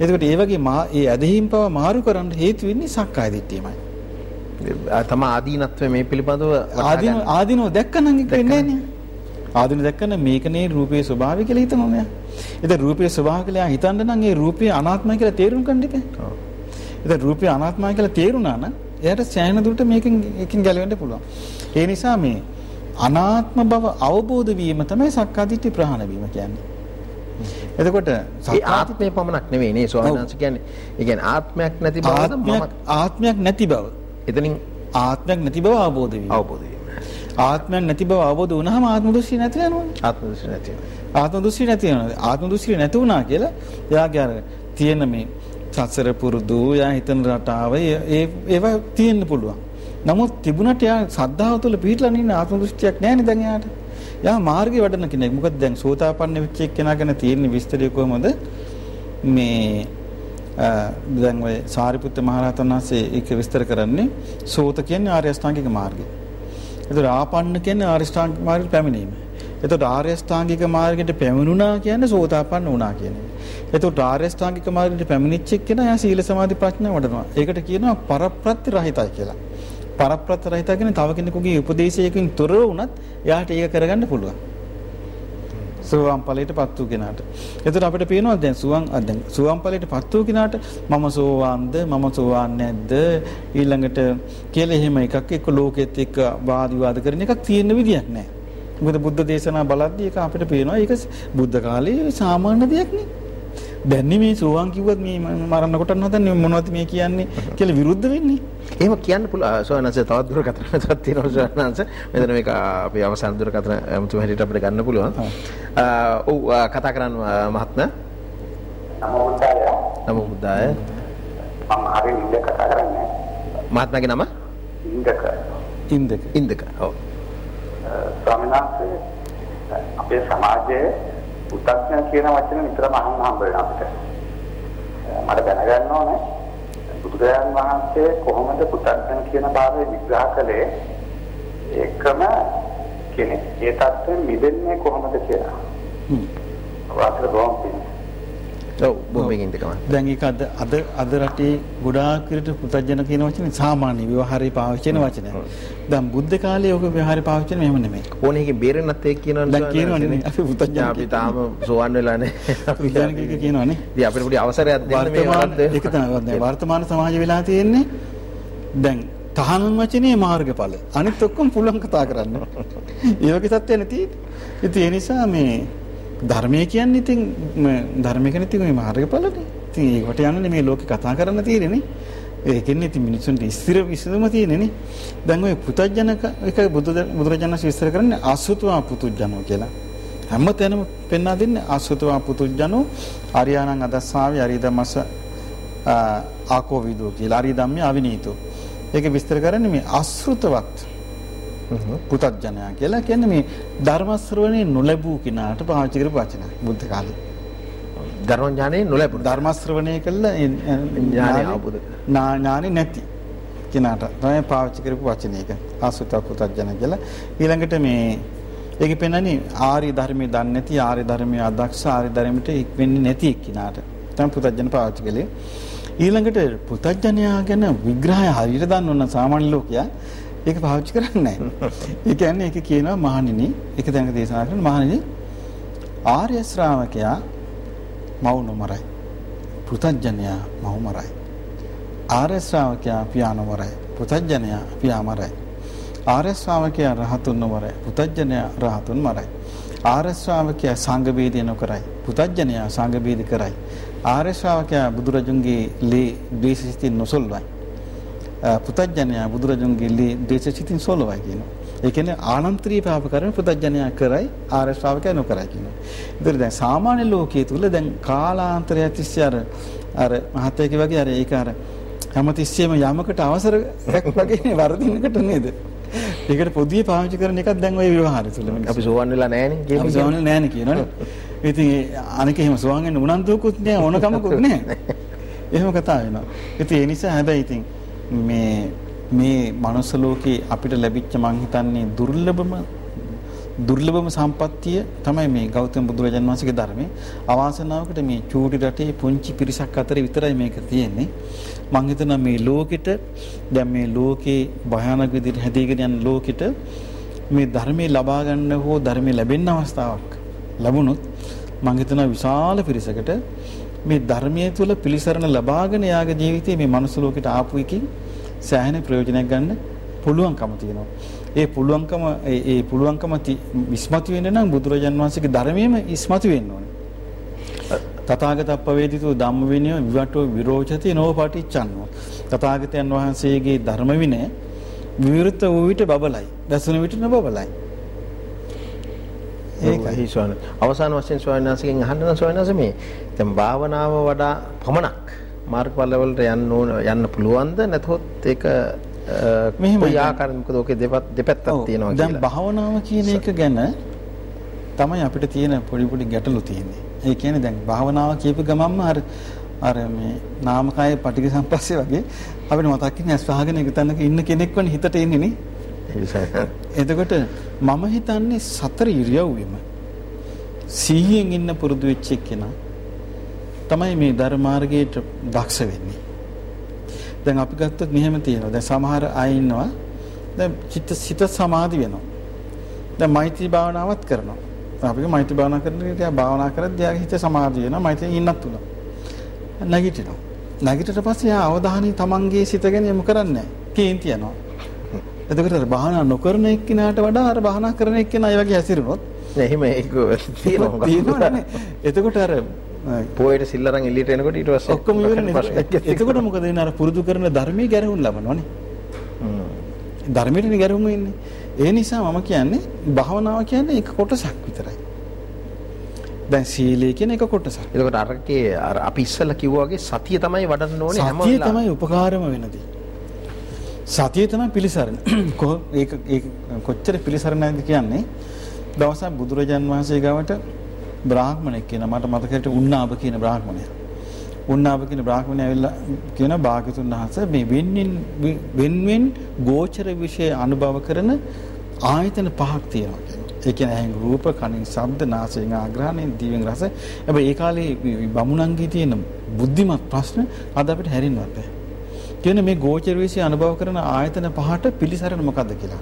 එතකොට ඒ වගේ මා ඒ ඇදහිම් පව මාරු කරන්න හේතු වෙන්නේ සක්කාය දිට්ඨියමයි. තම ආදීනත්වය මේ පිළිබඳව ආදීන. ආදීනව දැක්කනම් ඒක වෙන්නේ නැහැ නේ. ආදීන දැක්කම මේකනේ රූපයේ ස්වභාවය කියලා හිතනවා මෙයා. ඉතින් රූපයේ ස්වභාවය කියලා හිතන්න නම් ඒ රූපය අනාත්මයි කියලා තේරුම් ගන්න ඉතින්. ඔව්. ඉතින් රූපය අනාත්මයි කියලා තේරුණා නම් එයාට සෑහෙන දුරට මේකෙන් එකකින් ගැලවෙන්න පුළුවන්. ඒ නිසා මේ අනාත්ම බව අවබෝධ වීම තමයි සක්කාදිට්ඨි ප්‍රහාණ වීම කියන්නේ. එතකොට ආත්මය පමණක් නෙවෙයි නේ ස්වාමීන්. වහන්සේ කියන්නේ. ඒ කියන්නේ ආත්මයක් නැති ආත්මයක් මම ආත්මයක් නැති බව එතනින් ආත්මයක් නැති බව අවබෝධ වීම. අවබෝධ වීම. ආත්මයක් නැති බව අවබෝධ වුණාම ආත්ම දෘෂ්ටි නැති වෙනවා. ආත්ම දෘෂ්ටි නැති වෙනවා. ආත්ම දෘෂ්ටි නැති වෙනවා. ආත්ම දෘෂ්ටි නැති වුණා කියලා එයාගේ අර තියෙන මේ සසර පුරුදු යා හිතන රටාව ඒ- ඒවා තියෙන්න පුළුවන්. නමුත් තිබුණට යා සද්ධාව තුළ පිළිట్లా නින්න ආත්ම දෘෂ්ටියක් නැහැ නේ දැන් යාට. යා මාර්ගේ වඩන කෙනෙක්. මොකද දැන් සෝතාපන්න වෙච්ච එක්කෙනා ගැන තියෙන විස්තරය කොහමද? මේ අ, දැන් ඔය සාරිපුත්ත මහරහතන් වහන්සේ ඒක විස්තර කරන්නේ සෝත කියන්නේ ආර්ය අෂ්ටාංගික මාර්ගය. එතකොට ආපන්න කියන්නේ ආර්ය අෂ්ටාංගික මාර්ගයට පැමිණීම. එතකොට ආර්ය අෂ්ටාංගික මාර්ගයට පැමිණුණා කියන්නේ සෝතාපන්න වුණා කියන්නේ. එතකොට ආර්ය අෂ්ටාංගික මාර්ගයට පැමිණිච්ච එක්කෙනා එයා සීල සමාධි ප්‍රඥා වඩනවා. ඒකට කියනවා පරප්‍රත්‍ය රහිතයි කියලා. පරප්‍රත්‍ය රහිතයි කියන්නේ තව කෙනෙකුගේ උපදේශයකින් තොරව වුණත් එයාට ඒක කරගන්න පුළුවන්. සෝවාන් ඵලයටපත් වූ කෙනාට. එතකොට අපිට පේනවා දැන් සුවන් අ, දැන් සෝවාන් ඵලයටපත් වූ කෙනාට මම සෝවාන්ද මම සෝවාන් නැද්ද ඊළඟට කියලා එහෙම එකක් එක්ක ලෝකෙත් එක්ක වාද විවාද කරන එකක් තියෙන විදියක් නැහැ. මොකද බුද්ධ දේශනා බලද්දී ඒක අපිට පේනවා ඒක බුද්ධ කාලේ සාමාන්‍ය දෙයක් නේ. දැන් මේ සෝවාන් කිව්වත් මේ මරන්න කොටන්න හදන්නේ මොනවද මේ කියන්නේ කියලා විරුද්ධ වෙන්නේ. එහෙම කියන්න පුළුවන් සෝනන්සේ තවත් දුරකථන මෙතනක් තියෙනවා සෝනන්සේ මෙතන මේක අපි අවසාන දුරකථන අමුතු හැටියට අපිට ගන්න පුළුවන් ඔව් කතා කරන්න මහත්මයා නමෝ බුද්ධාය. නමෝ බුද්දාය මම හරිය ඉඳ කතා කරන්නේ. මහත්මයාගේ නම ඉඳක. ඉන්දක. ඉන්දක ඔව් ස්වාමීන් වහන්සේ අපේ සමාජයේ උත්ත්ඥ කියන වචන නිතරම අහන්න හම්බ වෙනවා අපිට. මට දැනගන්න ඕනේ බුදුරජාණන් වහන්සේ කොහොමද පුතඥ කියන භාවය විග්‍රහ කළේ ඒකම කෙනෙක් ඒ தත්ත්වෙන් මිදෙන්නේ කොහොමද කියලා. හ්ම්. වාසල බොම් පින්. ඔව් බොම්බෙන් ඉන්දකම දැන් ඒක අද අද අද රටේ ගොඩාක් විට පුතජන කියන වචනේ සාමාන්‍ය ව්‍යවහාරයේ පාවිච්චි වෙන වචනයක්. දැන් බුද්ධ කාලේ ඔක ව්‍යවහාරයේ පාවිච්චි වෙන මෙහෙම නෙමෙයි. ඕනේ එකේ බේරෙන්නත් ඒක කියනවනේ දැන් කියනවනේ අපි පුතඥ අපි තාම සෝවන් වෙලා නැහැ අපි පුතජන කිය කියනවනේ. ඉතින් අපිට පොඩි අවසරයක් දෙන්න මේ වර්තමාන වරද්ද ඒක තමයි වර්තමාන සමාජ වෙලා තියෙන්නේ දැන් තහනම් වචනේ මාර්ගඵල. අනිත් ඔක්කොම පුළුවන් කතා කරන්න. ඒ වගේ තත්ත්වයක් නැති. ඉතින් ඒ නිසා මේ ධර්මය කියන්නේ ඉතින් මේ ධර්මය කියන්නේ ඉතින් මේ මාර්ගඵලනේ. ඉතින් ඒකට යන්නේ මේ ලෝකේ කතා කරන්න තියෙන්නේ නේ. ඒකෙන් ඉතින් මිනිස්සුන්ට ස්ථිර විසඳුම තියෙන්නේ නේ. දැන් ওই පුතඥක එක බුදු බුදුරජාණන් විස්තර කරන්නේ අසුතවා පුතුජනෝ කියලා. හැමතැනම පෙන්වා දෙන්නේ අසුතවා පුතුජනෝ අරියාණං අදස්සාවේ අරිදමස ආකෝ විදෝ කියලා. අරිය ධම්මේ අවිනීතෝ. ඒක විස්තර කරන්නේ මේ අසෘතවත් පුතඥයා කියලා කියන්නේ මේ ධර්ම ශ්‍රවණේ නොලැබූ කෙනාට පාවිච්චි කරපු වචනයක් බුද්ධ කාලේ. ධර්ම ඥානෙ නොලැබුණා ධර්ම ශ්‍රවණය කළා ඥානය අවබෝධ ඥානෙ නැති කෙනාට තමයි පාවිච්චි කරපු වචනයක ආසුත පුතඥ කියලා. ඊළඟට මේ ඒක පෙන්වන්නේ ආර්ය ධර්මයේ දන්නේ නැති ආර්ය ධර්මයේ අදක්ෂ ආර්ය ධර්මයට ඉක් වෙන්නේ නැති කෙනාට තමයි පුතඥ පාවිච්චි කළේ. ඊළඟට පුතඥයා ගැන විග්‍රහය හරියට දන්න ඕන සාමාන්‍ය ලෝකයා ඒක පාවිච්චි කරන්නේ නැහැ. ඒ කියන්නේ ඒක කියනවා මහණෙනි ඒක දැනක දේශනා කරන මහණෙනි ආර්ය ශ්‍රාවකයා මව් නොමරයි. පුතඥයා මව් මරයි. ආර්ය ශ්‍රාවකයා පියා නොමරයි. පුතඥයා පියා මරයි. ආර්ය ශ්‍රාවකයා රහතුන් නොමරයි. පුතඥයා රහතුන් මරයි. ආර්ය ශ්‍රාවකයා සංඝ බේදය නොකරයි. පුතඥයා සංඝ බේද කරයි. ආර්ය ශ්‍රාවකයා බුදුරජුන්ගේ ලේ ද්වේෂසිතින් නොසොල්වයි. පුතඥයා බුදුරජුන්ගේ ලේ ද්වේෂසිතින් සොල්වයි කියනවා. ඒ කියන්නේ ආනන්ත්‍රී පාප කරන පුතඥයා කරයි ආර්ය ශ්‍රාවකයා නොකරයි කියනවා. ඒතර දැන් සාමාන්‍ය ලෝකයේ තුල දැන් කාලාන්තරය තිස්සේ අර අර මහත්යගේ වගේ අර ඒක අර හැමතිස්සෙම යමකට අවසරයක් වගේ වර්ධිනකට නේද? ඒකට පොදිය පාවිච්චි කරන එකක් දැන් ওই ව්‍යවහාරය තුල අපි සෝවන් වෙලා නැහනේ අපි සෝවන්නේ නැහැනේ කියනවනේ. ඉතින් අනික එහෙම සුවන් වෙන්න උනන්දුවකුත් නෑ ඕනකමකුත් නෑ. එහෙම කතා වෙනවා. ඉතින් ඒ නිසා හැබැයි ඉතින් මේ මේ මනුස්ස ලෝකේ අපිට ලැබිච්ච මං හිතන්නේ දුර්ලභම දුර්ලභම සම්පත්තිය තමයි මේ ගෞතම බුදුරජාන් වහන්සේගේ ධර්මයේ. අවාසනාවකට මේ චූටි රටේ පුංචි පිරිසක් අතර විතරයි මේක තියෙන්නේ. මං හිතනවා මේ ලෝකෙට දැන් මේ ලෝකේ භයානක විදිහට හැදීගෙන යන ලෝකෙට මේ ධර්මයේ ලබා ගන්න හෝ ධර්මයේ ලැබෙන්න අවස්ථාවක් ලැබුණොත් මං හිතනවා විශාල පිරිසකට මේ ධර්මයේ තුල පිළිසරණ ලබාගෙන යාගේ ජීවිතේ මේ මනුස්ස ලෝකෙට ආපු එකකින් සෑහෙන ප්‍රයෝජනයක් ගන්න පුළුවන්කම තියෙනවා. ඒ පුළුවන්කම ඒ පුළුවන්කම ඉස්මතු වෙන්න නම් බුදුරජාන් වහන්සේගේ ධර්මයේම ඉස්මතු වෙන්න ඕනේ. තථාගතප්පවේදිතෝ ධම්ම විනය විවටෝ විරෝචති නෝපටිච්චන්නෝ. තථාගතයන් වහන්සේගේ ධර්ම විනය විවෘත වූ විට බබලයි. දැසුණු විට නොබබලයි. ඒකයි ස්වාමීන් අවසාන වශයෙන් ස්වාමීන් වහන්සේගෙන් අහන්න නම් ස්වාමීන් වහන්සේ මේ දැන් භාවනාව වඩා පමණක් මාර්ගඵල වලට යන්න ඕන යන්න පුළුවන්ද නැතහොත් ඒක මෙහෙම ආකාරයෙන් මොකද ඔකේ දෙපැත්තක් තියෙනවා කියලා. දැන් භාවනාව කියන එක ගැන තමයි අපිට තියෙන පොඩි පොඩි ගැටලු තියෙන්නේ. ඒ කියන්නේ දැන් භාවනාව කියපු ගමන්ම අර අර මේ නාමකාය පටිඝ සම්පස්සේ වගේ අපිට මතක් ඉන්නේ ඇස් වහගෙන එක තැනක ඉන්න කෙනෙක් වනේ හිතට එන්නේ නේ. එතකොට මම හිතන්නේ සතර ඉරියව්වෙම සීයෙන් ඉන්න පුරුදු වෙච්ච කෙනා තමයි මේ ධර්මාර්ගයට දක්ෂ වෙන්නේ. දැන් අපි ගත්තොත් මෙහෙම තියෙනවා. දැන් සමහර අය ඉන්නවා. දැන් චිත්ත සිත සමාධි වෙනවා. දැන් මෛත්‍රී භාවනාවත් කරනවා. අපි මෛත්‍රී භාවනා කරන විට එයා භාවනා කරද්දී එයාගේ හිත සමාධි වෙනවා. මෛත්‍රියෙන් ඉන්නත් උනා. නැගිටිනවා. නැගිටට පස්සේ එයා අවධානය තමන්ගේ සිත ගැන යොමු කරන්නේ නැහැ. කේන්ති යනවා. එතකොට අර භාවනා නොකරන එක්කිනාට වඩා අර භාවනා කරන එක්කිනා ඒ වගේ හැසිරුණොත් එහෙම ඒක තියෙනවා. එතකොට අර පොයට සිල්ලරන් එළියට එනකොට ඊට පස්සේ ඔක්කොම ඉවරනේ. එතකොට මොකද වෙන්නේ අර පුරුදු කරන ධර්මයේ ගැරහුම් ලබනවනේ. ධර්මයේනේ ගැරහුම් වෙන්නේ. ඒ නිසා මම කියන්නේ භාවනාව කියන්නේ එක කොටසක් විතරයි. දැන් සීලය කියන එක කොටසක්. එතකොට අරකේ අර අපි ඉස්සෙල්ලා කිව්වා වගේ සතිය තමයි වඩන්න ඕනේ හැම වෙලාවෙම. සතිය තමයි උපකාරම වෙනදී. සතිය තමයි පිළිසරණ. ඒක ඒක කොච්චර පිළිසරණයිද කියන්නේ දවසක් බුදුරජාන් වහන්සේ ගාවට බ්‍රාහ්මණෙක් කියන මට මතකයට උන්නාබ කියන බ්‍රාහ්මණයා. උන්නාබ කියන බ්‍රාහ්මණයා ඇවිල්ලා කියන භාග්‍යතුන් වහන්සේ මේ වෙන්වෙන් වෙන්වෙන් ගෝචර විශේෂ අනුභව කරන ආයතන පහක් තියෙනවා කියනවා. ඒ කියන්නේ ඇහෙන් රූප, කනින් ශබ්ද, නාසයෙන් ආග්‍රහණයෙන්, දිවෙන් රස. හැබැයි ඒ කාලේ බමුණන්ගේ තියෙන බුද්ධිමත් ප්‍රශ්න අද අපිට හැරෙන්නවත් බෑ. කියන්නේ මේ ගෝචර විශේෂ අනුභව කරන ආයතන පහට පිළිසරණ මොකද්ද කියලා.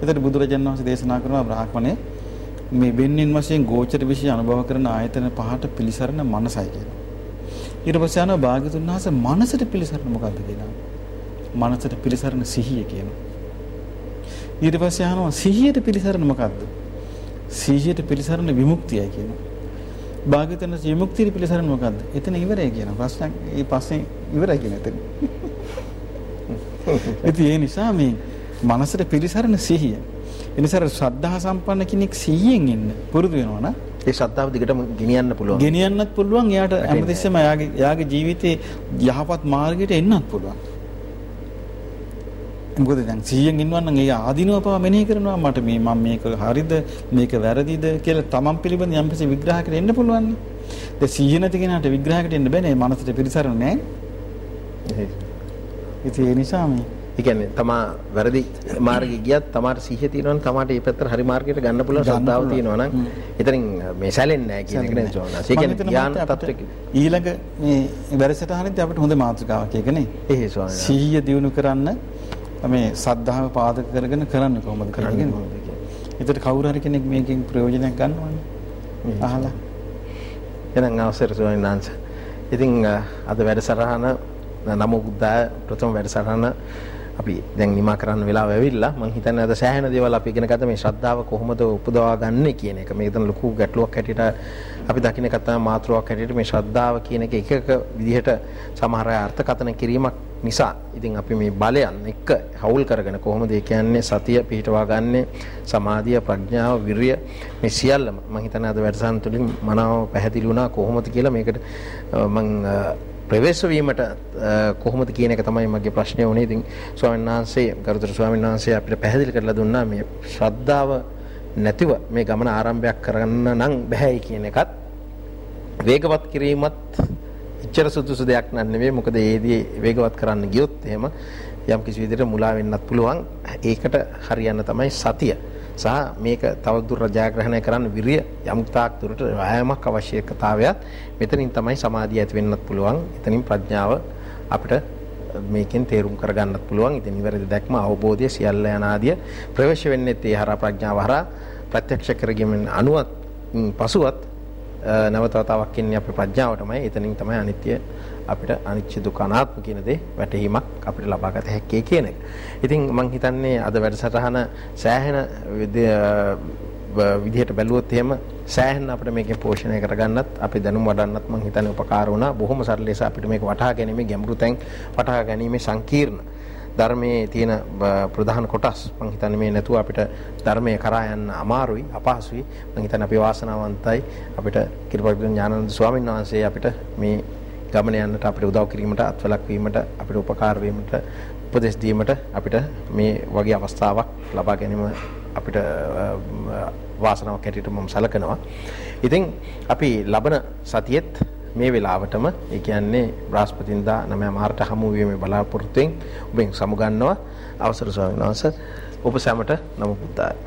එතකොට බුදුරජාණන් වහන්සේ දේශනා කරනවා බ්‍රාහ්මණය මේ වෙන්නින් වශයෙන් ගෝචර විශේෂ අනුභව කරන ආයතන පහට පිළිසරණ මනසයි කියනවා. ඊට පස්සේ යනවා භාග්‍යතුන් වහන්සේ මනසට පිළිසරණ මොකද්ද කියනවා. මනසට පිළිසරණ සිහිය කියනවා. ඊට පස්සේ අහනවා සිහියට පිළිසරණ මොකද්ද? සිහියට පිළිසරණ විමුක්තියයි කියනවා. භාග්‍යවතුන් විමුක්තිය පිළිසරණ මොකද්ද? එතන ඉවරයි කියන ප්‍රශ්නයක් ඒ පස්සේ ඉවරයි කියන එතන. ඉතින් ඒ නිසා මේ මනසට පිළිසරණ සිහිය. එනිසා ශ්‍රද්ධා සම්පන්න කෙනෙක් සිහියෙන් ඉන්න පුරුදු වෙනවා නම් ඒ ශ්‍රද්ධාව දිගටම ගෙනියන්න පුළුවන්. ගෙනියන්නත් පුළුවන්. එයාට හැමතිස්සෙම එයාගේ එයාගේ ජීවිතේ යහපත් මාර්ගයට එන්නත් පුළුවන්. මොකද දැන් 100න් ඉන්නවා නම් ඒ ආධිනව පව මෙනෙහි කරනවා මට මේ මම මේක හරිද මේක වැරදිද කියලා තමන් පිළිබඳ යම්කිසි විග්‍රහයකට එන්න පුළුවන්. දැන් 100 නැති කෙනාට විග්‍රහයකට එන්න බෑනේ මනසට පිළිසරණ නැහැ. ඉතින් ඒ නිසා මේ ඒ කියන්නේ තමා වැරදි මාර්ගෙ ගියත් තමාට සිහිය තියෙනවා නම් තමාට මේ පැත්තට හරි මාර්ගයට ගන්න පුළුවන් ශ්‍රද්ධාව තියෙනවා නම් එතනින් මේ සැලෙන්නේ නැහැ කියන එක නේ ජෝනස්. ඒ කියන්නේ ධ්‍යාන තත්ත්වයක ඊළඟ මේ වැඩසටහනෙත් අපිට හොඳ මාතෘකාවක් ඒක නේ. එහේ ස්වාමීන් සිහිය දිනු කරන්න මේ සද්ධාව පාදක කරගෙන කරන්න කොහොමද කරන්නේ කියන්නේ. ඒකට කවුරු හරි කෙනෙක් මේකෙන් ප්‍රයෝජනයක් ගන්නවනේ. අහලා. එහෙනම් අවසර ස්වාමීන් වහන්සේ. ඉතින් අද වැඩසටහන නම බුද්ධ ප්‍රථම වැඩසටහන අපි දැන් නිමා කරන්න වෙලාව ඇවිල්ලා මම හිතන්නේ අද සෑහෙන දේවල් අපි ඉගෙන ගත්තා මේ ශ්‍රද්ධාව කොහොමද උපදවා ගන්න කියන එක. මේක තමයි ලොකු ගැටලුවක් හැටියට අපි දකින්න එක තමයි මාතෘකාවක් හැටියට මේ ශ්‍රද්ධාව කියන එක එක එක විදිහට සමහර අය අර්ථකථන කිරීමක් නිසා. ඉතින් අපි මේ බලයන් එක්ක හවුල් කරගෙන කොහොමද ඒ කියන්නේ සතිය පිහිටවා ගන්නෙ සමාධිය ප්‍රඥාව විරිය මේ සියල්ලම? මම හිතන්නේ අද වැඩසටහන තුළින් මනාව පැහැදිලි වුණා කොහොමද කියලා. මේකට මම ප්‍රවේශ වීමට කොහොමද කියන එක තමයි මගේ ප්‍රශ්නය වුණේ. ඉතින් ස්වාමීන් වහන්සේ ගරුතර ස්වාමීන් වහන්සේ අපිට පැහැදිලි කරලා දුන්නා මේ ශ්‍රද්ධාව නැතිව මේ ගමන ආරම්භයක් කරන්න නම් බෑයි කියන එකත් වේගවත් කිරීමත් එච්චර සුදුසු දෙයක් නන් නෙවෙයි. මොකද ඒදී වේගවත් කරන්න ගියොත් එහෙම යම් කිසි විදිහට මුලා වෙන්නත් පුළුවන්. ඒකට හරියන්න තමයි සතිය. සහ මේක තවදුර ජයග්‍රහණය කරන්න විරිය යම් තාක් දුරට වෑයමක් අවශ්‍යකතාවයත් මෙතනින් තමයි සමාධිය ඇති වෙන්නත් පුළුවන්. එතනින් ප්‍රඥාව අපිට මේකෙන් තේරුම් කරගන්නත් පුළුවන්. ඉතින් නිවැරදි දැක්ම අවබෝධය සියල්ල යනාදිය ප්‍රවේශ වෙන්නේ ඒ හරහා ප්‍රඥාව හරහා ප්‍රත්‍යක්ෂ කරගැනීමෙන් අනුවත් පසුවත් නැවතවතාවක් ඉන්නේ අපේ ප්‍රඥාවටමයි. එතනින් තමයි අනිත්‍ය අපිට අනිච්ච දුක අනාත්ම කියන දේ වැටහීමක් අපිට ලබා ගත හැක්කේ කියන එක. ඉතින් මම හිතන්නේ අද වැඩසටහන සෑහෙන විදිහට බැලුවොත් එහෙම සෑහෙන අපිට මේකෙන් පෝෂණය කරගන්නත් අපි දැනුම් වඩන්නත් මම හිතන්නේ උපකාර වුණා. බොහොම සරල ලෙස අපිට මේක වටහා ගැනීම ගැඹුරු තැන් වටහා ගැනීම සංකීර්ණ ධර්මයේ තියෙන ප්‍රධාන කොටස්. මම හිතන්නේ මේ නැතුව අපිට ධර්මයේ කරා යන්න අමාරුයි අපහසුයි. මම හිතන්නේ අපි වාසනාවන්තයි. අපිට කිරිපරිපුර ඥානන්ද ස්වාමීන් වහන්සේ අපිට මේ ගමන යන්නට අපිට උදව් කිරීමට අත්වලක් වීමට අපිට උපකාර වීමට උපදෙස් දීමට අපිට මේ වගේ අවස්ථාවක් ලබා ගැනීම අපිට වාසනාවක් හැටියට මම සැලකනවා. ඉතින් අපි ලබන සතියේත් මේ වෙලාවටම ඒ කියන්නේ බ්‍රහස්පතින්දා 9 මාර්ට හමු වීමේ බලාපොරොත්තුෙන් ඔබෙන් සමුගන්නවා අවසර ස්වාමීන් වහන්සේ ඔබ සැමට නම බුද්ධාය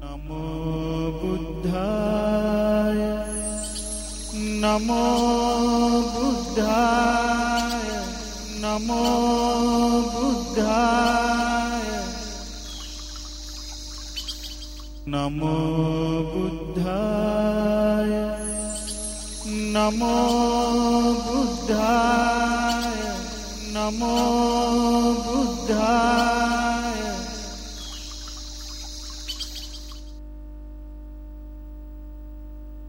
නමෝ බුද්ධාය. නමෝ බුද්ධාය. නමෝ බුද්ධාය. නමෝ බුද්ධාය නමෝ බුද්ධාය නමෝ බුද්ධාය